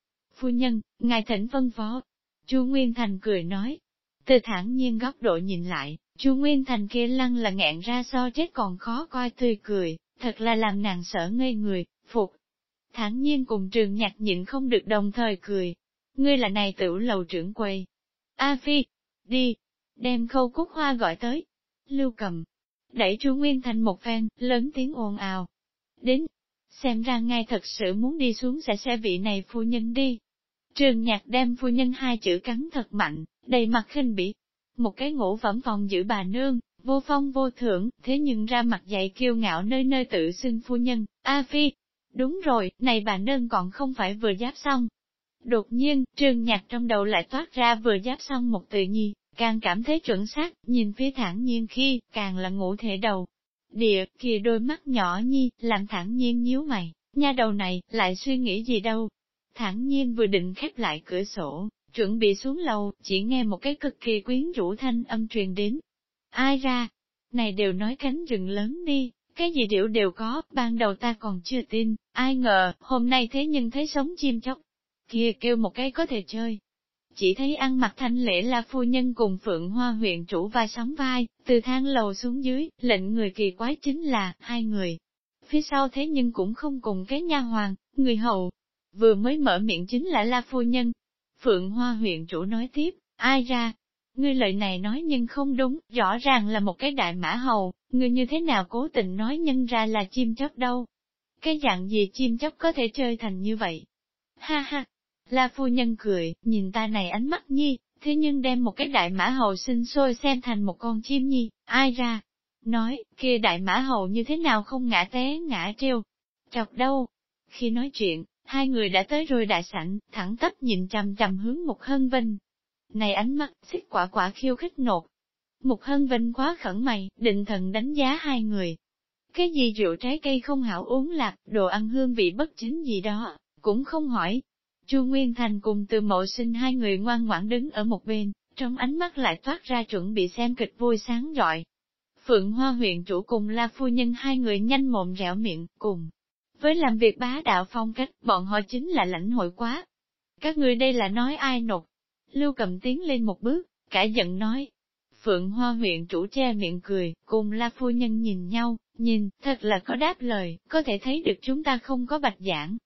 Phu nhân, ngài thỉnh vân phó. Chu Nguyên Thành cười nói. Từ thẳng nhiên góc độ nhìn lại, Chu Nguyên Thành kia lăng là ngẹn ra so chết còn khó coi tươi cười, thật là làm nàng sợ ngây người, phục. Thẳng nhiên cùng trường nhạc nhịn không được đồng thời cười. Ngươi là này tiểu lầu trưởng quầy. A Phi, đi, đem khâu cúc hoa gọi tới. Lưu cầm, đẩy chú Nguyên Thành một phen, lớn tiếng ồn ào. Đến, xem ra ngài thật sự muốn đi xuống sẽ xe vị này phu nhân đi. Trường nhạc đem phu nhân hai chữ cắn thật mạnh, đầy mặt khinh bỉ. Một cái ngũ phẩm phòng giữ bà nương, vô phong vô thưởng, thế nhưng ra mặt dạy kiêu ngạo nơi nơi tự xưng phu nhân, A Phi. Đúng rồi, này bà nương còn không phải vừa giáp xong. Đột nhiên, trường nhạc trong đầu lại toát ra vừa giáp xong một từ nhi, càng cảm thấy chuẩn xác, nhìn phía thẳng nhiên khi, càng là ngủ thể đầu. Địa, kìa đôi mắt nhỏ nhi, làm thẳng nhiên nhíu mày, nha đầu này, lại suy nghĩ gì đâu thản nhiên vừa định khép lại cửa sổ, chuẩn bị xuống lầu, chỉ nghe một cái cực kỳ quyến rũ thanh âm truyền đến. Ai ra? Này đều nói cánh rừng lớn đi, cái gì điệu đều có, ban đầu ta còn chưa tin, ai ngờ, hôm nay thế nhưng thấy sống chim chóc. Kia kêu một cái có thể chơi, chỉ thấy ăn mặc thanh lễ là phu nhân cùng Phượng Hoa huyện chủ vai sóng vai, từ thang lầu xuống dưới, lệnh người kỳ quái chính là, hai người. Phía sau thế nhưng cũng không cùng cái nha hoàng, người hầu. Vừa mới mở miệng chính là la phu nhân. Phượng Hoa huyện chủ nói tiếp, ai ra? Ngươi lời này nói nhưng không đúng, rõ ràng là một cái đại mã hầu, ngươi như thế nào cố tình nói nhân ra là chim chóc đâu? Cái dạng gì chim chóc có thể chơi thành như vậy? Ha ha, La phu nhân cười, nhìn ta này ánh mắt nhi, thế nhưng đem một cái đại mã hầu sinh sôi xem thành một con chim nhi, ai ra? Nói, kia đại mã hầu như thế nào không ngã té ngã treo, chọc đâu. Khi nói chuyện, hai người đã tới rồi đại sảnh, thẳng tắp nhìn chằm chằm hướng mục hân vinh. Này ánh mắt, xích quả quả khiêu khích nột. mục hân vinh quá khẩn mày, định thần đánh giá hai người. Cái gì rượu trái cây không hảo uống lạc, đồ ăn hương vị bất chính gì đó, cũng không hỏi, Chu Nguyên Thành cùng từ mộ sinh hai người ngoan ngoãn đứng ở một bên, trong ánh mắt lại thoát ra chuẩn bị xem kịch vui sáng rọi. Phượng Hoa huyện chủ cùng La Phu Nhân hai người nhanh mồm rẻo miệng, cùng. Với làm việc bá đạo phong cách, bọn họ chính là lãnh hội quá. Các người đây là nói ai nột? Lưu cầm tiến lên một bước, cả giận nói. Phượng Hoa huyện chủ che miệng cười, cùng La Phu Nhân nhìn nhau, nhìn, thật là có đáp lời, có thể thấy được chúng ta không có bạch giảng.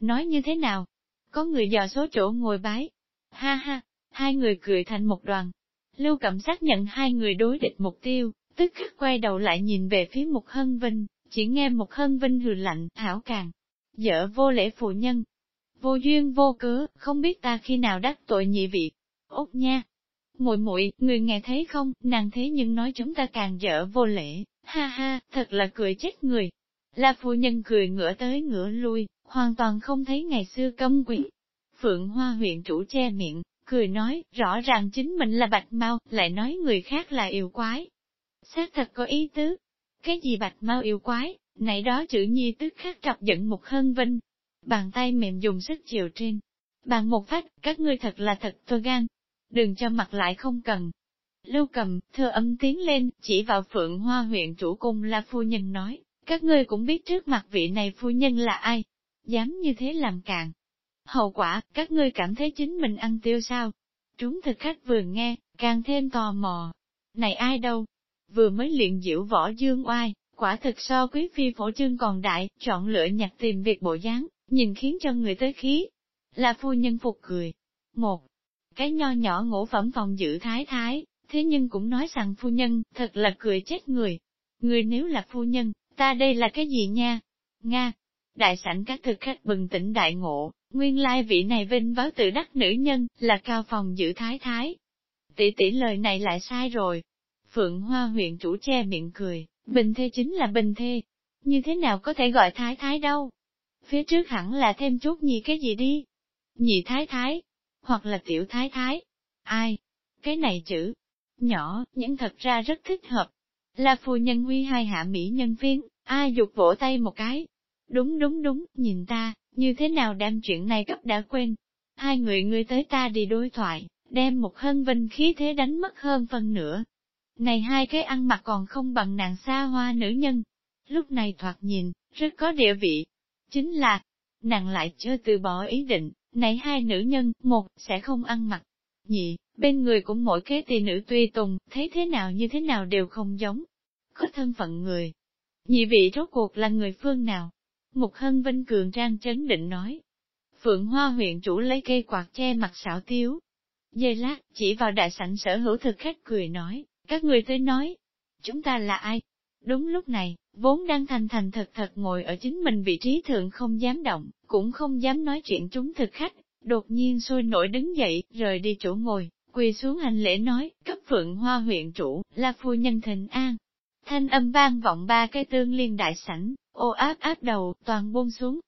Nói như thế nào, có người dò số chỗ ngồi bái. Ha ha, hai người cười thành một đoàn. Lưu Cẩm xác nhận hai người đối địch mục tiêu, tức khắc quay đầu lại nhìn về phía Mục Hân Vinh, chỉ nghe một Hân Vinh hừ lạnh, hảo càng. Dở vô lễ phụ nhân. Vô duyên vô cớ, không biết ta khi nào đắc tội nhị vị. Ốt nha! muội muội người nghe thấy không, nàng thế nhưng nói chúng ta càng dở vô lễ, ha ha, thật là cười chết người. La phụ nhân cười ngửa tới ngửa lui, hoàn toàn không thấy ngày xưa cấm quỷ. Phượng Hoa huyện chủ che miệng, cười nói, rõ ràng chính mình là bạch mau, lại nói người khác là yêu quái. Xác thật có ý tứ. Cái gì bạch mau yêu quái, này đó chữ nhi tức khắc chọc giận một hân vinh. Bàn tay mềm dùng sức chiều trên. Bàn một phát, các ngươi thật là thật thô gan. Đừng cho mặt lại không cần. Lưu cầm, thưa âm tiếng lên, chỉ vào phượng hoa huyện chủ cung là phu nhân nói, các ngươi cũng biết trước mặt vị này phu nhân là ai, dám như thế làm cạn. Hậu quả, các ngươi cảm thấy chính mình ăn tiêu sao? Chúng thực khách vừa nghe, càng thêm tò mò. Này ai đâu? Vừa mới luyện diễu võ dương oai, quả thực so quý phi phổ trương còn đại, chọn lựa nhặt tìm việc bộ dáng, nhìn khiến cho người tới khí. Là phu nhân phục cười. Một, cái nho nhỏ ngũ phẩm phòng giữ thái thái, thế nhưng cũng nói rằng phu nhân, thật là cười chết người. Người nếu là phu nhân, ta đây là cái gì nha? Nga, Đại sảnh các thực khách bừng tỉnh đại ngộ, nguyên lai vị này vinh báo tự đắc nữ nhân, là cao phòng giữ thái thái. Tỷ tỷ lời này lại sai rồi. Phượng Hoa huyện chủ che miệng cười, bình thê chính là bình thê. Như thế nào có thể gọi thái thái đâu? Phía trước hẳn là thêm chút nhì cái gì đi? Nhị thái thái, hoặc là tiểu thái thái. Ai? Cái này chữ, nhỏ, nhưng thật ra rất thích hợp. Là phu nhân huy hai hạ mỹ nhân viên, ai dục vỗ tay một cái, Đúng đúng đúng, nhìn ta, như thế nào đem chuyện này cấp đã quên. Hai người ngươi tới ta đi đối thoại, đem một hân vinh khí thế đánh mất hơn phần nữa. Này hai cái ăn mặc còn không bằng nàng xa hoa nữ nhân. Lúc này thoạt nhìn, rất có địa vị. Chính là, nàng lại chưa từ bỏ ý định, này hai nữ nhân, một, sẽ không ăn mặc. Nhị, bên người cũng mỗi kế tỳ nữ tuy tùng, thấy thế nào như thế nào đều không giống. Có thân phận người. Nhị vị rốt cuộc là người phương nào? Mục Hân Vinh Cường trang chấn định nói. Phượng Hoa huyện chủ lấy cây quạt che mặt xảo tiếu. Dây lát, chỉ vào đại sảnh sở hữu thực khách cười nói, các người tới nói. Chúng ta là ai? Đúng lúc này, vốn đang thành thành thật thật ngồi ở chính mình vị trí thượng không dám động, cũng không dám nói chuyện chúng thực khách, đột nhiên sôi nổi đứng dậy, rời đi chỗ ngồi, quỳ xuống hành lễ nói, cấp phượng hoa huyện chủ, là phu nhân thịnh an. Thanh âm vang vọng ba cái tương liên đại sảnh, ô áp áp đầu, toàn buông xuống.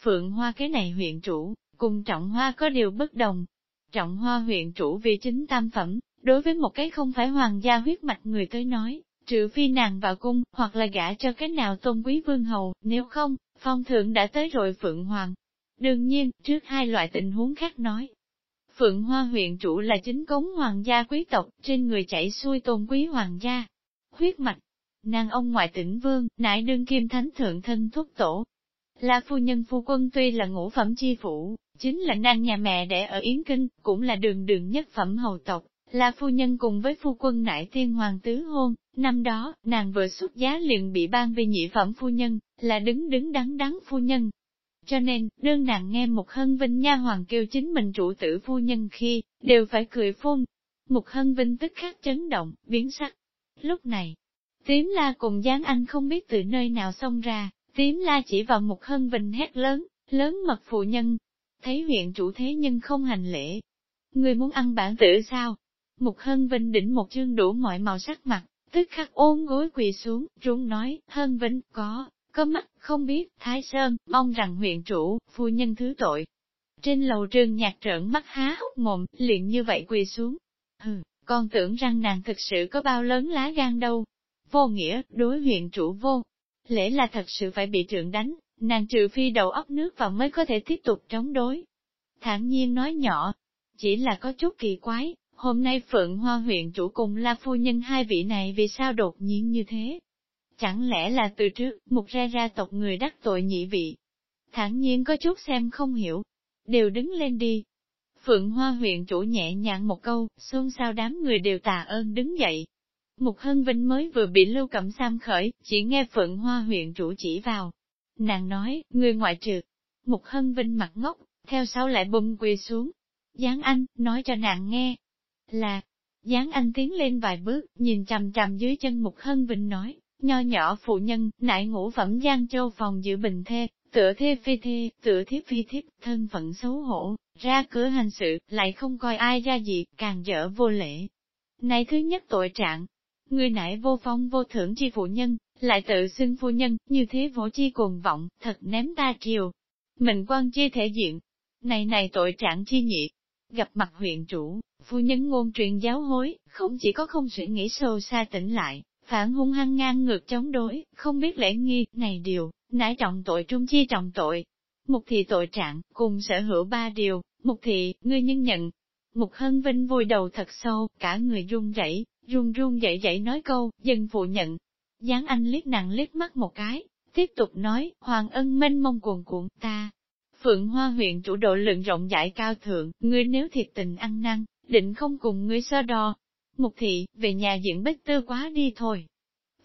Phượng hoa cái này huyện chủ, cùng trọng hoa có điều bất đồng. Trọng hoa huyện chủ vì chính tam phẩm, đối với một cái không phải hoàng gia huyết mạch người tới nói, trừ phi nàng vào cung, hoặc là gả cho cái nào tôn quý vương hầu, nếu không, phong thượng đã tới rồi Phượng Hoàng. Đương nhiên, trước hai loại tình huống khác nói. Phượng Hoa huyện chủ là chính cống hoàng gia quý tộc, trên người chảy xuôi tôn quý hoàng gia. Huyết mạch, nàng ông ngoại tỉnh vương, nại đương kim thánh thượng thân thúc tổ. Là phu nhân phu quân tuy là ngũ phẩm chi phủ, chính là nàng nhà mẹ để ở Yến Kinh, cũng là đường đường nhất phẩm hầu tộc, là phu nhân cùng với phu quân nại tiên hoàng tứ hôn, năm đó, nàng vừa xuất giá liền bị ban vì nhị phẩm phu nhân, là đứng đứng đắn đắn phu nhân. Cho nên, đương nàng nghe một hân vinh nha hoàng kêu chính mình chủ tử phu nhân khi, đều phải cười phun. mục hân vinh tức khắc chấn động, biến sắc. Lúc này, tím la cùng Giáng Anh không biết từ nơi nào xông ra, tím la chỉ vào mục hân vinh hét lớn, lớn mật phụ nhân. Thấy huyện chủ thế nhân không hành lễ. Người muốn ăn bản tử sao? Mục Hân Vinh đỉnh một chương đủ mọi màu sắc mặt, tức khắc ôn gối quỳ xuống, rung nói, Hân Vinh, có, có mắt, không biết, Thái Sơn, mong rằng huyện chủ, phu nhân thứ tội. Trên lầu trường nhạc trợn mắt há hốc mồm, liền như vậy quỳ xuống. Hừ, con tưởng rằng nàng thực sự có bao lớn lá gan đâu. Vô nghĩa, đối huyện chủ vô. Lễ là thật sự phải bị trượng đánh, nàng trừ phi đầu óc nước vào mới có thể tiếp tục chống đối. Thản nhiên nói nhỏ, chỉ là có chút kỳ quái, Hôm nay Phượng Hoa huyện chủ cùng La Phu Nhân hai vị này vì sao đột nhiên như thế? Chẳng lẽ là từ trước, một ra ra tộc người đắc tội nhị vị? Thẳng nhiên có chút xem không hiểu. Đều đứng lên đi. Phượng Hoa huyện chủ nhẹ nhàng một câu, xôn xao đám người đều tạ ơn đứng dậy. mục hân vinh mới vừa bị lưu cẩm sam khởi, chỉ nghe Phượng Hoa huyện chủ chỉ vào. Nàng nói, người ngoại trừ. mục hân vinh mặt ngốc, theo sau lại bùm quỳ xuống. Giáng Anh, nói cho nàng nghe, là, Giáng Anh tiến lên vài bước, nhìn chằm chằm dưới chân Mục Hân Vinh nói, nho nhỏ phụ nhân, nại ngũ phẩm Giang Châu phòng giữ bình thê, tựa thê phi thê, tựa thiếp phi thiếp, thân phận xấu hổ, ra cửa hành sự, lại không coi ai ra gì, càng dở vô lễ. Này thứ nhất tội trạng, người nại vô phong vô thưởng chi phụ nhân, lại tự xưng phu nhân, như thế vỗ chi cuồng vọng, thật ném ta triều. Mình quan chi thể diện, này này tội trạng chi nhị, gặp mặt huyện chủ, Phu nhân ngôn truyền giáo hối, không chỉ có không suy nghĩ sâu xa tỉnh lại, phản hung hăng ngang ngược chống đối, không biết lễ nghi, này điều, nãi trọng tội trung chi trọng tội. Mục thị tội trạng, cùng sở hữu ba điều, mục thị, ngươi nhân nhận. Mục hân vinh vui đầu thật sâu, cả người run rẩy, run run dậy dậy nói câu, dân phụ nhận. Giáng anh liếc nặng liếc mắt một cái, tiếp tục nói, hoàng ân mênh mông cuồn cuộn, ta. Phượng Hoa huyện chủ độ lượng rộng rãi cao thượng, ngươi nếu thiệt tình ăn năn, định không cùng ngươi so đo. Mục thị, về nhà diễn bích tư quá đi thôi.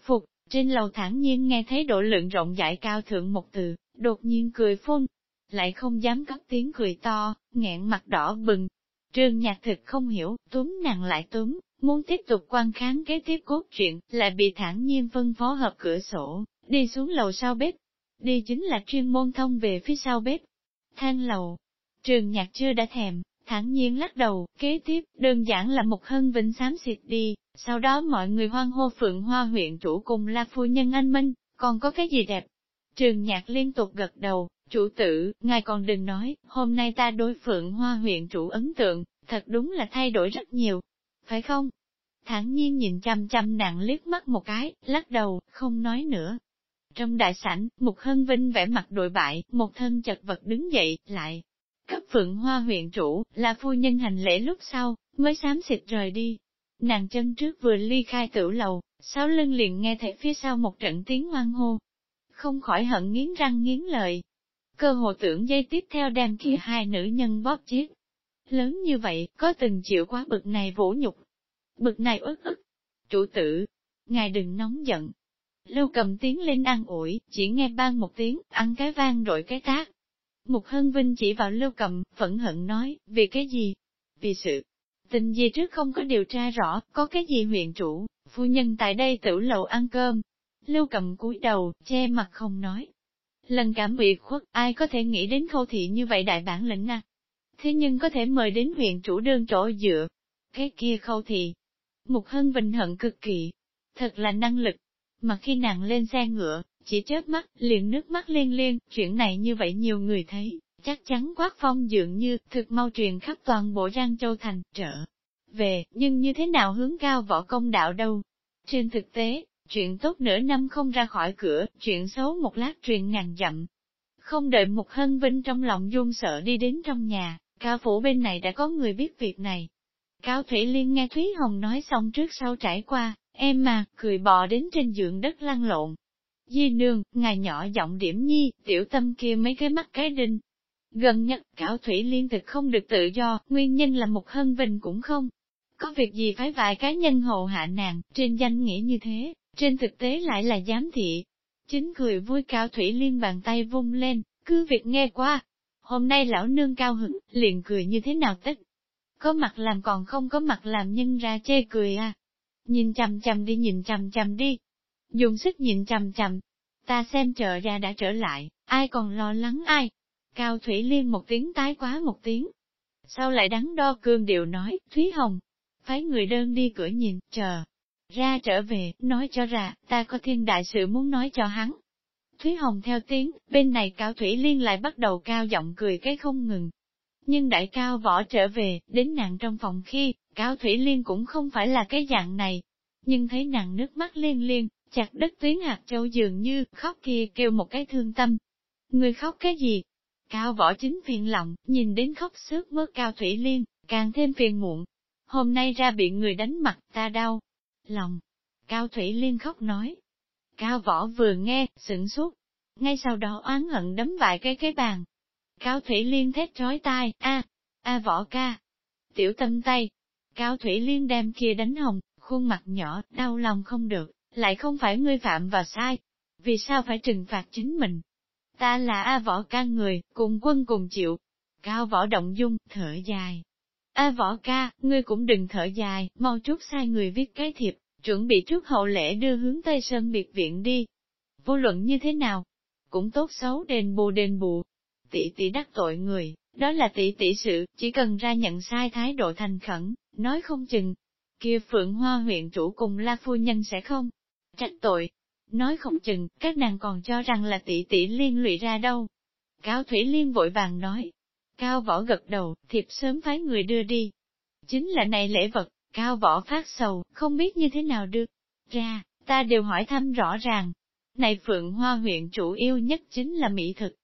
Phục, trên lầu thản nhiên nghe thấy độ lượng rộng rãi cao thượng một từ, đột nhiên cười phun, lại không dám cất tiếng cười to, nghẹn mặt đỏ bừng. Trương nhạc thực không hiểu, túm nàng lại túm, muốn tiếp tục quan kháng kế tiếp cốt truyện, lại bị thản nhiên phân phó hợp cửa sổ, đi xuống lầu sau bếp. Đi chính là chuyên môn thông về phía sau bếp. Than lầu, trường nhạc chưa đã thèm, thản nhiên lắc đầu, kế tiếp, đơn giản là một hân vĩnh xám xịt đi, sau đó mọi người hoan hô phượng hoa huyện chủ cùng là phu nhân anh Minh, còn có cái gì đẹp? Trường nhạc liên tục gật đầu, chủ tử, ngài còn đừng nói, hôm nay ta đối phượng hoa huyện chủ ấn tượng, thật đúng là thay đổi rất nhiều, phải không? Thản nhiên nhìn chăm chăm nặng liếc mắt một cái, lắc đầu, không nói nữa. Trong đại sảnh, một Hân Vinh vẽ mặt đội bại, một thân chật vật đứng dậy, lại, Cấp phượng hoa huyện chủ, là phu nhân hành lễ lúc sau, mới xám xịt rời đi. Nàng chân trước vừa ly khai tử lầu, sáu lưng liền nghe thấy phía sau một trận tiếng hoang hô. Không khỏi hận nghiến răng nghiến lợi. Cơ hồ tưởng dây tiếp theo đem kia hai nữ nhân bóp chết. Lớn như vậy, có từng chịu quá bực này vũ nhục. Bực này ức ức. Chủ tử, ngài đừng nóng giận. Lưu cầm tiếng lên ăn ủi, chỉ nghe ban một tiếng, ăn cái vang rồi cái tác. Mục Hân Vinh chỉ vào lưu cầm, phẫn hận nói, vì cái gì? Vì sự tình gì trước không có điều tra rõ, có cái gì huyện chủ, phu nhân tại đây tử lầu ăn cơm. Lưu cầm cúi đầu, che mặt không nói. Lần cảm bị khuất, ai có thể nghĩ đến khâu thị như vậy đại bản lĩnh à? Thế nhưng có thể mời đến huyện chủ đơn chỗ dựa. Cái kia khâu thị. Mục Hân Vinh hận cực kỳ. Thật là năng lực. Mà khi nàng lên xe ngựa, chỉ chớp mắt, liền nước mắt liên liên, chuyện này như vậy nhiều người thấy, chắc chắn quát phong dường như, thực mau truyền khắp toàn bộ Giang Châu Thành, trở về, nhưng như thế nào hướng cao võ công đạo đâu. Trên thực tế, chuyện tốt nửa năm không ra khỏi cửa, chuyện xấu một lát truyền ngàn dặm. Không đợi một hân vinh trong lòng run sợ đi đến trong nhà, cao phủ bên này đã có người biết việc này. Cao Thủy Liên nghe Thúy Hồng nói xong trước sau trải qua, em mà, cười bò đến trên giường đất lăn lộn. Di nương, ngài nhỏ giọng điểm nhi, tiểu tâm kia mấy cái mắt cái đinh. Gần nhất, cảo Thủy Liên thực không được tự do, nguyên nhân là một hân vinh cũng không. Có việc gì phải vài cá nhân hồ hạ nàng, trên danh nghĩa như thế, trên thực tế lại là giám thị. Chính cười vui Cao Thủy Liên bàn tay vung lên, cứ việc nghe qua. Hôm nay lão nương cao hứng, liền cười như thế nào tích. Có mặt làm còn không có mặt làm nhân ra chê cười à. Nhìn chằm chằm đi nhìn chằm chằm đi. Dùng sức nhìn chằm chằm. Ta xem trợ ra đã trở lại, ai còn lo lắng ai. Cao Thủy Liên một tiếng tái quá một tiếng. Sau lại đắn đo cương điệu nói, Thúy Hồng, phái người đơn đi cửa nhìn, chờ. Ra trở về, nói cho ra, ta có thiên đại sự muốn nói cho hắn. Thúy Hồng theo tiếng, bên này Cao Thủy Liên lại bắt đầu cao giọng cười cái không ngừng. Nhưng đại cao võ trở về, đến nàng trong phòng khi, Cao Thủy Liên cũng không phải là cái dạng này. Nhưng thấy nàng nước mắt liên liên, chặt đất tuyến hạt châu dường như, khóc kia kêu một cái thương tâm. Người khóc cái gì? Cao võ chính phiền lòng, nhìn đến khóc sướt mướt Cao Thủy Liên, càng thêm phiền muộn, hôm nay ra bị người đánh mặt ta đau. Lòng, Cao Thủy Liên khóc nói. Cao Võ vừa nghe, sửng sốt. Ngay sau đó oán hận đấm vài cái cái bàn. Cao Thủy Liên thét trói tai, a, a Võ ca. Tiểu tâm tay. Cao Thủy Liên đem kia đánh hồng, khuôn mặt nhỏ, đau lòng không được, lại không phải ngươi phạm và sai. Vì sao phải trừng phạt chính mình? Ta là A Võ ca người, cùng quân cùng chịu. Cao Võ động dung, thở dài, A võ ca, ngươi cũng đừng thở dài, mau chút sai người viết cái thiệp, chuẩn bị trước hậu lễ đưa hướng Tây Sơn biệt viện đi. Vô luận như thế nào? Cũng tốt xấu đền bù đền bù. Tỷ tỷ đắc tội người, đó là tỷ tỷ sự, chỉ cần ra nhận sai thái độ thành khẩn, nói không chừng. Kia Phượng Hoa huyện chủ cùng La Phu Nhân sẽ không trách tội. Nói không chừng, các nàng còn cho rằng là tỷ tỷ liên lụy ra đâu. Cao Thủy Liên vội vàng nói, Cao võ gật đầu, thiệp sớm phái người đưa đi. Chính là này lễ vật, cao võ phát sầu, không biết như thế nào được. Ra, ta đều hỏi thăm rõ ràng. Này Phượng Hoa huyện chủ yêu nhất chính là mỹ thực.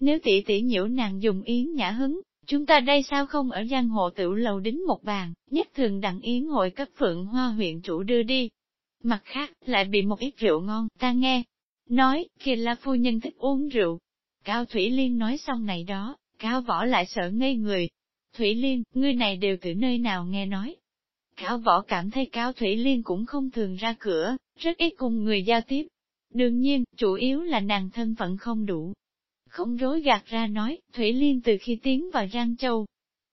Nếu tỷ tỷ nhiễu nàng dùng yến nhã hứng, chúng ta đây sao không ở giang hồ tiểu lầu đính một bàn, nhất thường đặng yến hội cấp Phượng Hoa huyện chủ đưa đi. Mặt khác, lại bị một ít rượu ngon, ta nghe. Nói, kia là phu nhân thích uống rượu. Cao Thủy Liên nói xong này đó, Cao võ lại sợ ngây người. Thủy Liên, ngươi này đều từ nơi nào nghe nói. Cao võ cảm thấy Cao Thủy Liên cũng không thường ra cửa, rất ít cùng người giao tiếp. Đương nhiên, chủ yếu là nàng thân phận không đủ. Không rối gạt ra nói, Thủy Liên từ khi tiến vào Giang Châu,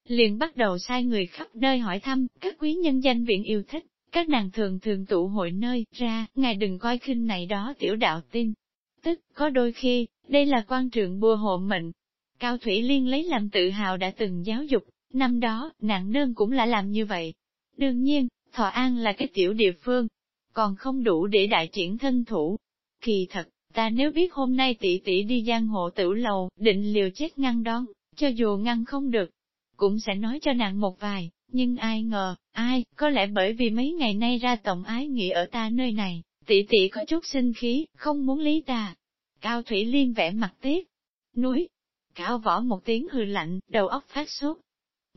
liền bắt đầu sai người khắp nơi hỏi thăm, các quý nhân danh viện yêu thích, các nàng thường thường tụ hội nơi, ra, ngài đừng coi khinh này đó tiểu đạo tin. Tức, có đôi khi, đây là quan trường bùa hộ mệnh, Cao Thủy Liên lấy làm tự hào đã từng giáo dục, năm đó, nạn nương cũng là làm như vậy. Đương nhiên, Thọ An là cái tiểu địa phương, còn không đủ để đại triển thân thủ. Kỳ thật, ta nếu biết hôm nay tỷ tỷ đi giang hộ tử lầu, định liều chết ngăn đón, cho dù ngăn không được, cũng sẽ nói cho nàng một vài, nhưng ai ngờ, ai, có lẽ bởi vì mấy ngày nay ra tổng ái nghỉ ở ta nơi này, tỷ tỷ có chút sinh khí, không muốn lý ta. Cao Thủy Liên vẽ mặt tiếc, núi, Cao võ một tiếng hư lạnh, đầu óc phát sốt.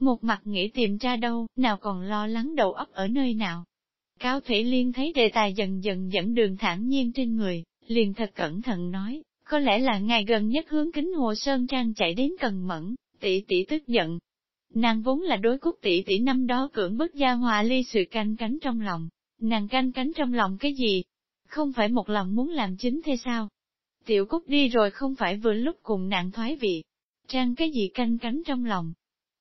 Một mặt nghĩ tìm ra đâu, nào còn lo lắng đầu óc ở nơi nào. Cao Thủy Liên thấy đề tài dần dần dẫn đường thản nhiên trên người, liền thật cẩn thận nói, có lẽ là ngày gần nhất hướng kính hồ Sơn Trang chạy đến cần mẫn, tỷ tỷ tức giận. Nàng vốn là đối cúc tỷ tỷ năm đó cưỡng bức gia hòa ly sự canh cánh trong lòng. Nàng canh cánh trong lòng cái gì? Không phải một lòng muốn làm chính thế sao? Tiểu Cúc đi rồi không phải vừa lúc cùng nạn thoái vị. Trang cái gì canh cánh trong lòng.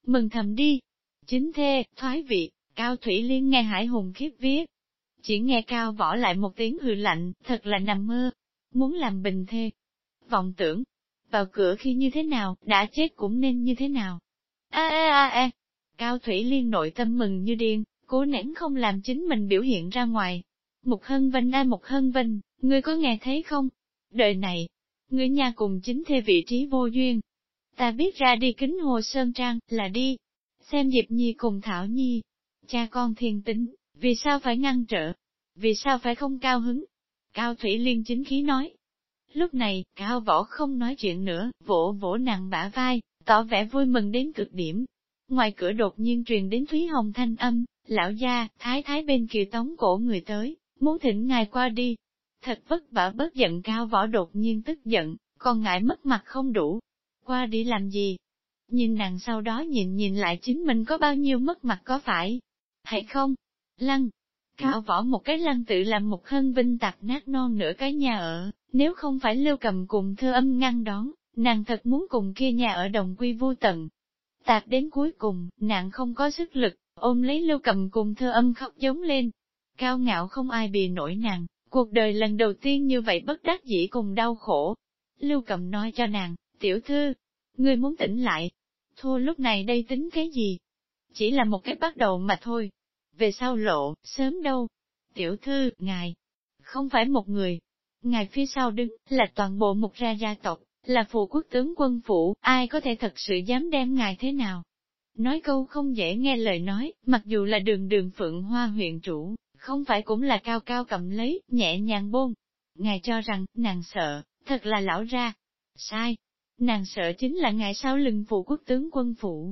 Mừng thầm đi. Chính thê, thoái vị, Cao Thủy Liên nghe Hải Hùng khiếp viết. Chỉ nghe cao võ lại một tiếng hừ lạnh, thật là nằm mơ. Muốn làm bình thê. Vọng tưởng, vào cửa khi như thế nào, đã chết cũng nên như thế nào. A a a a, Cao Thủy Liên nội tâm mừng như điên, cố nén không làm chính mình biểu hiện ra ngoài. Mục Hân Vinh ai Mục Hân Vinh, ngươi có nghe thấy không? Đời này, ngươi nhà cùng chính thê vị trí vô duyên. Ta biết ra đi kính hồ Sơn Trang, là đi. Xem Diệp Nhi cùng Thảo Nhi. Cha con thiên tính, vì sao phải ngăn trở? Vì sao phải không cao hứng? Cao Thủy Liên chính khí nói. Lúc này, Cao Võ không nói chuyện nữa, vỗ vỗ nặng bả vai, tỏ vẻ vui mừng đến cực điểm. Ngoài cửa đột nhiên truyền đến Thúy Hồng thanh âm, lão gia, thái thái bên kia tống cổ người tới, muốn thỉnh ngài qua đi. Thật vất vả bớt giận cao võ đột nhiên tức giận, còn ngại mất mặt không đủ. Qua đi làm gì? Nhìn nàng sau đó nhìn nhìn lại chính mình có bao nhiêu mất mặt có phải? Hay không? Lăng! Cao võ một cái lăng tự làm một hân vinh tạc nát non nửa cái nhà ở, nếu không phải lưu cầm cùng thơ âm ngăn đón, nàng thật muốn cùng kia nhà ở đồng quy vô tận. Tạc đến cuối cùng, nàng không có sức lực, ôm lấy lưu cầm cùng thơ âm khóc giống lên. Cao ngạo không ai bì nổi nàng, cuộc đời lần đầu tiên như vậy bất đắc dĩ cùng đau khổ. Lưu cầm nói cho nàng, tiểu thư, ngươi muốn tỉnh lại. Thua lúc này đây tính cái gì? Chỉ là một cái bắt đầu mà thôi. Về sau lộ, sớm đâu. Tiểu thư, ngài, không phải một người. Ngài phía sau đứng, là toàn bộ một gia gia tộc, là phụ quốc tướng quân phủ, ai có thể thật sự dám đem ngài thế nào? Nói câu không dễ nghe lời nói, mặc dù là đường đường phượng hoa huyện chủ, không phải cũng là cao cao cầm lấy, nhẹ nhàng bôn. Ngài cho rằng, nàng sợ, thật là lão ra. Sai. Nàng sợ chính là ngài sau lưng phụ quốc tướng quân phủ.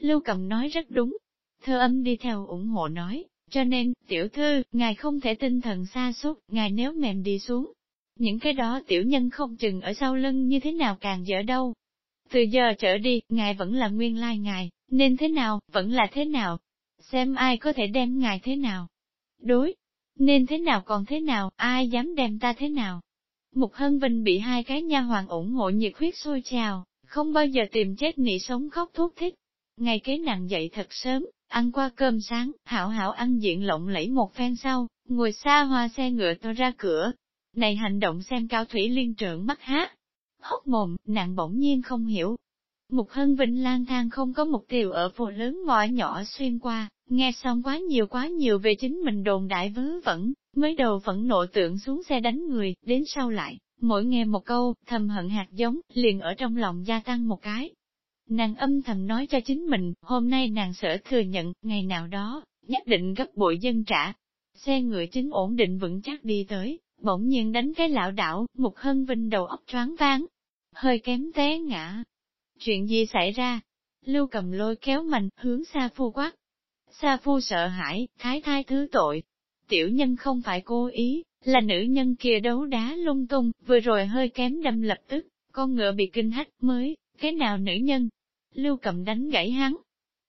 Lưu cầm nói rất đúng. Thơ âm đi theo ủng hộ nói, cho nên, tiểu thư, ngài không thể tinh thần xa suốt, ngài nếu mềm đi xuống. Những cái đó tiểu nhân không chừng ở sau lưng như thế nào càng dở đâu. Từ giờ trở đi, ngài vẫn là nguyên lai ngài, nên thế nào, vẫn là thế nào. Xem ai có thể đem ngài thế nào. Đối, nên thế nào còn thế nào, ai dám đem ta thế nào. Mục Hân Vinh bị hai cái nha hoàng ủng hộ nhiệt huyết sôi trào, không bao giờ tìm chết nị sống khóc thuốc thích. Ngày kế nặng dậy thật sớm, ăn qua cơm sáng, hảo hảo ăn diện lộng lẫy một phen sau, ngồi xa hoa xe ngựa to ra cửa. Này hành động xem cao thủy liên trưởng mắt hát. Hốc mồm, nàng bỗng nhiên không hiểu, Mục Hân Vinh lang thang không có mục tiêu ở phố lớn ngõ nhỏ xuyên qua, nghe xong quá nhiều quá nhiều về chính mình đồn đại vớ vẩn, mới đầu vẫn nộ tượng xuống xe đánh người, đến sau lại, mỗi nghe một câu, thầm hận hạt giống, liền ở trong lòng gia tăng một cái. Nàng âm thầm nói cho chính mình, hôm nay nàng sở thừa nhận, ngày nào đó, nhất định gấp bội dân trả. Xe ngựa chính ổn định vững chắc đi tới, bỗng nhiên đánh cái lão đảo, Mục Hân Vinh đầu óc choáng váng, hơi kém té ngã, Chuyện gì xảy ra? Lưu cầm lôi kéo mạnh, hướng Sa Phu quát. Sa Phu sợ hãi, thái thai thứ tội. Tiểu nhân không phải cố ý, là nữ nhân kia đấu đá lung tung, vừa rồi hơi kém đâm lập tức, con ngựa bị kinh hách mới, cái nào nữ nhân? Lưu cầm đánh gãy hắn.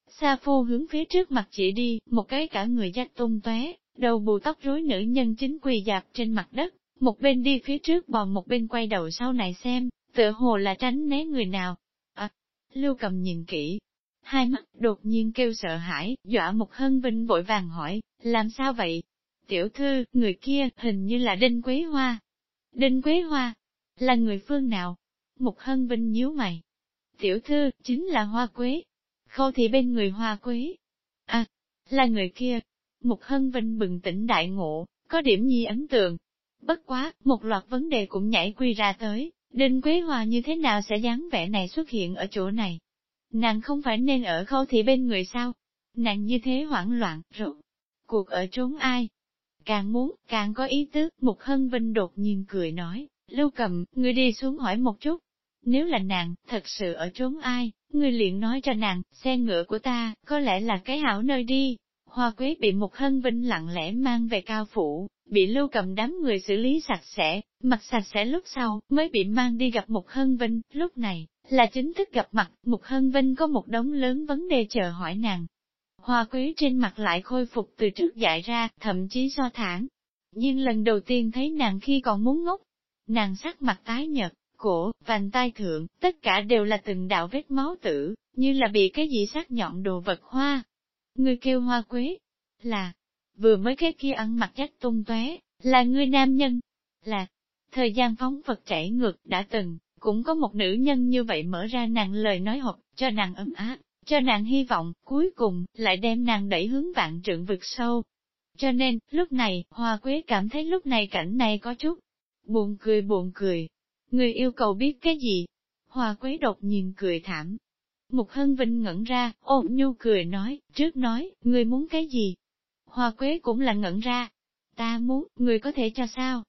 Sa Phu hướng phía trước mặt chỉ đi, một cái cả người dách tung tóe, đầu bù tóc rối nữ nhân chính quỳ dạp trên mặt đất, một bên đi phía trước bò một bên quay đầu sau này xem, tựa hồ là tránh né người nào, à, Lưu cầm nhìn kỹ, hai mắt đột nhiên kêu sợ hãi, dọa một hân vinh vội vàng hỏi, làm sao vậy? Tiểu thư, người kia, hình như là Đinh Quế Hoa. Đinh Quế Hoa, là người phương nào? mục hân vinh nhíu mày. Tiểu thư, chính là Hoa Quế. Khâu Thị bên người Hoa Quế. À, là người kia. Mục hân vinh bừng tỉnh đại ngộ, có điểm nhi ấn tượng. Bất quá, một loạt vấn đề cũng nhảy quy ra tới, Đinh Quế Hòa như thế nào sẽ dáng vẻ này xuất hiện ở chỗ này? Nàng không phải nên ở khâu thị bên người sao? Nàng như thế hoảng loạn, rồi. Cuộc ở trốn ai? Càng muốn, càng có ý tứ, Mục Hân Vinh đột nhiên cười nói, Lưu Cầm, ngươi đi xuống hỏi một chút. Nếu là nàng, thật sự ở trốn ai, ngươi liền nói cho nàng, xe ngựa của ta, có lẽ là cái hảo nơi đi. Hoa Quế bị một Hân Vinh lặng lẽ mang về cao phủ, bị lưu cầm đám người xử lý sạch sẽ, mặt sạch sẽ lúc sau, mới bị mang đi gặp một Hân Vinh, lúc này, là chính thức gặp mặt, một Hân Vinh có một đống lớn vấn đề chờ hỏi nàng. Hoa quý trên mặt lại khôi phục từ trước dại ra, thậm chí so thản. Nhưng lần đầu tiên thấy nàng khi còn muốn ngốc, nàng sắc mặt tái nhợt, cổ, vành tai thượng, tất cả đều là từng đạo vết máu tử, như là bị cái gì sắc nhọn đồ vật hoa. Người kêu hoa quế, là, vừa mới cái kia ăn mặc chắc tung tóe, là người nam nhân. Là, thời gian phóng vật chảy ngược đã từng, cũng có một nữ nhân như vậy mở ra nàng lời nói hộp, cho nàng ấm áp, cho nàng hy vọng, cuối cùng, lại đem nàng đẩy hướng vạn trượng vực sâu. Cho nên, lúc này, Hoa Quế cảm thấy lúc này cảnh này có chút buồn cười buồn cười. Người yêu cầu biết cái gì? Hoa Quế đột nhiên cười thảm. Mục Hân Vinh ngẩn ra, ôm nhu cười nói, trước nói, người muốn cái gì? Hoa Quế cũng là ngẩn ra. Ta muốn, người có thể cho sao?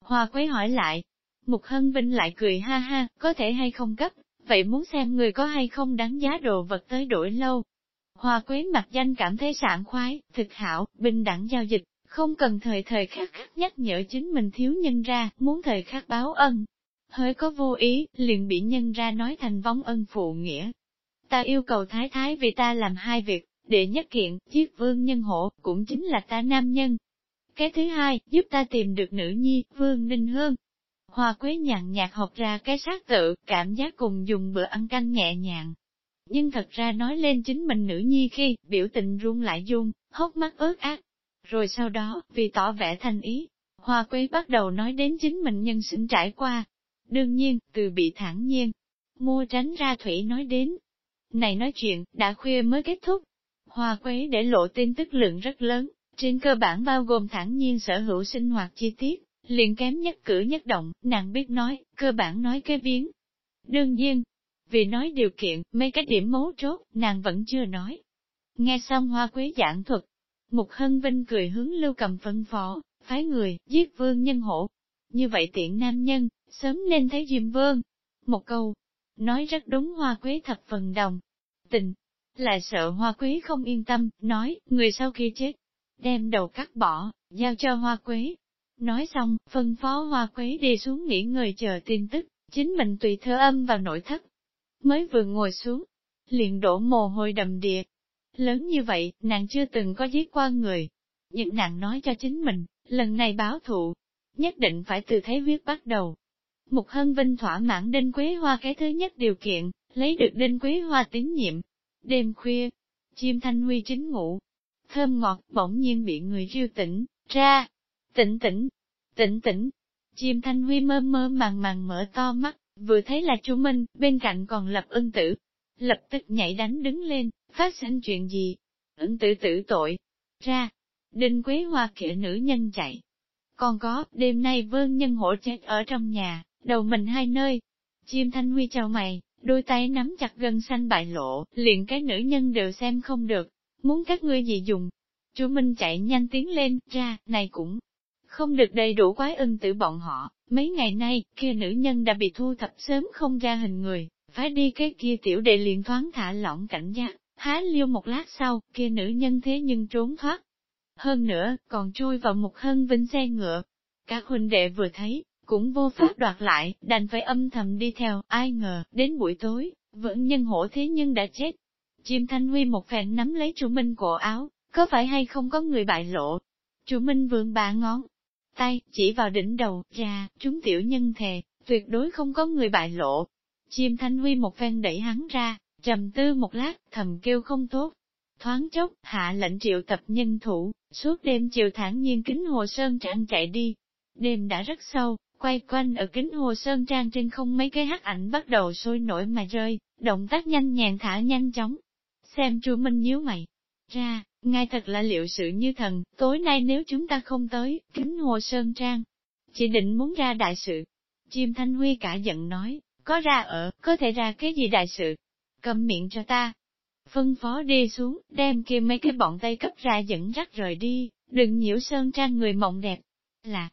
Hoa Quế hỏi lại. Mục Hân Vinh lại cười ha ha, có thể hay không cấp, vậy muốn xem người có hay không đáng giá đồ vật tới đổi lâu. Hoa Quế mặt danh cảm thấy sảng khoái, thực hảo, bình đẳng giao dịch, không cần thời thời khắc khắc nhắc nhở chính mình thiếu nhân ra, muốn thời khắc báo ân. Hơi có vô ý, liền bị nhân ra nói thành vong ân phụ nghĩa. Ta yêu cầu thái thái vì ta làm hai việc, để nhất kiện, chiếc vương nhân hộ, cũng chính là ta nam nhân. Cái thứ hai, giúp ta tìm được nữ nhi, vương ninh hương. Hoa quế nhàn nhạt học ra cái sát tự, cảm giác cùng dùng bữa ăn canh nhẹ nhàng. Nhưng thật ra nói lên chính mình nữ nhi khi, biểu tình run lại run, hốc mắt ớt ác. Rồi sau đó, vì tỏ vẻ thành ý, Hoa quế bắt đầu nói đến chính mình nhân sinh trải qua. Đương nhiên, từ bị thản nhiên, mua tránh ra thủy nói đến. Này nói chuyện, đã khuya mới kết thúc, Hoa Quế để lộ tin tức lượng rất lớn, trên cơ bản bao gồm thẳng nhiên sở hữu sinh hoạt chi tiết, liền kém nhất cử nhất động, nàng biết nói, cơ bản nói cái biến Đương nhiên, vì nói điều kiện, mấy cái điểm mấu chốt, nàng vẫn chưa nói. Nghe xong hoa quế giảng thuật, Mục Hân Vinh cười hướng lưu cầm phân phó, phái người, giết vương nhân hổ. Như vậy tiện nam nhân, sớm nên thấy Diêm Vương. Một câu, nói rất đúng hoa quế thập phần đồng. Tình, lại sợ hoa quế không yên tâm, nói, người sau khi chết, đem đầu cắt bỏ, giao cho hoa quế. Nói xong, phân phó hoa quế đi xuống nghỉ ngơi chờ tin tức, chính mình tùy thơ âm vào nội thất. Mới vừa ngồi xuống, liền đổ mồ hôi đầm đìa. Lớn như vậy, nàng chưa từng có giết qua người. Nhưng nàng nói cho chính mình, lần này báo thụ, nhất định phải từ thấy huyết bắt đầu. Mục Hân Vinh thỏa mãn Đinh Quế Hoa cái thứ nhất điều kiện, lấy được Đinh Quế Hoa tín nhiệm, Đêm khuya, chim thanh huy chính ngủ, thơm ngọt bỗng nhiên bị người riêu tỉnh, ra, tỉnh tỉnh, tỉnh tỉnh. Chim thanh huy mơ mơ màng màng mở to mắt, vừa thấy là chú Minh, bên cạnh còn lập ân tử. Lập tức nhảy đánh đứng lên, phát sinh chuyện gì? Ân tử tử tội. Ra, đinh quế hoa kia nữ nhân chạy. Còn có, đêm nay vương nhân hổ chết ở trong nhà, đầu mình hai nơi. Chim thanh huy chào mày, đôi tay nắm chặt gân xanh bại lộ, liền cái nữ nhân đều xem không được, muốn các ngươi gì dùng. Chú Minh chạy nhanh tiến lên, ra, này cũng không được đầy đủ quái ưng tử bọn họ, mấy ngày nay, kia nữ nhân đã bị thu thập sớm không ra hình người, phải đi cái kia tiểu đệ liền thoáng thả lỏng cảnh giác, há liêu một lát sau, kia nữ nhân thế nhưng trốn thoát. Hơn nữa, còn chui vào một hân vinh xe ngựa. Các huynh đệ vừa thấy, cũng vô pháp đoạt lại, đành phải âm thầm đi theo, ai ngờ, đến buổi tối, vẫn nhân hổ thế nhưng đã chết. Chim Thanh Huy một phèn nắm lấy chủ Minh cổ áo, có phải hay không có người bại lộ? Chủ Minh vươn ba ngón, tay, chỉ vào đỉnh đầu, ra, chúng tiểu nhân thề, tuyệt đối không có người bại lộ. Chim Thanh Huy một phen đẩy hắn ra, trầm tư một lát, thầm kêu không tốt. Thoáng chốc, hạ lệnh triệu tập nhân thủ, suốt đêm chiều thản nhiên kính hồ sơn trạng chạy đi. Đêm đã rất sâu, quay quanh ở kính hồ sơn trang trên không mấy cái hắc ảnh bắt đầu sôi nổi mà rơi, động tác nhanh nhàng thả nhanh chóng. Xem chu Minh nhíu mày. Ra, ngay thật là liệu sự như thần, tối nay nếu chúng ta không tới, kính hồ sơn trang, chỉ định muốn ra đại sự. Chim Thanh Huy cả giận nói, có ra ở, có thể ra cái gì đại sự? Cầm miệng cho ta. Phân phó đi xuống, đem kia mấy cái bọn tay cấp ra dẫn rắc rời đi, đừng nhiễu sơn trang người mộng đẹp. Là,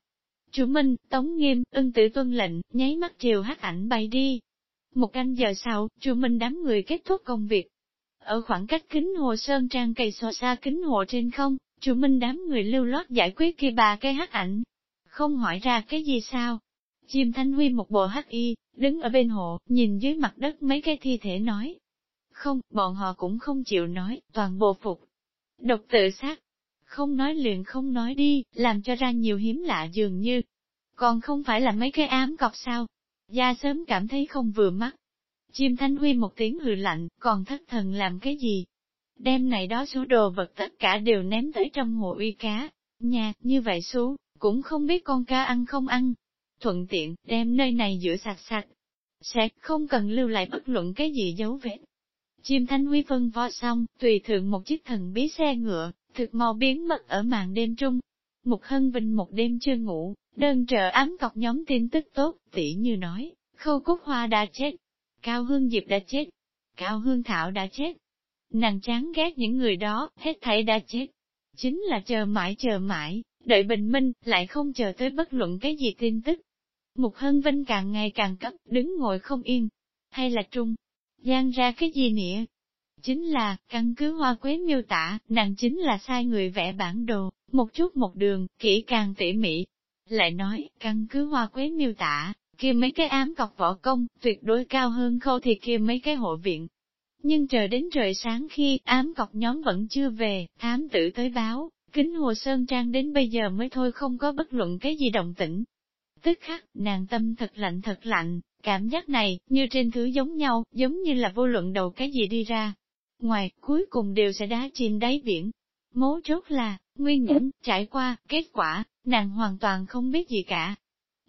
Chủ Minh, Tống Nghiêm, ưng tử tuân lệnh, nháy mắt chiều hát ảnh bay đi. Một canh giờ sau, chủ Minh đám người kết thúc công việc. Ở khoảng cách kính hồ sơn trang cây xòa xa kính hồ trên không, chủ Minh đám người lưu lót giải quyết kia bà cây hát ảnh. Không hỏi ra cái gì sao. Chim Thanh Huy một bộ hắc y, đứng ở bên hồ, nhìn dưới mặt đất mấy cái thi thể nói. Không, bọn họ cũng không chịu nói, toàn bộ phục. Độc tự sát, không nói liền không nói đi, làm cho ra nhiều hiếm lạ dường như. Còn không phải là mấy cái ám cọc sao? Gia sớm cảm thấy không vừa mắt. Chim Thanh Huy một tiếng hừ lạnh, còn thất thần làm cái gì? đem này đó số đồ vật tất cả đều ném tới trong hồ uy cá. Nhà, như vậy xuống, cũng không biết con cá ăn không ăn. Thuận tiện, đem nơi này rửa sạch sạch. Sẽ không cần lưu lại bất luận cái gì dấu vết. Chim thanh huy phân vo xong, tùy thượng một chiếc thần bí xe ngựa, thực mau biến mất ở màn đêm trung. Mục Hân Vinh một đêm chưa ngủ, đơn trợ ám cọc nhóm tin tức tốt, tỷ như nói, khâu cúc hoa đã chết, cao hương diệp đã chết, cao hương thảo đã chết. Nàng chán ghét những người đó, hết thảy đã chết. Chính là chờ mãi chờ mãi, đợi bình minh, lại không chờ tới bất luận cái gì tin tức. Mục Hân Vinh càng ngày càng cấp, đứng ngồi không yên. Hay là trung, gian ra cái gì nịa? Chính là, căn cứ hoa quế miêu tả, nàng chính là sai người vẽ bản đồ, một chút một đường, kỹ càng tỉ mỉ. Lại nói, căn cứ hoa quế miêu tả, kia mấy cái ám cọc võ công, tuyệt đối cao hơn khâu thì kia mấy cái hộ viện. Nhưng chờ đến trời sáng khi ám cọc nhóm vẫn chưa về, thám tử tới báo, kính hồ sơn trang đến bây giờ mới thôi không có bất luận cái gì động tĩnh. Tức khắc, nàng tâm thật lạnh thật lạnh, cảm giác này, như trên thứ giống nhau, giống như là vô luận đầu cái gì đi ra. Ngoài, cuối cùng đều sẽ đá chìm đáy biển. Mấu chốt là, nguyên nhẫn, trải qua, kết quả, nàng hoàn toàn không biết gì cả,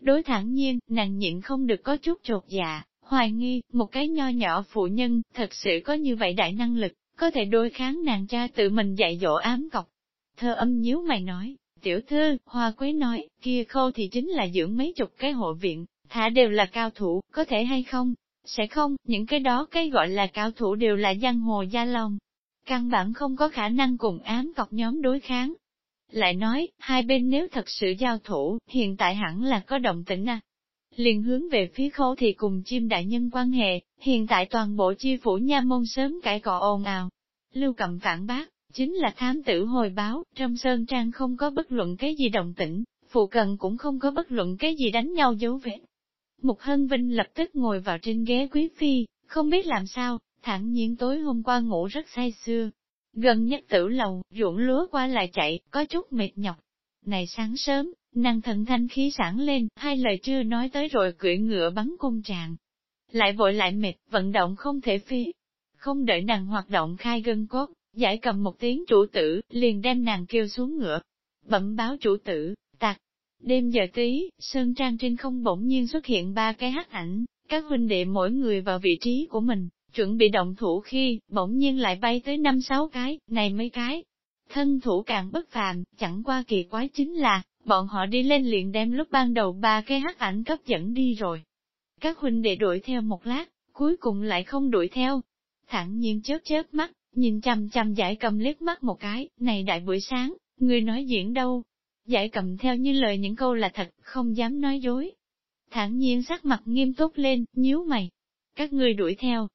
Đối thẳng nhiên, nàng nhịn không được có chút trột dạ, hoài nghi, một cái nho nhỏ phụ nhân, thật sự có như vậy đại năng lực, có thể đối kháng nàng cha tự mình dạy dỗ ám cọc. Thơ âm nhíu mày nói, tiểu thư, hoa quế nói, kia khâu thì chính là dưỡng mấy chục cái hộ viện, thả đều là cao thủ, có thể hay không? Sẽ không, những cái đó cái gọi là cao thủ đều là giang hồ gia long. Căn bản không có khả năng cùng ám cọc nhóm đối kháng, lại nói, hai bên nếu thật sự giao thủ, hiện tại hẳn là có động tĩnh à. Liền hướng về phía khâu thì cùng chim đại nhân quan hệ, hiện tại toàn bộ chi phủ nha môn sớm cãi cọ ồn ào. Lưu cầm phản bác, chính là thám tử hồi báo, trong sơn trang không có bất luận cái gì động tĩnh, phụ cận cũng không có bất luận cái gì đánh nhau dấu vết. Mục Hân Vinh lập tức ngồi vào trên ghế quý phi, không biết làm sao, thẳng nhiên tối hôm qua ngủ rất say xưa, Gần nhất tử lầu, ruộng lúa qua lại chạy, có chút mệt nhọc. Này sáng sớm, năng thần thanh khí sẵn lên, hai lời chưa nói tới rồi cưỡi ngựa bắn cung tràng. Lại vội lại mệt, vận động không thể phi. Không đợi nàng hoạt động khai gân cốt, giải cầm một tiếng chủ tử, liền đem nàng kêu xuống ngựa. Bẩm báo chủ tử. Đêm giờ tí, sơn trang trên không bỗng nhiên xuất hiện ba cái hắc ảnh, các huynh đệ mỗi người vào vị trí của mình, Chuẩn bị động thủ khi, bỗng nhiên lại bay tới năm sáu cái, này mấy cái. Thân thủ càng bất phàm, chẳng qua kỳ quái chính là, bọn họ đi lên liền đem lúc ban đầu ba cái hắc ảnh cấp dẫn đi rồi. Các huynh đệ đuổi theo một lát, cuối cùng lại không đuổi theo. Thẳng nhiên chớp chớp mắt, nhìn chằm chằm giải cầm liếc mắt một cái, này đại buổi sáng, người nói diễn đâu. Giải cầm theo như lời những câu là thật, không dám nói dối. Thẳng nhiên sắc mặt nghiêm túc lên, nhíu mày. Các ngươi đuổi theo,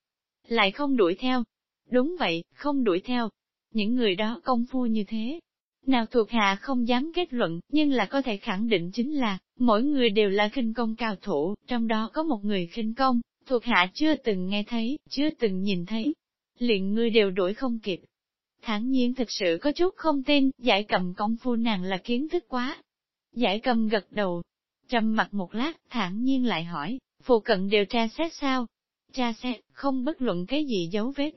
lại không đuổi theo. Đúng vậy, không đuổi theo. Những người đó công phu như thế. Nào thuộc hạ không dám kết luận, nhưng là có thể khẳng định chính là, mỗi người đều là khinh công cao thủ, trong đó có một người khinh công, thuộc hạ chưa từng nghe thấy, chưa từng nhìn thấy. Liền ngươi đều đuổi không kịp. Hẳn nhiên thực sự có chút không tin, giải cầm công phu nàng là kiến thức quá. Giải cầm gật đầu, trầm mặt một lát, thản nhiên lại hỏi, phụ cận điều tra xét sao? tra xét, không bất luận cái gì dấu vết.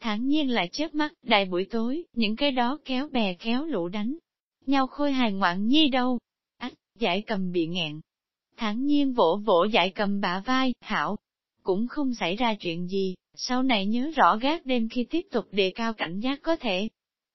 Thản nhiên lại chớp mắt, đại buổi tối, những cái đó kéo bè kéo lũ đánh. Nhau khôi hài ngoạn nhi đâu? Ách, giải cầm bị nghẹn. Thản nhiên vỗ vỗ giải cầm bả vai, hảo. Cũng không xảy ra chuyện gì, sau này nhớ rõ gác đêm khi tiếp tục đề cao cảnh giác có thể.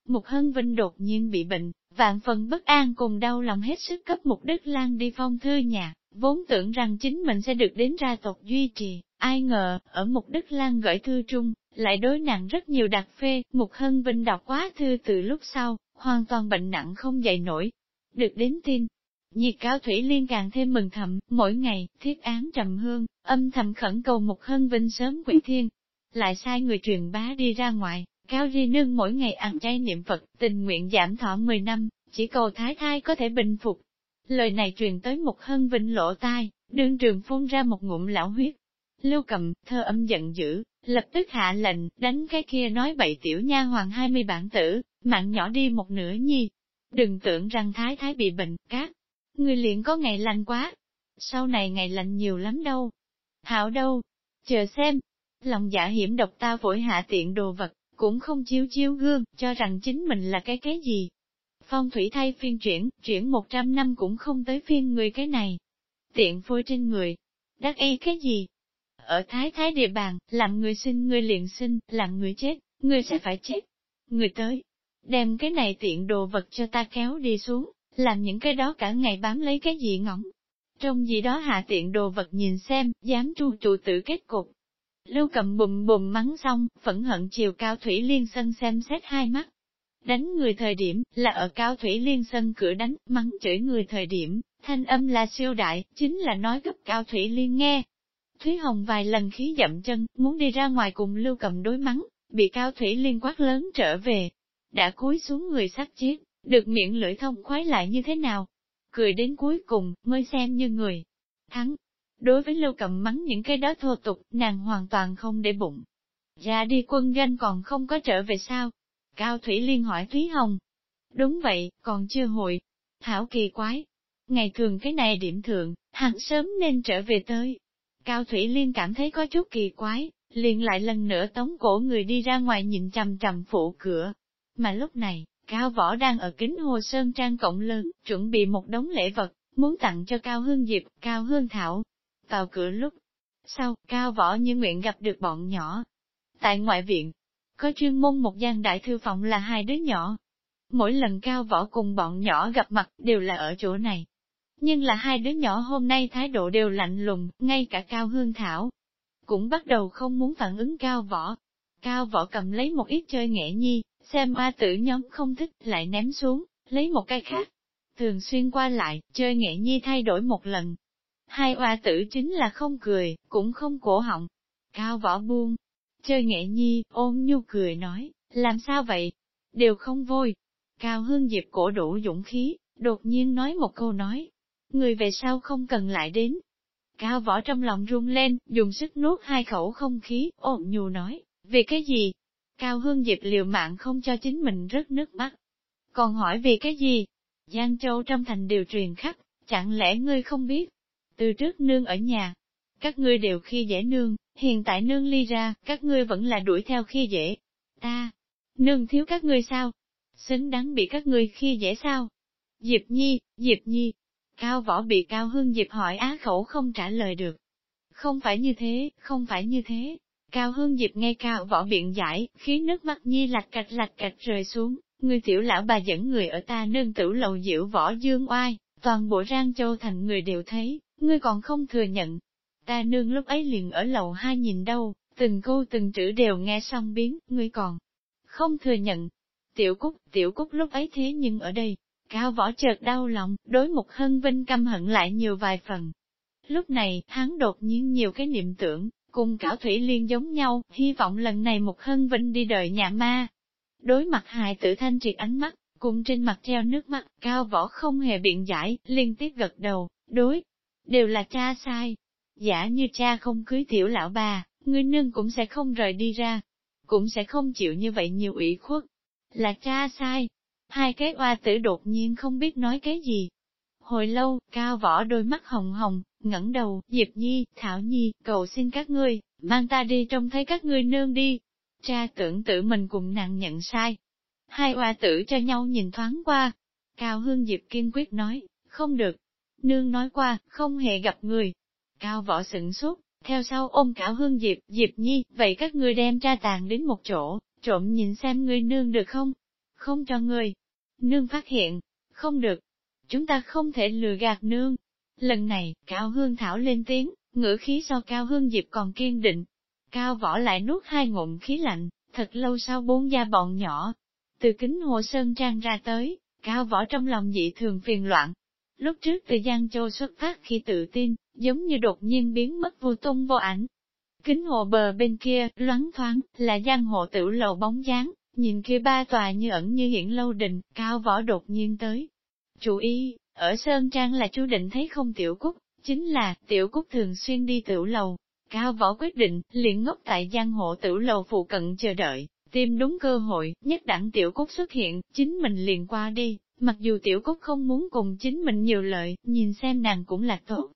Mục Hân Vinh đột nhiên bị bệnh, vạn phần bất an cùng đau lòng hết sức cấp Mục Đức Lan đi phong thư nhà, vốn tưởng rằng chính mình sẽ được đến ra tộc duy trì, Ai ngờ, ở Mục Đức Lan gửi thư trung, lại đối nặng rất nhiều đặc phê, Mục Hân Vinh đọc quá thư từ lúc sau, hoàn toàn bệnh nặng không dậy nổi. Được đến tin, nhiệt cao thủy liên càng thêm mừng thầm, mỗi ngày, thiết án trầm hương, âm thầm khẩn cầu Mục Hân Vinh sớm quỷ thiên. Lại sai người truyền bá đi ra ngoài, cao ri nương mỗi ngày ăn chay niệm Phật, tình nguyện giảm thọ 10 năm, chỉ cầu thái thai có thể bình phục. Lời này truyền tới một Hân Vinh lỗ tai, đương trường phun ra một ngụm lão huyết, Lưu cầm, thơ âm giận dữ, lập tức hạ lệnh, đánh cái kia nói bậy tiểu nha hoàng hai mươi bản tử, mạng nhỏ đi một nửa nhi. Đừng tưởng rằng thái thái bị bệnh, cát, người liền có ngày lành quá. Sau này ngày lành nhiều lắm đâu. Hảo đâu. Chờ xem. Lòng dạ hiểm độc ta vội hạ tiện đồ vật, cũng không chiếu chiếu gương, cho rằng chính mình là cái cái gì. Phong thủy thay phiên chuyển, chuyển 100 năm cũng không tới phiên người cái này. Tiện phôi trên người, đắc y cái gì? Ở thái thái địa bàn, làm người sinh người liền sinh, làm người chết, người sẽ phải chết. Người tới, đem cái này tiện đồ vật cho ta kéo đi xuống, làm những cái đó cả ngày bám lấy cái gì ngỏng. Trong gì đó hạ tiện đồ vật nhìn xem, dám tru trụ tự kết cục. Lưu cầm bùm bùm mắng xong, phẫn hận chiều cao thủy liên sân xem xét hai mắt. Đánh người thời điểm, là ở cao thủy liên sân cửa đánh, mắng chửi người thời điểm, thanh âm là siêu đại, chính là nói cấp cao thủy liên nghe. Thúy Hồng vài lần khí dậm chân, muốn đi ra ngoài cùng lưu cầm đối mắng, bị cao thủy liên quát lớn trở về. Đã cúi xuống người sát chết, được miệng lưỡi thông khoái lại như thế nào? Cười đến cuối cùng, mới xem như người. Thắng. Đối với lưu cầm mắng những cái đó thô tục, nàng hoàn toàn không để bụng. Ra đi quân doanh còn không có trở về sao? Cao Thủy Liên hỏi Thúy Hồng. Đúng vậy, còn chưa hội. Thảo kỳ quái. Ngày thường cái này điểm thượng, hắn sớm nên trở về tới. Cao Thủy Liên cảm thấy có chút kỳ quái, liền lại lần nữa tống cổ người đi ra ngoài nhìn chằm chằm phụ cửa. Mà lúc này, Cao Võ đang ở kính hồ sơn trang cộng lớn, chuẩn bị một đống lễ vật, muốn tặng cho Cao Hương Diệp, Cao Hương Thảo. Vào cửa lúc sau, Cao Võ như nguyện gặp được bọn nhỏ. Tại ngoại viện, có chuyên môn một gian đại thư phòng là hai đứa nhỏ. Mỗi lần Cao Võ cùng bọn nhỏ gặp mặt đều là ở chỗ này. Nhưng là hai đứa nhỏ hôm nay thái độ đều lạnh lùng, ngay cả Cao Hương Thảo. Cũng bắt đầu không muốn phản ứng Cao Võ. Cao Võ cầm lấy một ít chơi nghệ nhi, xem ba tử nhóm không thích lại ném xuống, lấy một cái khác. Thường xuyên qua lại, chơi nghệ nhi thay đổi một lần. Hai oa tử chính là không cười, cũng không cổ họng. Cao võ buông, chơi nghệ nhi, ôm nhu cười nói, làm sao vậy? Đều không vui. Cao hương diệp cổ đủ dũng khí, đột nhiên nói một câu nói. Người về sau không cần lại đến. Cao võ trong lòng run lên, dùng sức nuốt hai khẩu không khí, ôm nhu nói, vì cái gì? Cao Hương Diệp liều mạng không cho chính mình rớt nước mắt. Còn hỏi vì cái gì? Giang Châu trong thành điều truyền khắc, chẳng lẽ ngươi không biết? Từ trước nương ở nhà, các ngươi đều khi dễ nương, hiện tại nương ly ra, các ngươi vẫn là đuổi theo khi dễ. Ta, nương thiếu các ngươi sao? Xứng đáng bị các ngươi khi dễ sao? Diệp Nhi, Diệp Nhi. Cao võ bị Cao Hương Diệp hỏi á khẩu không trả lời được. Không phải như thế, không phải như thế. Cao Hương Diệp nghe cao võ biện giải, khí nước mắt nhi lạch cạch lạch cạch rơi xuống, người tiểu lão bà dẫn người ở ta nương tử lầu diệu võ dương oai, toàn bộ rang châu thành người đều thấy, ngươi còn không thừa nhận. Ta nương lúc ấy liền ở lầu hai nhìn đâu, từng câu từng chữ đều nghe xong biến, ngươi còn không thừa nhận. Tiểu Cúc, Tiểu Cúc lúc ấy thế nhưng ở đây, cao võ chợt đau lòng, đối một hân vinh căm hận lại nhiều vài phần. Lúc này, hắn đột nhiên nhiều cái niệm tưởng, Cùng cảo thủy liên giống nhau, hy vọng lần này một hân vinh đi đợi nhà ma. Đối mặt hài tử thanh triệt ánh mắt, cùng trên mặt treo nước mắt, cao võ không hề biện giải, liên tiếp gật đầu, đối, đều là cha sai. Giả như cha không cưới tiểu lão bà, người nương cũng sẽ không rời đi ra, cũng sẽ không chịu như vậy nhiều ủy khuất. Là cha sai. Hai cái oa tử đột nhiên không biết nói cái gì. Hồi lâu, cao võ đôi mắt hồng hồng, ngẩng đầu, Diệp Nhi, Thảo Nhi, cầu xin các ngươi, mang ta đi trông thấy các ngươi nương đi. Cha tưởng tự mình cùng nàng nhận sai. Hai oa tử cho nhau nhìn thoáng qua. Cao Hương Diệp kiên quyết nói, không được. Nương nói qua, không hề gặp người. Cao võ sửng sốt, theo sau ôm cả Hương Diệp, Diệp Nhi, vậy các ngươi đem ra tàn đến một chỗ, trộm nhìn xem ngươi nương được không? Không cho ngươi. Nương phát hiện, không được. Chúng ta không thể lừa gạt nương, Lần này, Cao Hương Thảo lên tiếng, ngữ khí so Cao Hương Diệp còn kiên định. Cao võ lại nuốt hai ngụm khí lạnh, thật lâu sau bốn gia bọn nhỏ. Từ kính hồ sơn trang ra tới, Cao võ trong lòng dị thường phiền loạn. Lúc trước từ Giang Châu xuất phát khi tự tin, giống như đột nhiên biến mất vô tung vô ảnh. Kính hồ bờ bên kia, loáng thoáng, là giang hồ tiểu lầu bóng dáng, nhìn kia ba tòa như ẩn như hiện lâu đình, cao võ đột nhiên tới. Chủ ý, ở Sơn Trang là chú định thấy không Tiểu Cúc, chính là Tiểu Cúc thường xuyên đi tiểu lầu. Cao võ quyết định, liền ngốc tại giang hộ tiểu lầu phụ cận chờ đợi, tìm đúng cơ hội, nhất đẳng Tiểu Cúc xuất hiện, chính mình liền qua đi, mặc dù Tiểu Cúc không muốn cùng chính mình nhiều lợi, nhìn xem nàng cũng là tốt.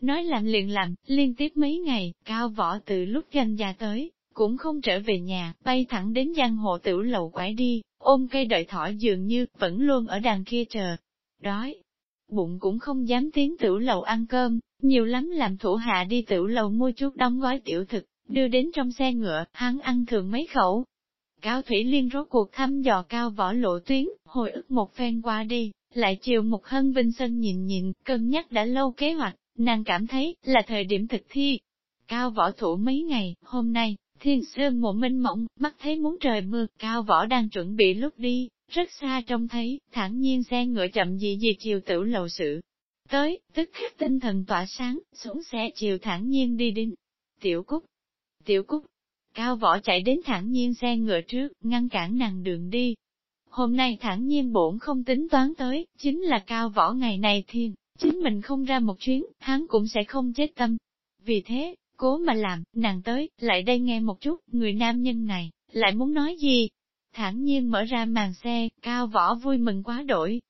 Nói làm liền làm, liên tiếp mấy ngày, cao võ từ lúc ganh già tới, cũng không trở về nhà, bay thẳng đến giang hộ tiểu lầu quải đi, ôm cây đợi thỏ dường như, vẫn luôn ở đàn kia chờ. Đói, bụng cũng không dám tiến tiểu lầu ăn cơm, nhiều lắm làm thủ hạ đi tiểu lầu mua chút đóng gói tiểu thực, đưa đến trong xe ngựa, hắn ăn thường mấy khẩu. Cao Thủy Liên rốt cuộc thăm dò cao võ lộ tuyến, hồi ức một phen qua đi, lại chiều một hân vinh sân nhìn nhìn, cân nhắc đã lâu kế hoạch, nàng cảm thấy là thời điểm thực thi. Cao võ thủ mấy ngày, hôm nay, thiên sơn mộ minh mộng, mắt thấy muốn trời mưa, cao võ đang chuẩn bị lúc đi, rất xa trông thấy, thản nhiên xe ngựa chậm gì gì chiều tử lầu sự. Tới, tức khắc tinh thần tỏa sáng, xuống xe chiều thản nhiên đi đến. Tiểu Cúc, Tiểu Cúc, Cao Võ chạy đến thẳng nhiên xe ngựa trước, ngăn cản nàng đường đi. Hôm nay thẳng nhiên bổn không tính toán tới, chính là Cao Võ ngày này thiên, chính mình không ra một chuyến, hắn cũng sẽ không chết tâm. Vì thế, cố mà làm, nàng tới, lại đây nghe một chút, người nam nhân này, lại muốn nói gì, thẳng nhiên mở ra màn xe, cao võ vui mừng quá đổi.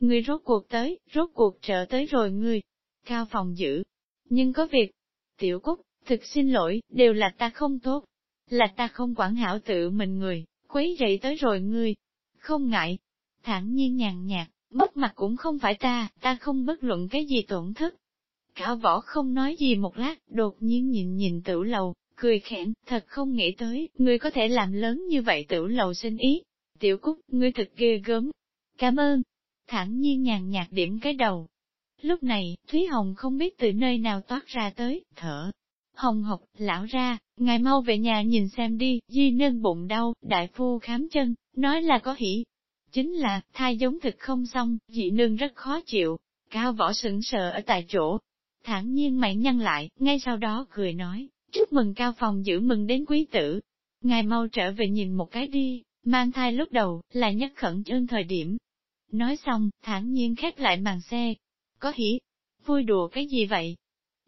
Người rốt cuộc tới, rốt cuộc trở tới rồi người Cao phòng giữ. Nhưng có việc. Tiểu Cúc, thực xin lỗi, đều là ta không tốt. Là ta không quản hảo tự mình người, quấy rầy tới rồi ngươi. Không ngại. Thản nhiên nhàn nhạt, mất mặt cũng không phải ta, ta không bất luận cái gì tổn thất. Cả võ không nói gì một lát, đột nhiên nhìn nhìn tử lầu, cười khẽn, thật không nghĩ tới, ngươi có thể làm lớn như vậy tử lầu sinh ý. Tiểu Cúc, ngươi thật ghê gớm. Cảm ơn. Thẳng nhiên nhàn nhạt điểm cái đầu. Lúc này, Thúy Hồng không biết từ nơi nào toát ra tới, thở. Hồng học, lão ra, ngài mau về nhà nhìn xem đi, di nâng bụng đau, đại phu khám chân, nói là có hỉ. Chính là, thai giống thực không xong, dị nương rất khó chịu, cao võ sững sờ ở tại chỗ. Thẳng nhiên mày nhăn lại, ngay sau đó cười nói, Chúc mừng cao phòng giữ mừng đến quý tử. Ngài mau trở về nhìn một cái đi, mang thai lúc đầu, là nhất khẩn trương thời điểm. Nói xong, thản nhiên khép lại màn xe. Có hỉ, vui đùa cái gì vậy?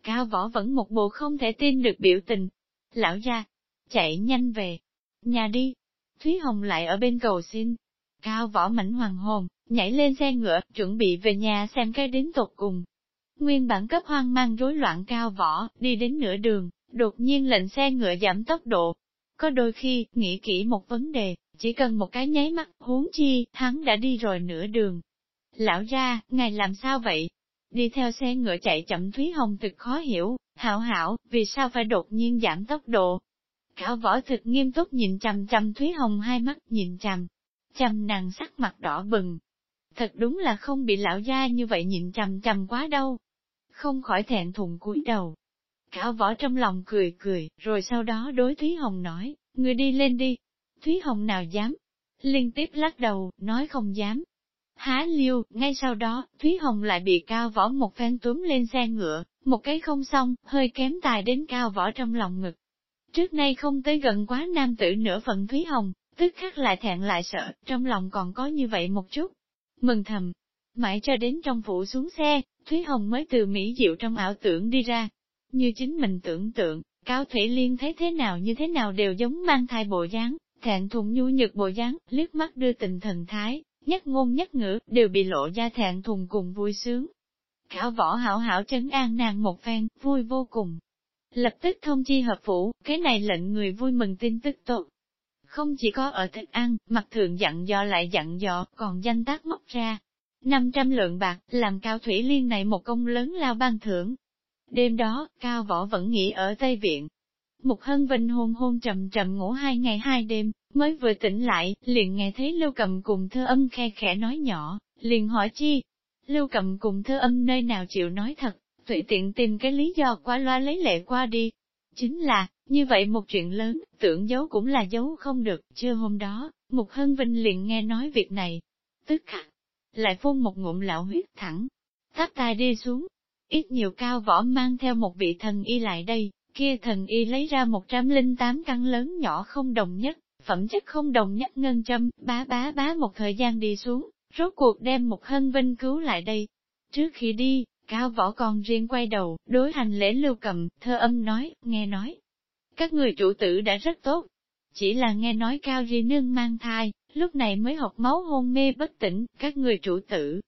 Cao võ vẫn một bộ không thể tin được biểu tình. Lão gia, chạy nhanh về. Nhà đi. Thúy Hồng lại ở bên cầu xin. Cao võ mảnh hoàng hồn, nhảy lên xe ngựa, chuẩn bị về nhà xem cái đến tột cùng. Nguyên bản cấp hoang mang rối loạn cao võ, đi đến nửa đường, đột nhiên lệnh xe ngựa giảm tốc độ. Có đôi khi, nghĩ kỹ một vấn đề, chỉ cần một cái nháy mắt, huống chi, hắn đã đi rồi nửa đường. Lão ra, ngài làm sao vậy? Đi theo xe ngựa chạy chậm Thúy Hồng thực khó hiểu, hảo hảo, vì sao phải đột nhiên giảm tốc độ? Cả võ thực nghiêm túc nhìn chằm chằm Thúy Hồng hai mắt nhìn chằm, chằm nàng sắc mặt đỏ bừng. Thật đúng là không bị lão gia như vậy nhìn chằm chằm quá đâu. Không khỏi thẹn thùng cúi đầu, Cao võ trong lòng cười cười, rồi sau đó đối Thúy Hồng nói, người đi lên đi. Thúy Hồng nào dám? Liên tiếp lắc đầu, nói không dám. Há liêu, ngay sau đó, Thúy Hồng lại bị cao võ một phen túm lên xe ngựa, một cái không xong, hơi kém tài đến cao võ trong lòng ngực. Trước nay không tới gần quá nam tử nửa phần Thúy Hồng, tức khắc lại thẹn lại sợ, trong lòng còn có như vậy một chút. Mừng thầm, mãi cho đến trong phủ xuống xe, Thúy Hồng mới từ Mỹ Diệu trong ảo tưởng đi ra, như chính mình tưởng tượng, Cao Thủy Liên thấy thế nào như thế nào đều giống mang thai bộ dáng, thẹn thùng nhu nhược bộ dáng, liếc mắt đưa tình thần thái, nhất ngôn nhất ngữ, đều bị lộ ra thẹn thùng cùng vui sướng. Khảo võ hảo hảo trấn an nàng một phen, vui vô cùng. Lập tức thông chi hợp phủ, cái này lệnh người vui mừng tin tức tốt. Không chỉ có ở thức ăn, mặt thượng dặn dò lại dặn dò, còn danh tác móc ra. 500 lượng bạc, làm cao thủy liên này một công lớn lao ban thưởng, Đêm đó, Cao Võ vẫn nghỉ ở Tây Viện. Mục Hân Vinh hôn hôn trầm trầm ngủ hai ngày hai đêm, mới vừa tỉnh lại, liền nghe thấy Lưu Cầm cùng thơ âm khe khẽ nói nhỏ, liền hỏi chi. Lưu Cầm cùng thơ âm nơi nào chịu nói thật, tùy tiện tìm cái lý do qua loa lấy lệ qua đi. Chính là, như vậy một chuyện lớn, tưởng giấu cũng là giấu không được, chưa hôm đó, Mục Hân Vinh liền nghe nói việc này. Tức khắc, lại phun một ngụm lão huyết thẳng, tháp tai đi xuống, ít nhiều cao võ mang theo một vị thần y lại đây, kia thần y lấy ra 108 căn lớn nhỏ không đồng nhất, phẩm chất không đồng nhất ngân châm, bá bá bá một thời gian đi xuống, rốt cuộc đem một hân vinh cứu lại đây. Trước khi đi, cao võ còn riêng quay đầu, đối hành lễ lưu cầm, thơ âm nói, nghe nói. Các người chủ tử đã rất tốt, chỉ là nghe nói cao ri nương mang thai, lúc này mới học máu hôn mê bất tỉnh, các người chủ tử.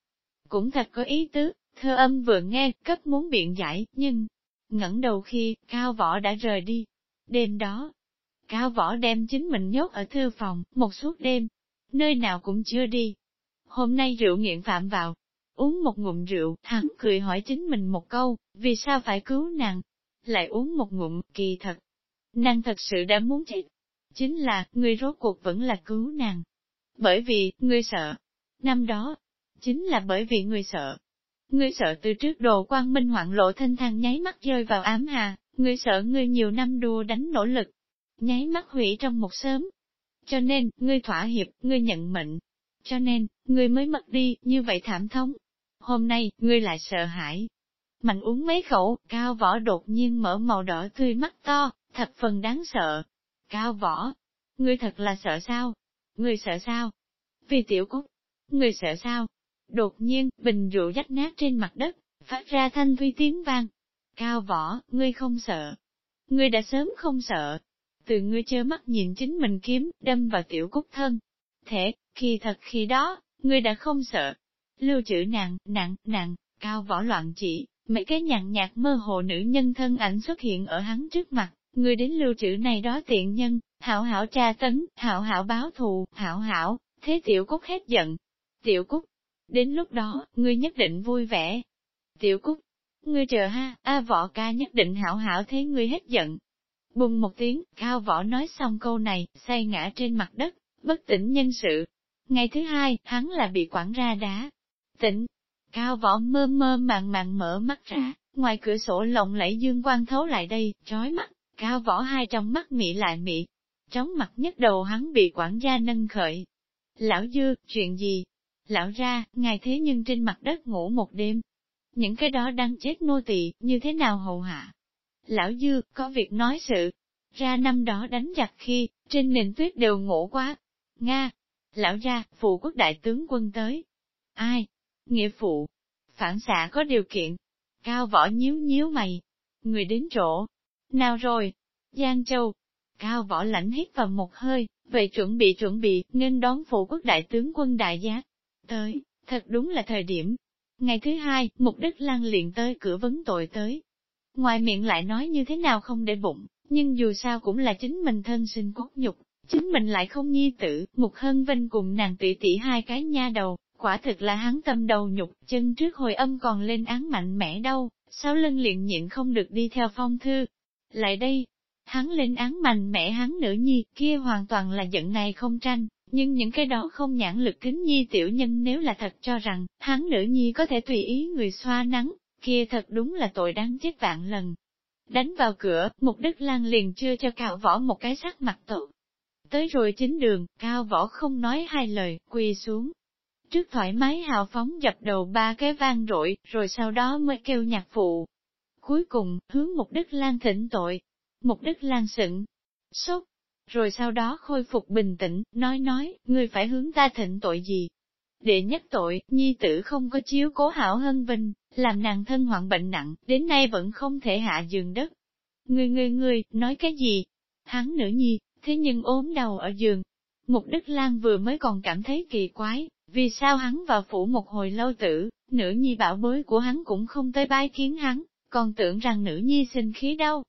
Cũng thật có ý tứ, Thơ âm vừa nghe, cấp muốn biện giải, nhưng, ngẩng đầu khi, cao võ đã rời đi. Đêm đó, Cao võ đem chính mình nhốt ở thư phòng, một suốt đêm, nơi nào cũng chưa đi. Hôm nay rượu nghiện phạm vào, uống một ngụm rượu, hắn cười hỏi chính mình một câu, vì sao phải cứu nàng? Lại uống một ngụm, kỳ thật. Nàng thật sự đã muốn chết. Chính là, người rốt cuộc vẫn là cứu nàng. Bởi vì, ngươi sợ. Năm đó, chính là bởi vì ngươi sợ. Ngươi sợ từ trước đồ quang minh hoạn lộ thanh thang nháy mắt rơi vào ám hà, ngươi sợ ngươi nhiều năm đua đánh nỗ lực. Nháy mắt hủy trong một sớm. Cho nên, ngươi thỏa hiệp, ngươi nhận mệnh. Cho nên, ngươi mới mất đi, như vậy thảm thống. Hôm nay, ngươi lại sợ hãi. Mạnh uống mấy khẩu, cao võ đột nhiên mở màu đỏ tươi mắt to, thật phần đáng sợ. Cao võ, ngươi thật là sợ sao? Ngươi sợ sao? Vì tiểu cốt, ngươi sợ sao? Đột nhiên, bình rượu rách nát trên mặt đất, phát ra thanh thuy tiếng vang. Cao võ, ngươi không sợ. Ngươi đã sớm không sợ. Từ ngươi chơ mắt nhìn chính mình kiếm, đâm vào tiểu cúc thân. Thể, khi thật khi đó, ngươi đã không sợ. Lưu trữ nặng, nặng, nặng, cao võ loạn chỉ, mấy cái nhàn nhạt mơ hồ nữ nhân thân ảnh xuất hiện ở hắn trước mặt, ngươi đến lưu trữ này đó tiện nhân, hảo hảo tra tấn, hảo hảo báo thù, hảo hảo, thế tiểu cúc hết giận. Tiểu cúc, đến lúc đó, ngươi nhất định vui vẻ. Tiểu Cúc, ngươi chờ ha, A võ ca nhất định hảo hảo thế ngươi hết giận. Bùng một tiếng, cao võ nói xong câu này, say ngã trên mặt đất, bất tỉnh nhân sự. Ngày thứ hai, hắn là bị quản ra đá. Tỉnh, cao võ mơ mơ màng màng mở mắt ra, ngoài cửa sổ lộng lẫy dương quang thấu lại đây, trói mắt, cao võ hai trong mắt mị lại mị. Trống mặt nhất đầu hắn bị quản gia nâng khởi. Lão dư, chuyện gì? Lão ra, ngài thế nhưng trên mặt đất ngủ một đêm. Những cái đó đang chết nô tỳ như thế nào hầu hạ? Lão Dư, có việc nói sự. Ra năm đó đánh giặc khi, trên nền tuyết đều ngủ quá. Nga. Lão ra, phụ quốc đại tướng quân tới. Ai? Nghĩa phụ. Phản xạ có điều kiện. Cao võ nhíu nhíu mày. Người đến chỗ. Nào rồi? Giang Châu. Cao võ lãnh hít vào một hơi, vậy chuẩn bị chuẩn bị, nên đón phụ quốc đại tướng quân đại giác. Tới, thật đúng là thời điểm. Ngày thứ hai, Mục đích Lan liền tới cửa vấn tội tới. Ngoài miệng lại nói như thế nào không để bụng, nhưng dù sao cũng là chính mình thân sinh cốt nhục, chính mình lại không nhi tử, Mục Hân Vinh cùng nàng tỷ tỷ hai cái nha đầu, quả thực là hắn tâm đầu nhục, chân trước hồi âm còn lên án mạnh mẽ đâu, sau lưng liền nhịn không được đi theo phong thư. Lại đây, hắn lên án mạnh mẽ hắn nữ nhi, kia hoàn toàn là giận này không tranh, nhưng những cái đó không nhãn lực kính nhi tiểu nhân nếu là thật cho rằng, hắn nữ nhi có thể tùy ý người xoa nắng, kia thật đúng là tội đáng chết vạn lần. Đánh vào cửa, Mục Đức Lan liền chưa cho Cao Võ một cái sắc mặt tội. Tới rồi chính đường, Cao Võ không nói hai lời, quỳ xuống. Trước thoải mái hào phóng dập đầu ba cái vang rội, rồi sau đó mới kêu nhạc phụ. Cuối cùng, hướng Mục Đức Lan thỉnh tội. Mục Đức Lan sững, sốt, rồi sau đó khôi phục bình tĩnh, nói nói, ngươi phải hướng ta thịnh tội gì? Đệ nhất tội, nhi tử không có chiếu cố hảo hân vinh, làm nàng thân hoạn bệnh nặng, đến nay vẫn không thể hạ giường đất. Ngươi ngươi ngươi, nói cái gì? Hắn nữ nhi, thế nhưng ốm đầu ở giường. Mục Đức Lan vừa mới còn cảm thấy kỳ quái, vì sao hắn vào phủ một hồi lâu tử, nữ nhi bảo bối của hắn cũng không tới bái kiến hắn, còn tưởng rằng nữ nhi sinh khí đâu.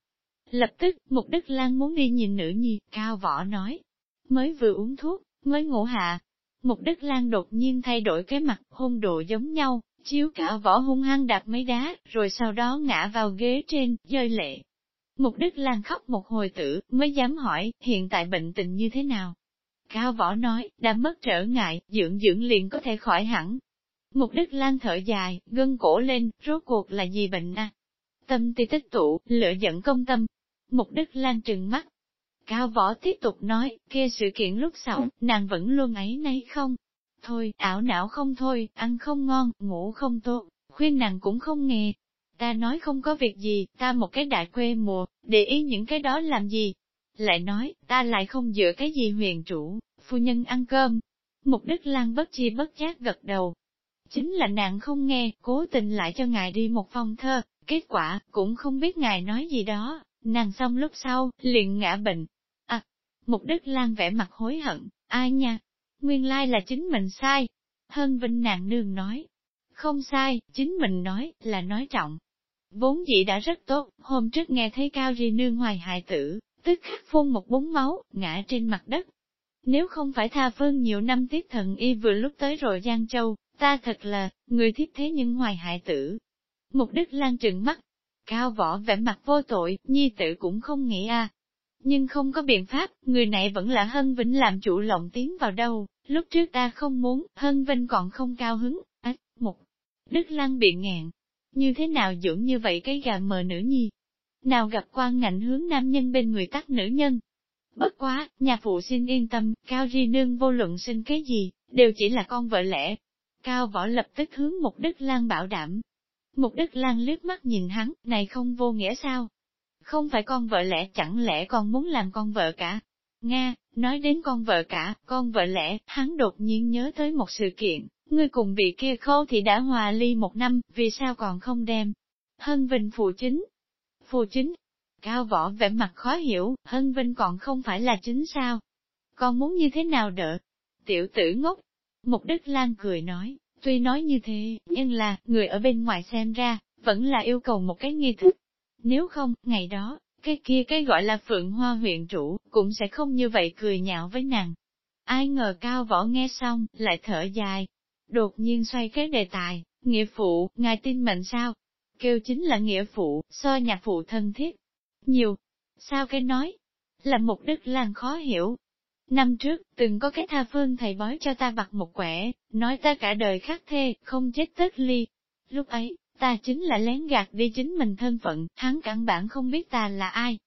Lập tức, Mục Đức Lan muốn đi nhìn nữ nhi, cao võ nói. Mới vừa uống thuốc, mới ngủ hạ. Mục Đức Lan đột nhiên thay đổi cái mặt hôn độ giống nhau, chiếu cả võ hung hăng đạp mấy đá, rồi sau đó ngã vào ghế trên, rơi lệ. Mục Đức Lan khóc một hồi tử, mới dám hỏi, hiện tại bệnh tình như thế nào? Cao võ nói, đã mất trở ngại, dưỡng dưỡng liền có thể khỏi hẳn. Mục Đức Lan thở dài, gân cổ lên, rốt cuộc là gì bệnh à? Tâm ti tích tụ, lựa giận công tâm, Mục Đức Lan trừng mắt. Cao võ tiếp tục nói, kia sự kiện lúc sau, nàng vẫn luôn ấy nay không. Thôi, ảo não không thôi, ăn không ngon, ngủ không tốt, khuyên nàng cũng không nghe. Ta nói không có việc gì, ta một cái đại quê mùa, để ý những cái đó làm gì. Lại nói, ta lại không dựa cái gì huyền chủ, phu nhân ăn cơm. Mục đích Lan bất chi bất giác gật đầu. Chính là nàng không nghe, cố tình lại cho ngài đi một phong thơ, kết quả, cũng không biết ngài nói gì đó, Nàng xong lúc sau, liền ngã bệnh. À, Mục đích Lan vẻ mặt hối hận, ai nha, nguyên lai là chính mình sai. Hân Vinh nàng nương nói, không sai, chính mình nói, là nói trọng. Vốn dĩ đã rất tốt, hôm trước nghe thấy Cao Ri nương hoài hại tử, tức khắc phun một búng máu, ngã trên mặt đất. Nếu không phải tha phương nhiều năm tiết thần y vừa lúc tới rồi Giang Châu, ta thật là, người thiết thế nhưng hoài hại tử. Mục Đức Lan trừng mắt, cao võ vẻ mặt vô tội, nhi tử cũng không nghĩ a. Nhưng không có biện pháp, người này vẫn là Hân Vĩnh làm chủ lộng tiến vào đâu, lúc trước ta không muốn, Hân Vinh còn không cao hứng, ách, một, Đức Lăng bị ngẹn. Như thế nào dưỡng như vậy cái gà mờ nữ nhi? Nào gặp quan ngạnh hướng nam nhân bên người tắt nữ nhân? Bất quá, nhà phụ xin yên tâm, Cao Ri Nương vô luận sinh cái gì, đều chỉ là con vợ lẽ. Cao Võ lập tức hướng Mục Đức Lan bảo đảm, Mục Đức Lan lướt mắt nhìn hắn, này không vô nghĩa sao? Không phải con vợ lẽ chẳng lẽ con muốn làm con vợ cả? Nga, nói đến con vợ cả, con vợ lẽ, hắn đột nhiên nhớ tới một sự kiện, ngươi cùng vị kia khô thì đã hòa ly một năm, vì sao còn không đem? Hân Vinh phụ chính. Phụ chính. Cao võ vẻ mặt khó hiểu, Hân Vinh còn không phải là chính sao? Con muốn như thế nào đỡ? Tiểu tử ngốc. Mục Đức Lan cười nói, Tuy nói như thế, nhưng là, người ở bên ngoài xem ra, vẫn là yêu cầu một cái nghi thức. Nếu không, ngày đó, cái kia cái gọi là Phượng Hoa huyện chủ, cũng sẽ không như vậy cười nhạo với nàng. Ai ngờ cao võ nghe xong, lại thở dài. Đột nhiên xoay cái đề tài, nghĩa phụ, ngài tin mệnh sao? Kêu chính là nghĩa phụ, so nhà phụ thân thiết. Nhiều. Sao cái nói? Là một đức làng khó hiểu, Năm trước, từng có cái tha phương thầy bói cho ta vặt một quẻ, nói ta cả đời khắc thê, không chết tất ly. Lúc ấy, ta chính là lén gạt đi chính mình thân phận, hắn căn bản không biết ta là ai.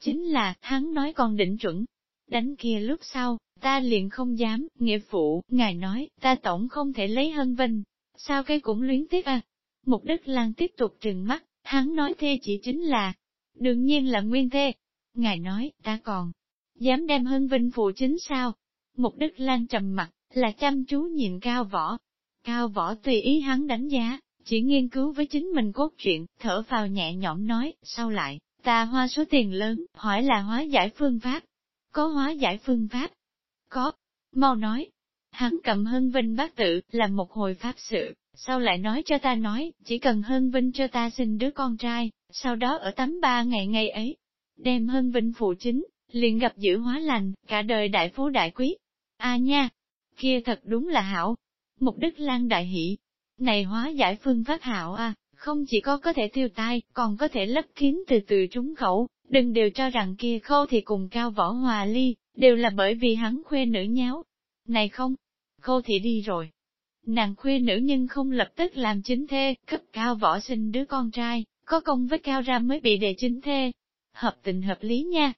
Chính là, hắn nói còn định chuẩn. Đánh kia lúc sau, ta liền không dám, nghĩa phụ, ngài nói, ta tổng không thể lấy hân vinh. Sao cái cũng luyến tiếc à? Mục đích Lan tiếp tục trừng mắt, hắn nói thê chỉ chính là, đương nhiên là nguyên thê. Ngài nói, ta còn dám đem hân vinh phụ chính sao? Mục đích Lan trầm mặt, là chăm chú nhìn cao võ. Cao võ tùy ý hắn đánh giá, chỉ nghiên cứu với chính mình cốt truyện, thở vào nhẹ nhõm nói, sau lại, ta hoa số tiền lớn, hỏi là hóa giải phương pháp. Có hóa giải phương pháp? Có. Mau nói. Hắn cầm hân vinh bác tự, làm một hồi pháp sự, sau lại nói cho ta nói, chỉ cần hân vinh cho ta sinh đứa con trai, sau đó ở tắm ba ngày ngày ấy, đem hân vinh phụ chính, liền gặp giữ hóa lành, cả đời đại phú đại quý. A nha, kia thật đúng là hảo. Mục Đức Lan đại hỷ. Này hóa giải phương pháp hảo à, không chỉ có có thể tiêu tai, còn có thể lấp kín từ từ trúng khẩu, đừng đều cho rằng kia khâu thì cùng cao võ hòa ly, đều là bởi vì hắn khuê nữ nháo. Này không, khâu thì đi rồi. Nàng khuê nữ nhưng không lập tức làm chính thê, cấp cao võ sinh đứa con trai, có công với cao ra mới bị đề chính thê. Hợp tình hợp lý nha,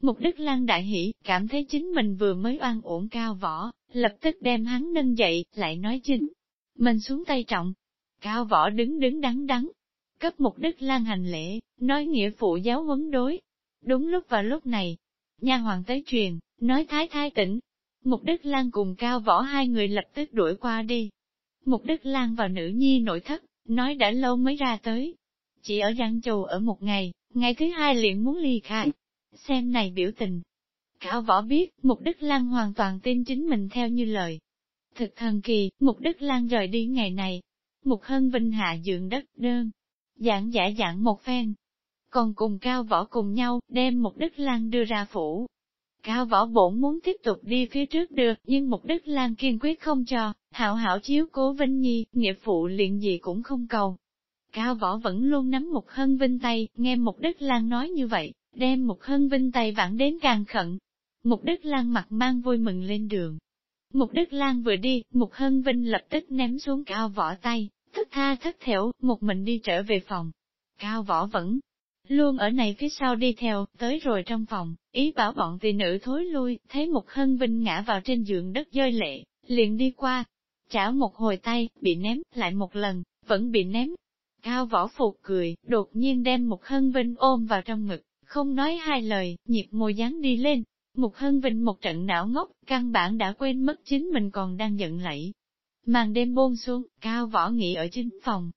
Mục Đức Lan đại hỷ, cảm thấy chính mình vừa mới oan ổn cao võ, lập tức đem hắn nâng dậy, lại nói chính. Mình xuống tay trọng. Cao võ đứng đứng đắn đắn. Cấp Mục Đức Lan hành lễ, nói nghĩa phụ giáo huấn đối. Đúng lúc vào lúc này, nha hoàng tới truyền, nói thái thái tỉnh. Mục Đức Lan cùng Cao Võ hai người lập tức đuổi qua đi. Mục Đức Lan và nữ nhi nội thất, nói đã lâu mới ra tới. Chỉ ở Giang Châu ở một ngày, ngày thứ hai liền muốn ly khai. Xem này biểu tình. Cao võ biết, Mục Đức Lan hoàn toàn tin chính mình theo như lời. Thực thần kỳ, Mục Đức Lan rời đi ngày này. Mục Hân Vinh hạ dưỡng đất đơn. Giảng giả dạng một phen. Còn cùng Cao võ cùng nhau, đem Mục Đức Lan đưa ra phủ. Cao võ bổn muốn tiếp tục đi phía trước được, nhưng Mục Đức Lan kiên quyết không cho, hảo hảo chiếu cố Vinh Nhi, nghĩa phụ liền gì cũng không cầu. Cao võ vẫn luôn nắm Mục Hân Vinh tay, nghe Mục Đức Lan nói như vậy, đem Mục Hân Vinh tay vặn đến càng khẩn. Mục Đức Lan mặt mang vui mừng lên đường. Mục Đức Lan vừa đi, Mục Hân Vinh lập tức ném xuống cao võ tay, thất tha thất thểu, một mình đi trở về phòng. Cao võ vẫn luôn ở này phía sau đi theo, tới rồi trong phòng, ý bảo bọn tỷ nữ thối lui, thấy Mục Hân Vinh ngã vào trên giường đất rơi lệ, liền đi qua, chảo một hồi tay, bị ném, lại một lần, vẫn bị ném. Cao võ phục cười, đột nhiên đem Mục Hân Vinh ôm vào trong ngực, không nói hai lời, nhịp môi dán đi lên. Mục Hân Vinh một trận não ngốc, căn bản đã quên mất chính mình còn đang giận lẫy. Màn đêm buông xuống, cao võ nghỉ ở chính phòng.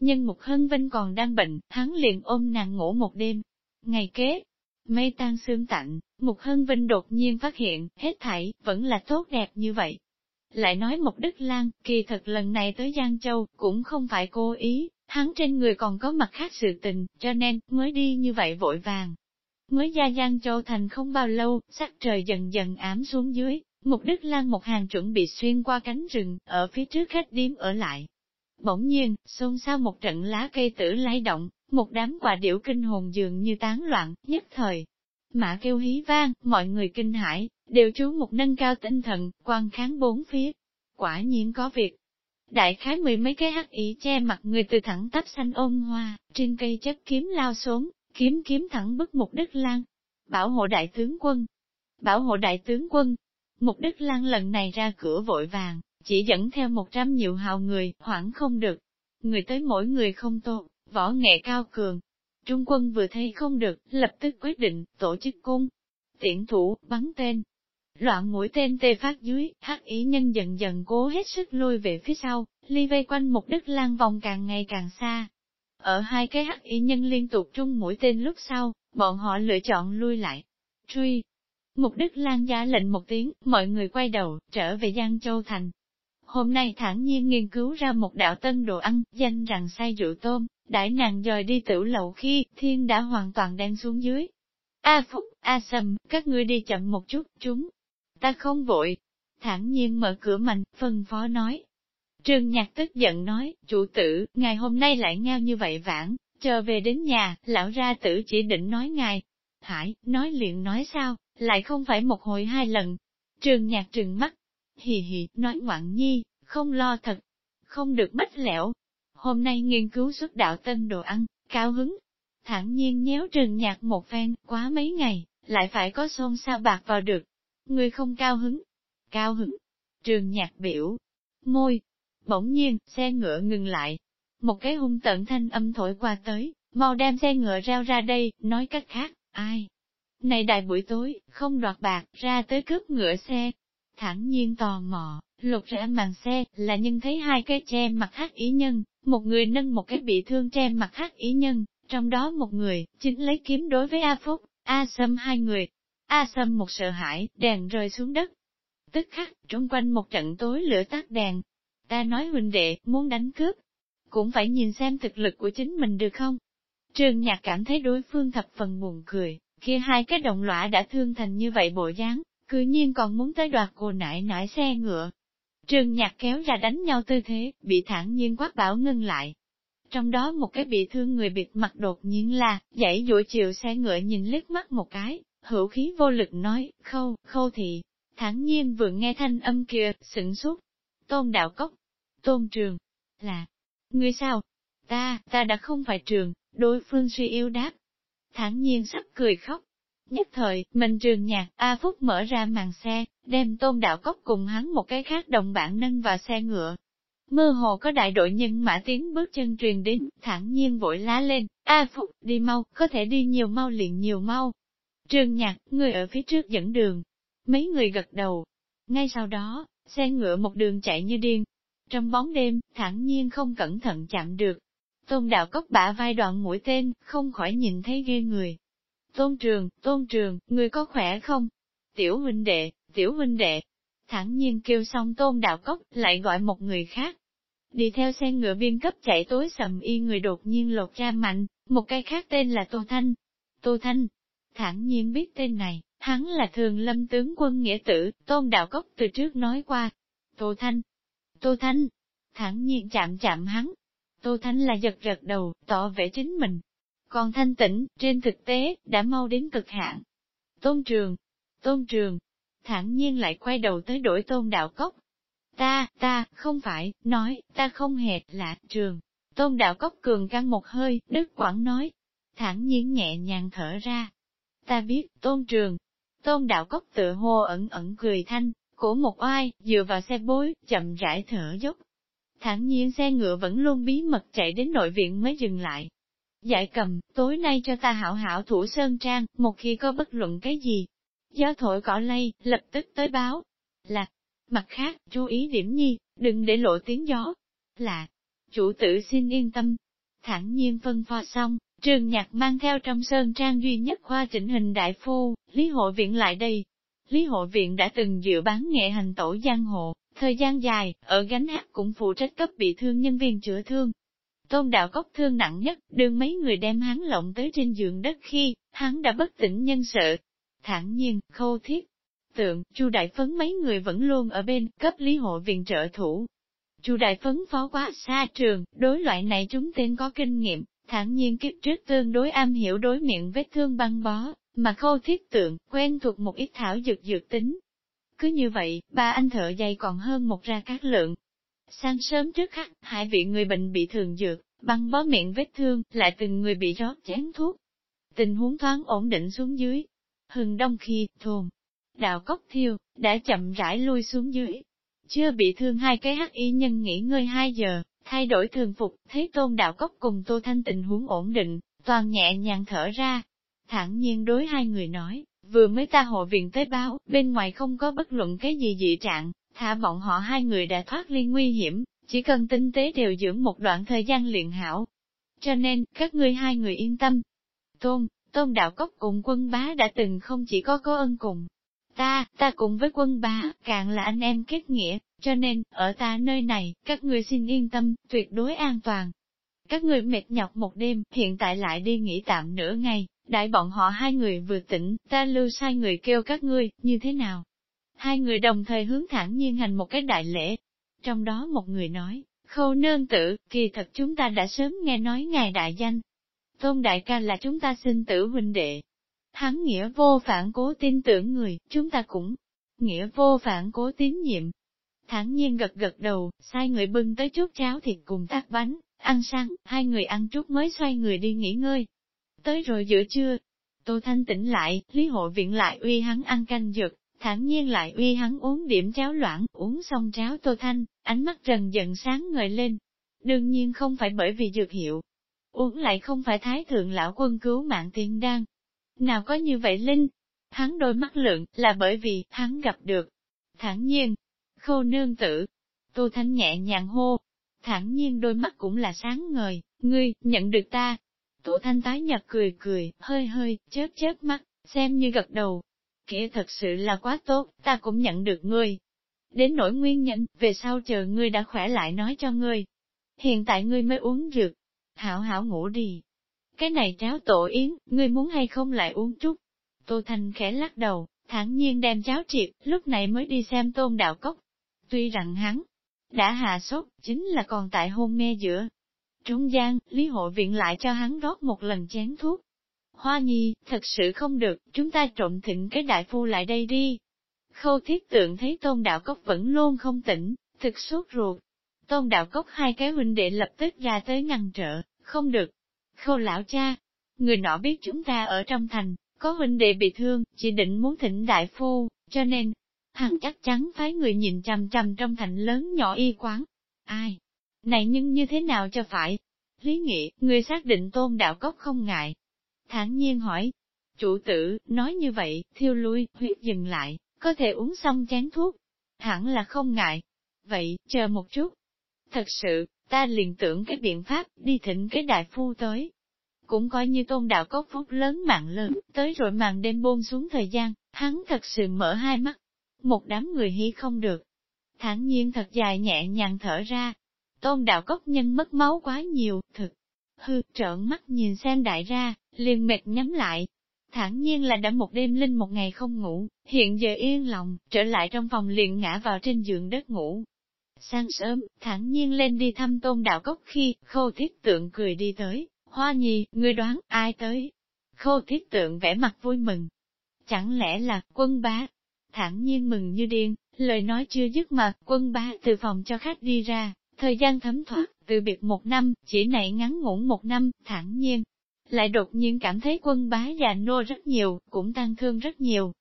Nhưng Mục Hân Vinh còn đang bệnh, hắn liền ôm nàng ngủ một đêm. Ngày kế, mây tan sương tạnh, Mục Hân Vinh đột nhiên phát hiện, hết thảy, vẫn là tốt đẹp như vậy. Lại nói Mục Đức Lan, kỳ thật lần này tới Giang Châu, cũng không phải cố ý, hắn trên người còn có mặt khác sự tình, cho nên, mới đi như vậy vội vàng. Mới ra Giang Châu Thành không bao lâu, sắc trời dần dần ám xuống dưới, Mục Đức Lan một hàng chuẩn bị xuyên qua cánh rừng, ở phía trước khách điếm ở lại. Bỗng nhiên, xôn xao một trận lá cây tử lay động, một đám quả điểu kinh hồn dường như tán loạn, nhất thời. Mã kêu hí vang, mọi người kinh hãi, đều chú một nâng cao tinh thần, quan kháng bốn phía. Quả nhiên có việc. Đại khái mười mấy cái hắc ý che mặt người từ thẳng tắp xanh ôm hoa, trên cây chất kiếm lao xuống, kiếm kiếm thẳng bức mục đức lan. Bảo hộ đại tướng quân. Bảo hộ đại tướng quân. mục đức lan lần này ra cửa vội vàng, chỉ dẫn theo một trăm nhiều hào người, hoảng không được. Người tới mỗi người không tốt, võ nghệ cao cường. Trung quân vừa thấy không được, lập tức quyết định, tổ chức cung. Tiễn thủ, bắn tên. Loạn mũi tên tê phát dưới, hắc ý nhân dần dần cố hết sức lui về phía sau, ly vây quanh mục đức lan vòng càng ngày càng xa. Ở hai cái hắc y nhân liên tục trung mũi tên lúc sau, bọn họ lựa chọn lui lại. Truy! Mục đích Lan gia lệnh một tiếng, mọi người quay đầu, trở về Giang Châu Thành. Hôm nay thản nhiên nghiên cứu ra một đạo tân đồ ăn, danh rằng say rượu tôm, Đại nàng dời đi tiểu lậu khi, thiên đã hoàn toàn đang xuống dưới. A Phúc, A Sầm, các ngươi đi chậm một chút, chúng. Ta không vội. thản nhiên mở cửa mạnh, phân phó nói. Trương Nhạc tức giận nói, chủ tử, ngày hôm nay lại ngao như vậy vãn, chờ về đến nhà, lão ra tử chỉ định nói ngài. Hải, nói liền nói sao, lại không phải một hồi hai lần. Trương Nhạc trừng mắt, hì hì, nói ngoạn nhi, không lo thật, không được bách lẻo, hôm nay nghiên cứu xuất đạo tân đồ ăn, cao hứng. Thẳng nhiên nhéo Trương nhạc một phen, quá mấy ngày, lại phải có xôn sao bạc vào được. Người không cao hứng. Cao hứng. Trương nhạc biểu. Môi. Bỗng nhiên, xe ngựa ngừng lại. Một cái hung tận thanh âm thổi qua tới, mau đem xe ngựa rao ra đây, nói cách khác, ai? Này đại buổi tối, không đoạt bạc, ra tới cướp ngựa xe. Thẳng nhiên tò mò, lục ra màn xe, là nhân thấy hai cái che mặt hát ý nhân, một người nâng một cái bị thương che mặt hắc ý nhân, trong đó một người, chính lấy kiếm đối với A Phúc, A Sâm hai người. A Sâm một sợ hãi, đèn rơi xuống đất. Tức khắc, trung quanh một trận tối lửa tắt đèn. Ta nói huynh đệ, muốn đánh cướp, cũng phải nhìn xem thực lực của chính mình được không? Trường nhạc cảm thấy đối phương thập phần buồn cười, kia hai cái đồng lõa đã thương thành như vậy bộ dáng, cư nhiên còn muốn tới đoạt cô nại nải xe ngựa, Trường nhạc kéo ra đánh nhau tư thế, bị thản nhiên quát bảo ngưng lại. Trong đó một cái bị thương người bịt mặt đột nhiên là, dãy dụa chiều xe ngựa nhìn liếc mắt một cái, hữu khí vô lực nói, khâu, khâu thị. Thản nhiên vừa nghe thanh âm kia, sửng sốt. Tôn đạo cốc, tôn trường, là, ngươi sao? Ta, ta đã không phải trường, đối phương suy yêu đáp. Thẳng nhiên sắp cười khóc, Nhất thời, mình trường nhạc, A Phúc mở ra màn xe, đem tôn đạo cốc cùng hắn một cái khác đồng bạn nâng vào xe ngựa. Mơ hồ có đại đội nhân mã tiếng bước chân truyền đến, thẳng nhiên vội lá lên, A Phúc, đi mau, có thể đi nhiều mau liền nhiều mau. Trường nhạc, người ở phía trước dẫn đường. Mấy người gật đầu. Ngay sau đó, xe ngựa một đường chạy như điên. Trong bóng đêm, thẳng nhiên không cẩn thận chạm được. Tôn đạo cốc bả vai đoạn mũi tên, không khỏi nhìn thấy ghê người. Tôn trường, tôn trường, người có khỏe không? Tiểu huynh đệ, tiểu huynh đệ. Thẳng nhiên kêu xong tôn đạo cốc, lại gọi một người khác. Đi theo xe ngựa biên cấp chạy tối sầm y người đột nhiên lột ra mạnh, một cái khác tên là Tô Thanh. Tô Thanh, thẳng nhiên biết tên này, hắn là thường lâm tướng quân nghĩa tử, tôn đạo cốc từ trước nói qua. Tô Thanh, Tô Thanh, thẳng nhiên chạm chạm hắn. Tô Thanh là giật giật đầu, tỏ vẻ chính mình, còn thanh tĩnh, trên thực tế, đã mau đến cực hạn. Tôn trường, tôn trường, thản nhiên lại quay đầu tới đổi tôn đạo cốc. Ta, ta, không phải, nói, ta không hề, là, trường. Tôn đạo cốc cường căng một hơi, đức quảng nói. Thản nhiên nhẹ nhàng thở ra. Ta biết, tôn trường. Tôn đạo cốc tự hô ẩn ẩn cười thanh, của một oai, dựa vào xe bối, chậm rãi thở dốc. Thản nhiên xe ngựa vẫn luôn bí mật chạy đến nội viện mới dừng lại, Giải cầm, tối nay cho ta hảo hảo thủ sơn trang, một khi có bất luận cái gì. Gió thổi cỏ lay, lập tức tới báo. Là, mặt khác, chú ý điểm nhi, đừng để lộ tiếng gió. Là, chủ tử xin yên tâm. Thẳng nhiên phân pho xong, trường nhạc mang theo trong sơn trang duy nhất khoa chỉnh hình đại phu, Lý Hội Viện lại đây. Lý Hộ Viện đã từng dự bán nghệ hành tổ giang hồ, thời gian dài, ở gánh hát cũng phụ trách cấp bị thương nhân viên chữa thương, Tôn đạo cốc thương nặng nhất, đương mấy người đem hắn lộng tới trên giường đất khi, hắn đã bất tỉnh nhân sự. Thẳng nhiên, khâu thiết, tượng, chu đại phấn mấy người vẫn luôn ở bên, cấp lý hộ viện trợ thủ. Chu đại phấn phó quá xa trường, đối loại này chúng tên có kinh nghiệm, thản nhiên kiếp trước tương đối am hiểu đối miệng vết thương băng bó, mà khâu thiết tượng, quen thuộc một ít thảo dược dược tính. Cứ như vậy, ba anh thợ dày còn hơn một ra các lượng. Sáng sớm trước khắc, hai vị người bệnh bị thường dược, băng bó miệng vết thương, lại từng người bị rót chén thuốc. Tình huống thoáng ổn định xuống dưới. Hừng đông khi, thồn, đạo cốc thiêu, đã chậm rãi lui xuống dưới. Chưa bị thương hai cái hắc y nhân nghỉ ngơi hai giờ, thay đổi thường phục, thấy tôn đạo cốc cùng tô thanh tình huống ổn định, toàn nhẹ nhàng thở ra thản nhiên đối hai người nói, vừa mới ta hộ viện tới báo, bên ngoài không có bất luận cái gì dị trạng, thả bọn họ hai người đã thoát ly nguy hiểm, chỉ cần tinh tế đều dưỡng một đoạn thời gian luyện hảo. Cho nên, các ngươi hai người yên tâm. Tôn, tôn đạo cốc cùng quân bá đã từng không chỉ có có ân cùng. Ta, ta cùng với quân bá, càng là anh em kết nghĩa, cho nên, ở ta nơi này, các ngươi xin yên tâm, tuyệt đối an toàn. Các ngươi mệt nhọc một đêm, hiện tại lại đi nghỉ tạm nửa ngày, đại bọn họ hai người vừa tỉnh, ta lưu sai người kêu các ngươi, như thế nào? Hai người đồng thời hướng thẳng nhiên hành một cái đại lễ. Trong đó một người nói, khâu nương tử, kỳ thật chúng ta đã sớm nghe nói ngài đại danh. Tôn đại ca là chúng ta sinh tử huynh đệ. Hắn nghĩa vô phản cố tin tưởng người, chúng ta cũng nghĩa vô phản cố tín nhiệm, Thẳng nhiên gật gật đầu, sai người bưng tới chút cháo thịt cùng tác bánh, ăn sáng, hai người ăn chút mới xoay người đi nghỉ ngơi. Tới rồi giữa trưa, Tô Thanh tỉnh lại, Lý Hộ Viện lại uy hắn ăn canh dược, thản nhiên lại uy hắn uống điểm cháo loãng, uống xong cháo Tô Thanh, ánh mắt rần dần sáng ngời lên. Đương nhiên không phải bởi vì dược hiệu, uống lại không phải thái thượng lão quân cứu mạng tiên đan. Nào có như vậy Linh? Hắn đôi mắt lượng, là bởi vì, hắn gặp được. Thẳng nhiên, khô nương tử. Tô Thanh nhẹ nhàng hô, thẳng nhiên đôi mắt cũng là sáng ngời, ngươi, nhận được ta. Tổ Thanh tái nhật cười cười, hơi hơi, chớp chớp mắt, xem như gật đầu. Kể thật sự là quá tốt, ta cũng nhận được ngươi. Đến nỗi nguyên nhân, về sau chờ ngươi đã khỏe lại nói cho ngươi. Hiện tại ngươi mới uống dược. Hảo hảo ngủ đi. Cái này cháo tổ yến, ngươi muốn hay không lại uống chút. Tô Thanh khẽ lắc đầu, thản nhiên đem cháo triệt, lúc này mới đi xem tôn đạo cốc. Tuy rằng hắn đã hạ sốt, chính là còn tại hôn mê giữa. Trung gian, Lý Hội Viện lại cho hắn rót một lần chén thuốc. Hoa nhi, thật sự không được, chúng ta trộm thịnh cái đại phu lại đây đi. Khâu thiết tượng thấy tôn đạo cốc vẫn luôn không tỉnh, thực sốt ruột. Tôn đạo cốc hai cái huynh đệ lập tức ra tới ngăn trở, không được. Khâu lão cha, người nọ biết chúng ta ở trong thành, có huynh đệ bị thương, chỉ định muốn thỉnh đại phu, cho nên, hắn chắc chắn phái người nhìn chằm chằm trong thành lớn nhỏ y quán. Ai? Này nhưng như thế nào cho phải? Lý nghị, người xác định tôn đạo cốc không ngại. Thản nhiên hỏi. Chủ tử, nói như vậy, thiêu lui, huyết dừng lại, có thể uống xong chén thuốc. Hẳn là không ngại. Vậy, chờ một chút. Thật sự, ta liền tưởng cái biện pháp, đi thỉnh cái đại phu tới. Cũng coi như tôn đạo cốc phúc lớn mạng lớn, tới rồi màn đêm buông xuống thời gian, hắn thật sự mở hai mắt, một đám người hy không được. Thản nhiên thật dài nhẹ nhàng thở ra. Tôn đạo cốc nhân mất máu quá nhiều, thực. Hư, trợn mắt nhìn xem đại ra, liền mệt nhắm lại. Thản nhiên là đã một đêm linh một ngày không ngủ, hiện giờ yên lòng, trở lại trong phòng liền ngã vào trên giường đất ngủ. Sáng sớm, thản nhiên lên đi thăm tôn đạo cốc khi, khâu thiết tượng cười đi tới, hoa nhi, ngươi đoán, ai tới? Khâu thiết tượng vẻ mặt vui mừng. Chẳng lẽ là, quân bá, thản nhiên mừng như điên, lời nói chưa dứt mà, quân ba từ phòng cho khách đi ra, thời gian thấm thoát, từ biệt một năm, chỉ nảy ngắn ngủn một năm, thản nhiên. Lại đột nhiên cảm thấy quân bá già nô rất nhiều, cũng tăng thương rất nhiều.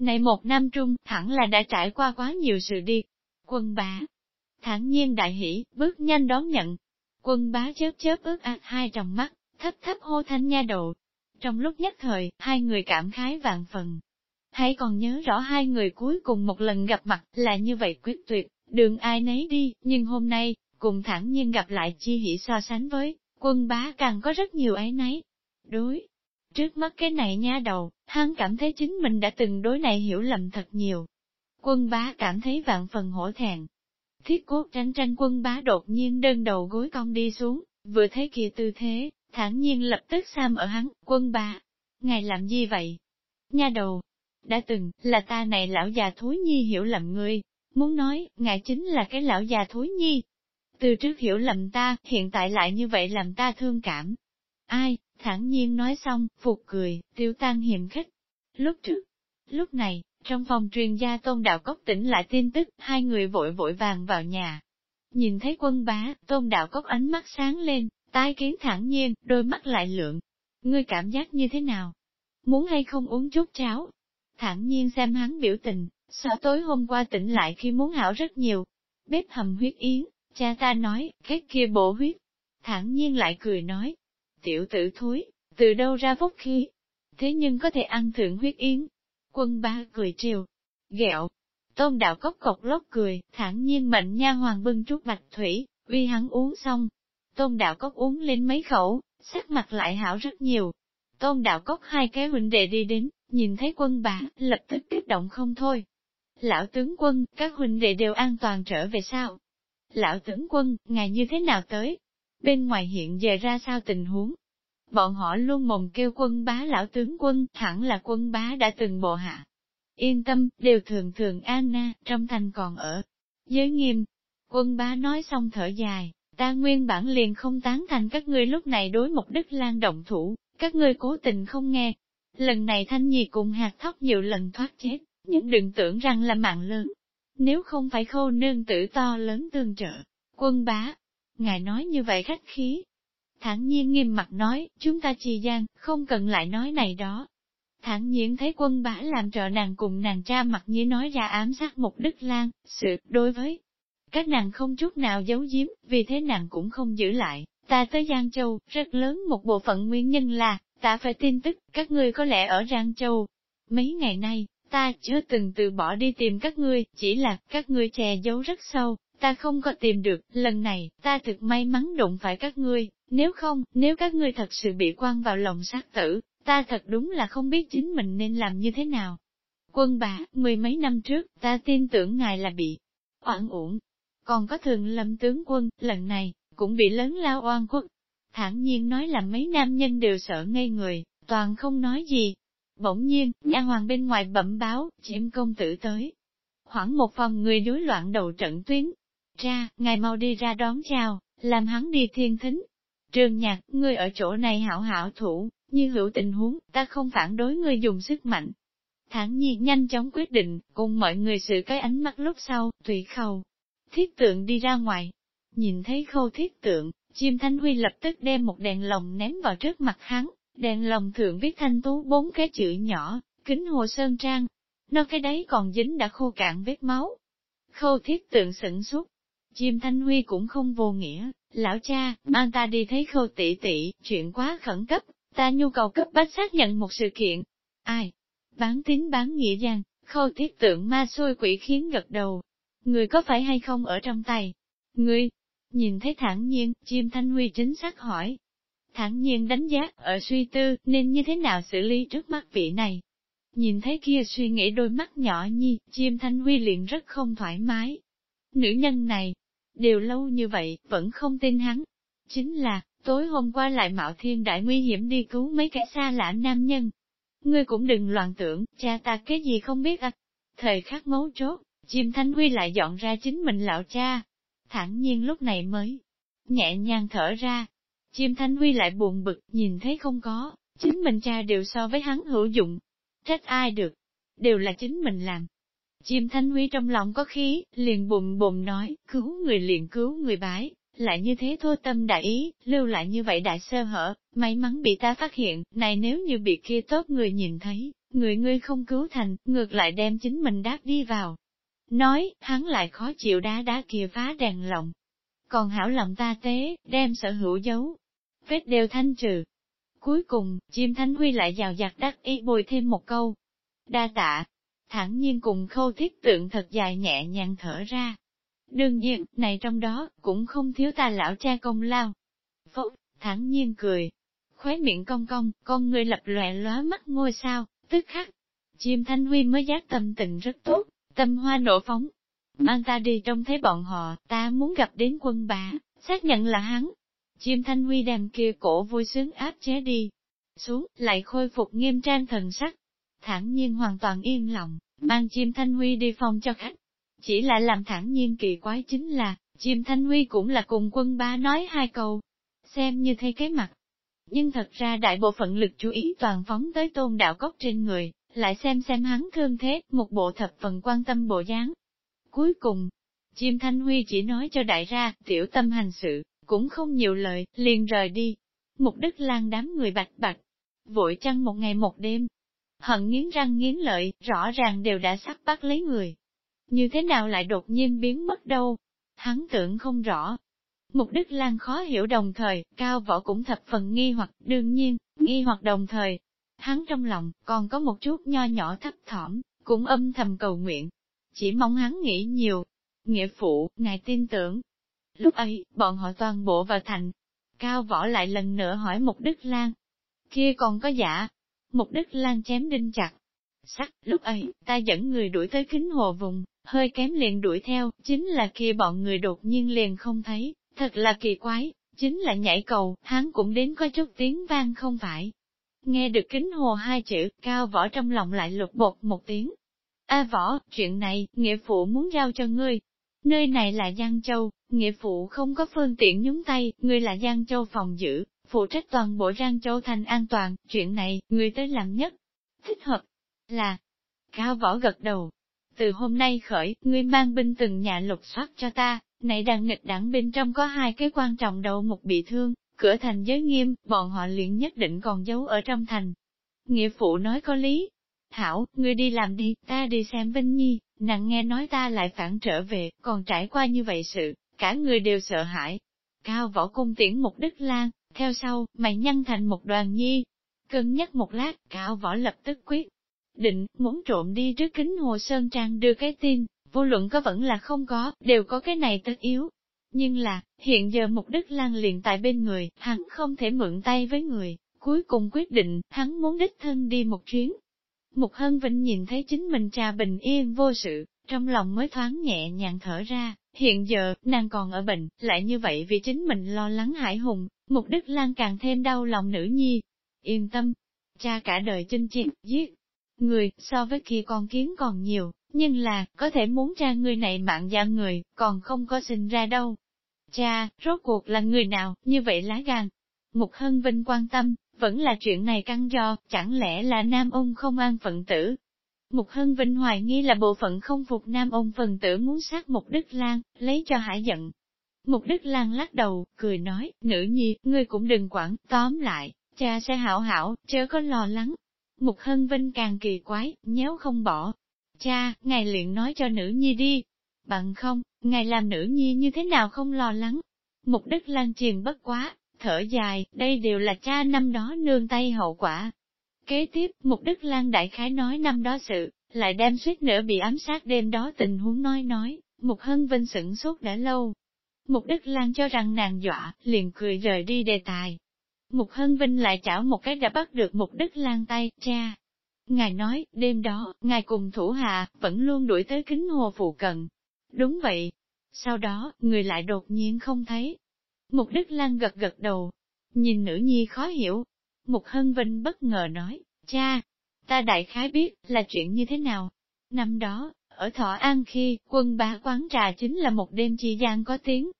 Này một năm trung, thẳng là đã trải qua quá nhiều sự đi. Quân bá, thản nhiên đại hỷ, bước nhanh đón nhận. Quân bá chớp chớp ướt ạt hai tròng mắt, thấp thấp hô thanh nha độ. Trong lúc nhất thời, hai người cảm khái vạn phần, Hãy còn nhớ rõ hai người cuối cùng một lần gặp mặt là như vậy quyết tuyệt, đường ai nấy đi, nhưng hôm nay, cùng thẳng nhiên gặp lại chi hỷ so sánh với, quân bá càng có rất nhiều ấy nấy. Đối, trước mắt cái này nha đầu, hắn cảm thấy chính mình đã từng đối này hiểu lầm thật nhiều. Quân bá cảm thấy vạn phần hổ thẹn. Thiết cốt tranh tranh quân bá đột nhiên đơn đầu gối cong đi xuống, Vừa thấy kia tư thế, thản nhiên lập tức sam ở hắn, quân bá Ngài làm gì vậy? Nha đầu, đã từng, là ta này lão già thúi nhi hiểu lầm ngươi, muốn nói, ngài chính là cái lão già thối nhi. Từ trước hiểu lầm ta, hiện tại lại như vậy làm ta thương cảm. Ai, thản nhiên nói xong, phục cười, tiêu tan hiểm khích. Lúc trước, lúc này, trong phòng truyền gia tôn đạo cốc tỉnh lại tin tức, hai người vội vội vàng vào nhà. Nhìn thấy quân bá, tôn đạo cốc ánh mắt sáng lên, tai kiến thẳng nhiên, đôi mắt lại lượng. Ngươi cảm giác như thế nào? Muốn hay không uống chút cháo? Thẳng nhiên xem hắn biểu tình, sợ tối hôm qua tỉnh lại khi muốn hảo rất nhiều. Bếp hầm huyết yến, cha ta nói, khét kia bổ huyết. Thẳng nhiên lại cười nói, tiểu tử thối, từ đâu ra phúc khí? Thế nhưng có thể ăn thượng huyết yến. Quân ba cười trêu, ghẹo. Tôn đạo cốc cọc lóc cười, thản nhiên mệnh nha hoàng bưng chút bạch thủy, uy hắn uống xong. Tôn đạo cốc uống lên mấy khẩu, sắc mặt lại hảo rất nhiều. Tôn đạo cốc hai cái huynh đệ đi đến, nhìn thấy quân bà, lập tức kích động không thôi. Lão tướng quân, các huynh đệ đều an toàn trở về sao? Lão tướng quân, ngài như thế nào tới? Bên ngoài hiện giờ ra sao tình huống? Bọn họ luôn mồm kêu quân bá lão tướng quân, thẳng là quân bá đã từng bộ hạ. Yên tâm, đều thường thường Anna, trong thành còn ở. Giới nghiêm, quân bá nói xong thở dài, ta nguyên bản liền không tán thành các ngươi lúc này đối một đức lan động thủ, các ngươi cố tình không nghe. Lần này thanh nhi cùng hạt thóc nhiều lần thoát chết, nhưng đừng tưởng rằng là mạng lớn. Nếu không phải khâu nương tử to lớn tương trợ, quân bá, ngài nói như vậy khách khí, thản nhiên nghiêm mặt nói, chúng ta trì gian, không cần lại nói này đó. Thản nhiên thấy quân bá làm trợ nàng cùng nàng cha mặt như nói ra ám sát một đức lan, sự, đối với các nàng không chút nào giấu giếm, vì thế nàng cũng không giữ lại. Ta tới Giang Châu, rất lớn một bộ phận nguyên nhân là, ta phải tin tức, các ngươi có lẽ ở Giang Châu. Mấy ngày nay, ta chưa từng từ bỏ đi tìm các ngươi, chỉ là các ngươi che giấu rất sâu, ta không có tìm được, lần này, ta thực may mắn đụng phải các ngươi, nếu không, nếu các ngươi thật sự bị quan vào lòng sát tử, ta thật đúng là không biết chính mình nên làm như thế nào. Quân bà, mười mấy năm trước, ta tin tưởng ngài là bị oan uổng. Còn có thường lâm tướng quân, lần này, cũng bị lớn lao oan quốc. Thản nhiên nói là mấy nam nhân đều sợ ngây người, toàn không nói gì. Bỗng nhiên, nha hoàng bên ngoài bẩm báo, chiếm công tử tới. Khoảng một phòng người đối loạn đầu trận tuyến. Ra, ngài mau đi ra đón chào, làm hắn đi thiên thính, trường Nhạc, ngươi ở chỗ này hảo hảo thủ, như hữu tình huống, ta không phản đối ngươi dùng sức mạnh. Thẳng nhiên nhanh chóng quyết định, cùng mọi người sự cái ánh mắt lúc sau, tùy khâu. Thiết tượng đi ra ngoài, nhìn thấy khâu thiết tượng, chim thanh huy lập tức đem một đèn lồng ném vào trước mặt hắn, đèn lồng thượng viết thanh tú bốn cái chữ nhỏ, kính hồ sơn trang. Nó cái đấy còn dính đã khô cạn vết máu. Khâu thiết tượng sửng suốt. Chim thanh huy cũng không vô nghĩa, Lão cha, mang ta đi thấy khâu tỷ tỷ, chuyện quá khẩn cấp, ta nhu cầu cấp bách xác nhận một sự kiện. Ai? Bán tín bán nghĩa giang, khâu thiết tượng ma xôi quỷ khiến gật đầu. Người có phải hay không ở trong tay? Ngươi? nhìn thấy thản nhiên, chim thanh huy chính xác hỏi. Thản nhiên đánh giá, ở suy tư, nên như thế nào xử lý trước mắt vị này. Nhìn thấy kia suy nghĩ đôi mắt nhỏ nhi, chim thanh huy liền rất không thoải mái. Nữ nhân này, đều lâu như vậy, vẫn không tin hắn. Chính là, tối hôm qua lại mạo thiên đại nguy hiểm đi cứu mấy kẻ xa lạ nam nhân. Ngươi cũng đừng loạn tưởng, cha ta cái gì không biết à. Thời khắc mấu chốt, chim thanh huy lại dọn ra chính mình lão cha. Thẳng nhiên lúc này mới nhẹ nhàng thở ra. Chim thanh huy lại buồn bực, nhìn thấy không có, chính mình cha đều so với hắn hữu dụng. Trách ai được, đều là chính mình làm. Chim Thanh Huy trong lòng có khí, liền bùm bùm nói, cứu người liền cứu người bái, lại như thế thô tâm đại ý, lưu lại như vậy đại sơ hở, may mắn bị ta phát hiện, này nếu như bị kia tốt người nhìn thấy, người ngươi không cứu thành, ngược lại đem chính mình đáp đi vào. Nói, hắn lại khó chịu đá đá kia phá đèn lộng. Còn hảo lòng ta tế, đem sở hữu dấu, vết đều thanh trừ. Cuối cùng, chim Thanh Huy lại giàu giặt đắc ý bồi thêm một câu. Đa tạ, thẳng nhiên cùng khâu thiết tượng thật dài nhẹ nhàng thở ra. Đương nhiên, này trong đó, cũng không thiếu ta lão cha công lao. Phúc, thẳng nhiên cười. Khóe miệng cong cong, con người lập lòe lóa mắt ngôi sao, tức khắc. Chim Thanh Huy mới giác tâm tình rất tốt, tâm hoa nổ phóng. Mang ta đi trông thấy bọn họ, ta muốn gặp đến quân bà, xác nhận là hắn. Chim Thanh Huy đem kia cổ vui sướng áp chế đi, xuống, lại khôi phục nghiêm trang thần sắc. Thẳng nhiên hoàn toàn yên lòng, mang chim Thanh Huy đi phòng cho khách. Chỉ là làm thẳng nhiên kỳ quái chính là, chim Thanh Huy cũng là cùng quân ba nói hai câu, xem như thay cái mặt. Nhưng thật ra đại bộ phận lực chú ý toàn phóng tới tôn đạo cốc trên người, lại xem xem hắn thương thế, một bộ thập phần quan tâm bộ dáng. Cuối cùng, chim Thanh Huy chỉ nói cho đại ra, tiểu tâm hành sự, cũng không nhiều lời, liền rời đi. Mục Đức Lan đám người bạch bạch, vội chăng một ngày một đêm. Hận nghiến răng nghiến lợi, rõ ràng đều đã sắp bắt lấy người. Như thế nào lại đột nhiên biến mất đâu? Hắn tưởng không rõ. Mục Đức Lan khó hiểu đồng thời, cao võ cũng thập phần nghi hoặc, đương nhiên, nghi hoặc đồng thời. Hắn trong lòng, còn có một chút nho nhỏ thấp thỏm, cũng âm thầm cầu nguyện. Chỉ mong hắn nghĩ nhiều. Nghĩa phụ, ngài tin tưởng. Lúc ấy, bọn họ toàn bộ vào thành. Cao võ lại lần nữa hỏi Mục Đức Lan, kia còn có giả. Mục Đức Lan chém đinh chặt. Sắc, lúc ấy, ta dẫn người đuổi tới kính hồ vùng, hơi kém liền đuổi theo, chính là kia bọn người đột nhiên liền không thấy, thật là kỳ quái, chính là nhảy cầu, hắn cũng đến có chút tiếng vang không phải. Nghe được kính hồ hai chữ, cao võ trong lòng lại lục bột một tiếng. A võ, chuyện này, nghĩa phụ muốn giao cho ngươi. Nơi này là Giang Châu, nghĩa phụ không có phương tiện nhúng tay, ngươi là Giang Châu phòng giữ, phụ trách toàn bộ Giang Châu thành an toàn, chuyện này, người tới làm nhất. Thích hợp là, cao võ gật đầu. Từ hôm nay khởi, ngươi mang binh từng nhà lục soát cho ta, này đang nghịch đảng bên trong có hai cái quan trọng đầu một bị thương, cửa thành giới nghiêm, bọn họ liền nhất định còn giấu ở trong thành. Nghĩa phụ nói có lý. thảo ngươi đi làm đi, ta đi xem Vinh Nhi, nàng nghe nói ta lại phản trở về, còn trải qua như vậy sự, cả người đều sợ hãi. Cao võ cung tiễn một đức lan, theo sau, mày nhăn thành một đoàn nhi. Cân nhắc một lát, cao võ lập tức quyết. Định, muốn trộm đi trước kính hồ Sơn Trang đưa cái tin, vô luận có vẫn là không có, đều có cái này tất yếu. Nhưng là, hiện giờ mục đức lan liền tại bên người, hắn không thể mượn tay với người, cuối cùng quyết định, hắn muốn đích thân đi một chuyến. Mục Hân Vĩnh nhìn thấy chính mình cha bình yên vô sự, trong lòng mới thoáng nhẹ nhàng thở ra, hiện giờ, nàng còn ở bệnh, lại như vậy vì chính mình lo lắng hải hùng, Mục Đức Lan càng thêm đau lòng nữ nhi. Yên tâm, cha cả đời chinh chiến, giết người, so với khi con kiến còn nhiều, nhưng là, có thể muốn cha người này mạng dạ người, còn không có sinh ra đâu. Cha, rốt cuộc là người nào, như vậy lá gan. Mục Hân Vinh quan tâm, vẫn là chuyện này căn do, chẳng lẽ là nam ông không an phận tử. Mục Hân Vinh hoài nghi là bộ phận không phục nam ông phần tử muốn sát Mục Đức Lan, lấy cho hải giận, Mục Đức Lan lắc đầu, cười nói, nữ nhi, ngươi cũng đừng quản, tóm lại, cha sẽ hảo hảo, chớ có lo lắng. Mục Hân Vinh càng kỳ quái, nhéo không bỏ. Cha, ngài liền nói cho nữ nhi đi. Bằng không, ngài làm nữ nhi như thế nào không lo lắng. Mục Đức Lan triền bất quá, thở dài, đây đều là cha năm đó nương tay hậu quả. Kế tiếp, Mục Đức Lan đại khái nói năm đó sự, lại đem suýt nữa bị ám sát đêm đó tình huống nói nói, Mục Hân Vinh sửng sốt đã lâu, Mục Đức Lan cho rằng nàng dọa, liền cười rời đi đề tài. Mục Hân Vinh lại chảo một cái đã bắt được Mục Đức Lan tay, cha. Ngài nói, đêm đó, ngài cùng thủ hạ, vẫn luôn đuổi tới kính hồ phụ cận. Đúng vậy. Sau đó, người lại đột nhiên không thấy. Mục Đức Lan gật gật đầu. Nhìn nữ nhi khó hiểu. Mục Hân Vinh bất ngờ nói, cha, ta đại khái biết là chuyện như thế nào. Năm đó, ở Thọ An khi, quân bá quán trà chính là một đêm chi gian có tiếng.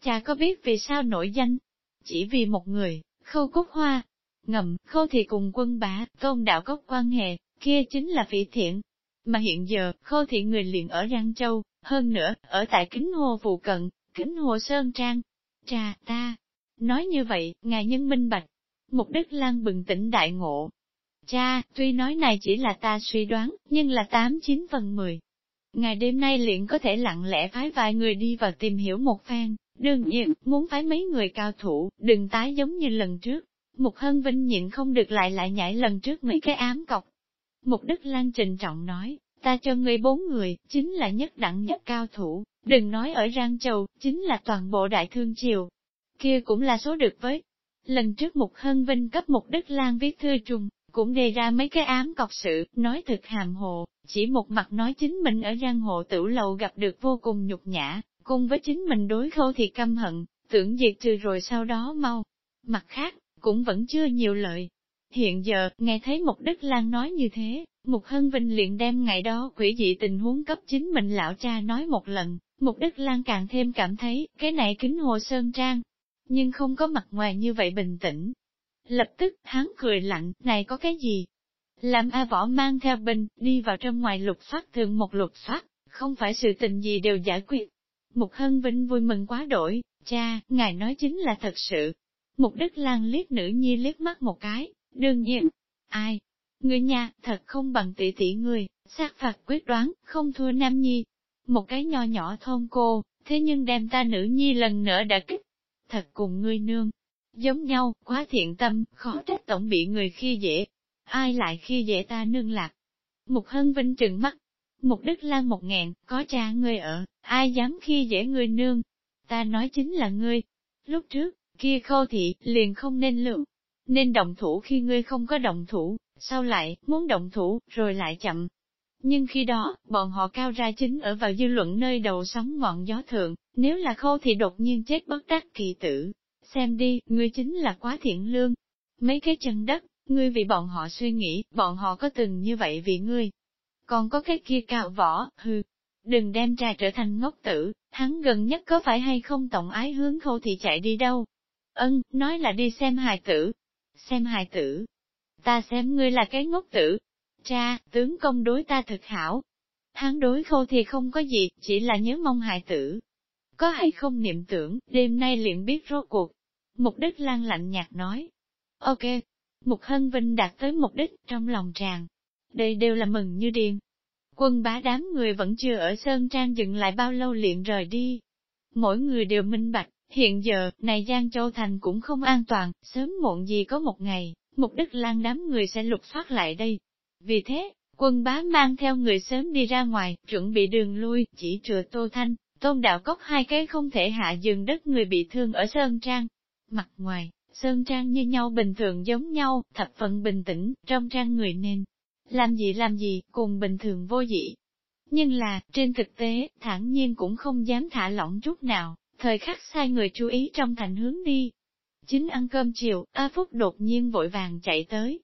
Cha có biết vì sao nổi danh? Chỉ vì một người, khâu cúc hoa. Ngầm, khâu thì cùng quân bá, tôn đạo cốc quan hệ, kia chính là vị thiện. Mà hiện giờ, khâu thị người liền ở Giang Châu, hơn nữa, ở tại Kính Hồ phụ cận, Kính Hồ Sơn Trang. Cha, ta, nói như vậy, ngài nhân minh bạch. Mục Đức Lan bừng tỉnh đại ngộ. Cha, tuy nói này chỉ là ta suy đoán, nhưng là tám chín phần mười, Ngày đêm nay liền có thể lặng lẽ phái vài người đi vào tìm hiểu một phen, đương nhiên, muốn phái mấy người cao thủ, đừng tái giống như lần trước. Mục Hân Vinh nhịn không được lại lại nhảy lần trước mấy cái ám cọc. Mục Đức Lan trình trọng nói, ta cho ngươi bốn người, chính là nhất đẳng nhất cao thủ, đừng nói ở Giang Châu, chính là toàn bộ đại thương triều. Kia cũng là số được với. Lần trước Mục Hân Vinh cấp Mục Đức Lan viết thư trùng, cũng đề ra mấy cái ám cọc sự, nói thực hàm hồ, chỉ một mặt nói chính mình ở giang hộ tử lầu gặp được vô cùng nhục nhã, cùng với chính mình đối khâu thì căm hận, tưởng diệt trừ rồi sau đó mau. Mặt khác, cũng vẫn chưa nhiều lợi. Hiện giờ, nghe thấy mục Đức Lan nói như thế, Mục Hân Vinh liền đem ngày đó quỷ dị tình huống cấp chính mình lão cha nói một lần, Mục Đức Lan càng thêm cảm thấy, cái này kính hồ sơn trang, nhưng không có mặt ngoài như vậy bình tĩnh. Lập tức, hắn cười lạnh, này có cái gì? Làm A Võ mang theo bình, đi vào trong ngoài lục phát thường một lục phát, không phải sự tình gì đều giải quyết. Mục Hân Vinh vui mừng quá đổi, cha, ngài nói chính là thật sự. Mục Đức Lan liếc nữ nhi liếc mắt một cái, đương nhiên, ai? Người nhà, thật không bằng tỷ tỷ người, sát phạt quyết đoán, không thua nam nhi. Một cái nho nhỏ thôn cô, thế nhưng đem ta nữ nhi lần nữa đã kích. Thật cùng ngươi nương, giống nhau, quá thiện tâm, khó trách tổng bị người khi dễ. Ai lại khi dễ ta nương lạc? Mục Hân Vinh trừng mắt, Mục Đức Lan một ngàn, có cha ngươi ở, ai dám khi dễ ngươi nương? Ta nói chính là ngươi. Lúc trước, kia khâu thị, liền không nên lượng. Nên động thủ khi ngươi không có động thủ, sau lại, muốn động thủ, rồi lại chậm. Nhưng khi đó, bọn họ cao ra chính ở vào dư luận nơi đầu sóng ngọn gió thượng, nếu là khâu thì đột nhiên chết bất đắc kỳ tử. Xem đi, ngươi chính là quá thiện lương. Mấy cái chân đất, ngươi vì bọn họ suy nghĩ, bọn họ có từng như vậy vì ngươi, còn có cái kia cao võ, hư. Đừng đem trà trở thành ngốc tử, hắn gần nhất có phải hay không tổng ái hướng khâu thì chạy đi đâu. Ân, nói là đi xem hài tử. Xem hài tử. Ta xem ngươi là cái ngốc tử. Cha, tướng công đối ta thực hảo. Hắn đối khâu thì không có gì, chỉ là nhớ mong hài tử. Có hay không niệm tưởng, đêm nay liền biết rốt cuộc. Mục đích lan lạnh nhạt nói. Ok. Mục Hân Vinh đạt tới mục đích trong lòng tràn, đây đều là mừng như điên. Quân bá đám người vẫn chưa ở Sơn Trang dừng lại bao lâu liền rời đi. Mỗi người đều minh bạch, hiện giờ, này Giang Châu Thành cũng không an toàn, sớm muộn gì có một ngày, mục đích lan đám người sẽ lục phát lại đây. Vì thế, quân bá mang theo người sớm đi ra ngoài, chuẩn bị đường lui, chỉ trừa Tô Thanh, Tôn Đạo Cốc hai cái không thể hạ dừng đất người bị thương ở Sơn Trang. Mặt ngoài, Sơn Trang như nhau bình thường giống nhau, thập phận bình tĩnh, trong trang người nên làm gì làm gì, cùng bình thường vô dị. Nhưng là, trên thực tế, thản nhiên cũng không dám thả lỏng chút nào, thời khắc sai người chú ý trong thành hướng đi. Chính ăn cơm chiều, A Phúc đột nhiên vội vàng chạy tới.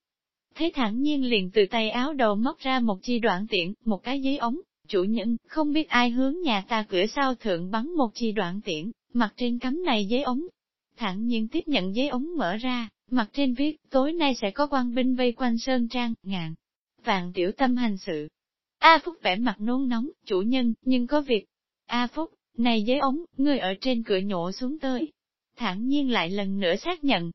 Thấy thản nhiên liền từ tay áo đầu móc ra một chi đoạn tiện, một cái giấy ống, chủ nhân, không biết ai hướng nhà ta cửa sau thượng bắn một chi đoạn tiện, mặt trên cắm này giấy ống. Thản nhiên tiếp nhận giấy ống mở ra, mặt trên viết, tối nay sẽ có quan binh vây quanh Sơn Trang, ngàn vạn tiểu tâm hành sự. A Phúc vẻ mặt nôn nóng, chủ nhân, nhưng có việc. A Phúc, này giấy ống, ngươi ở trên cửa nhổ xuống tới. Thẳng nhiên lại lần nữa xác nhận,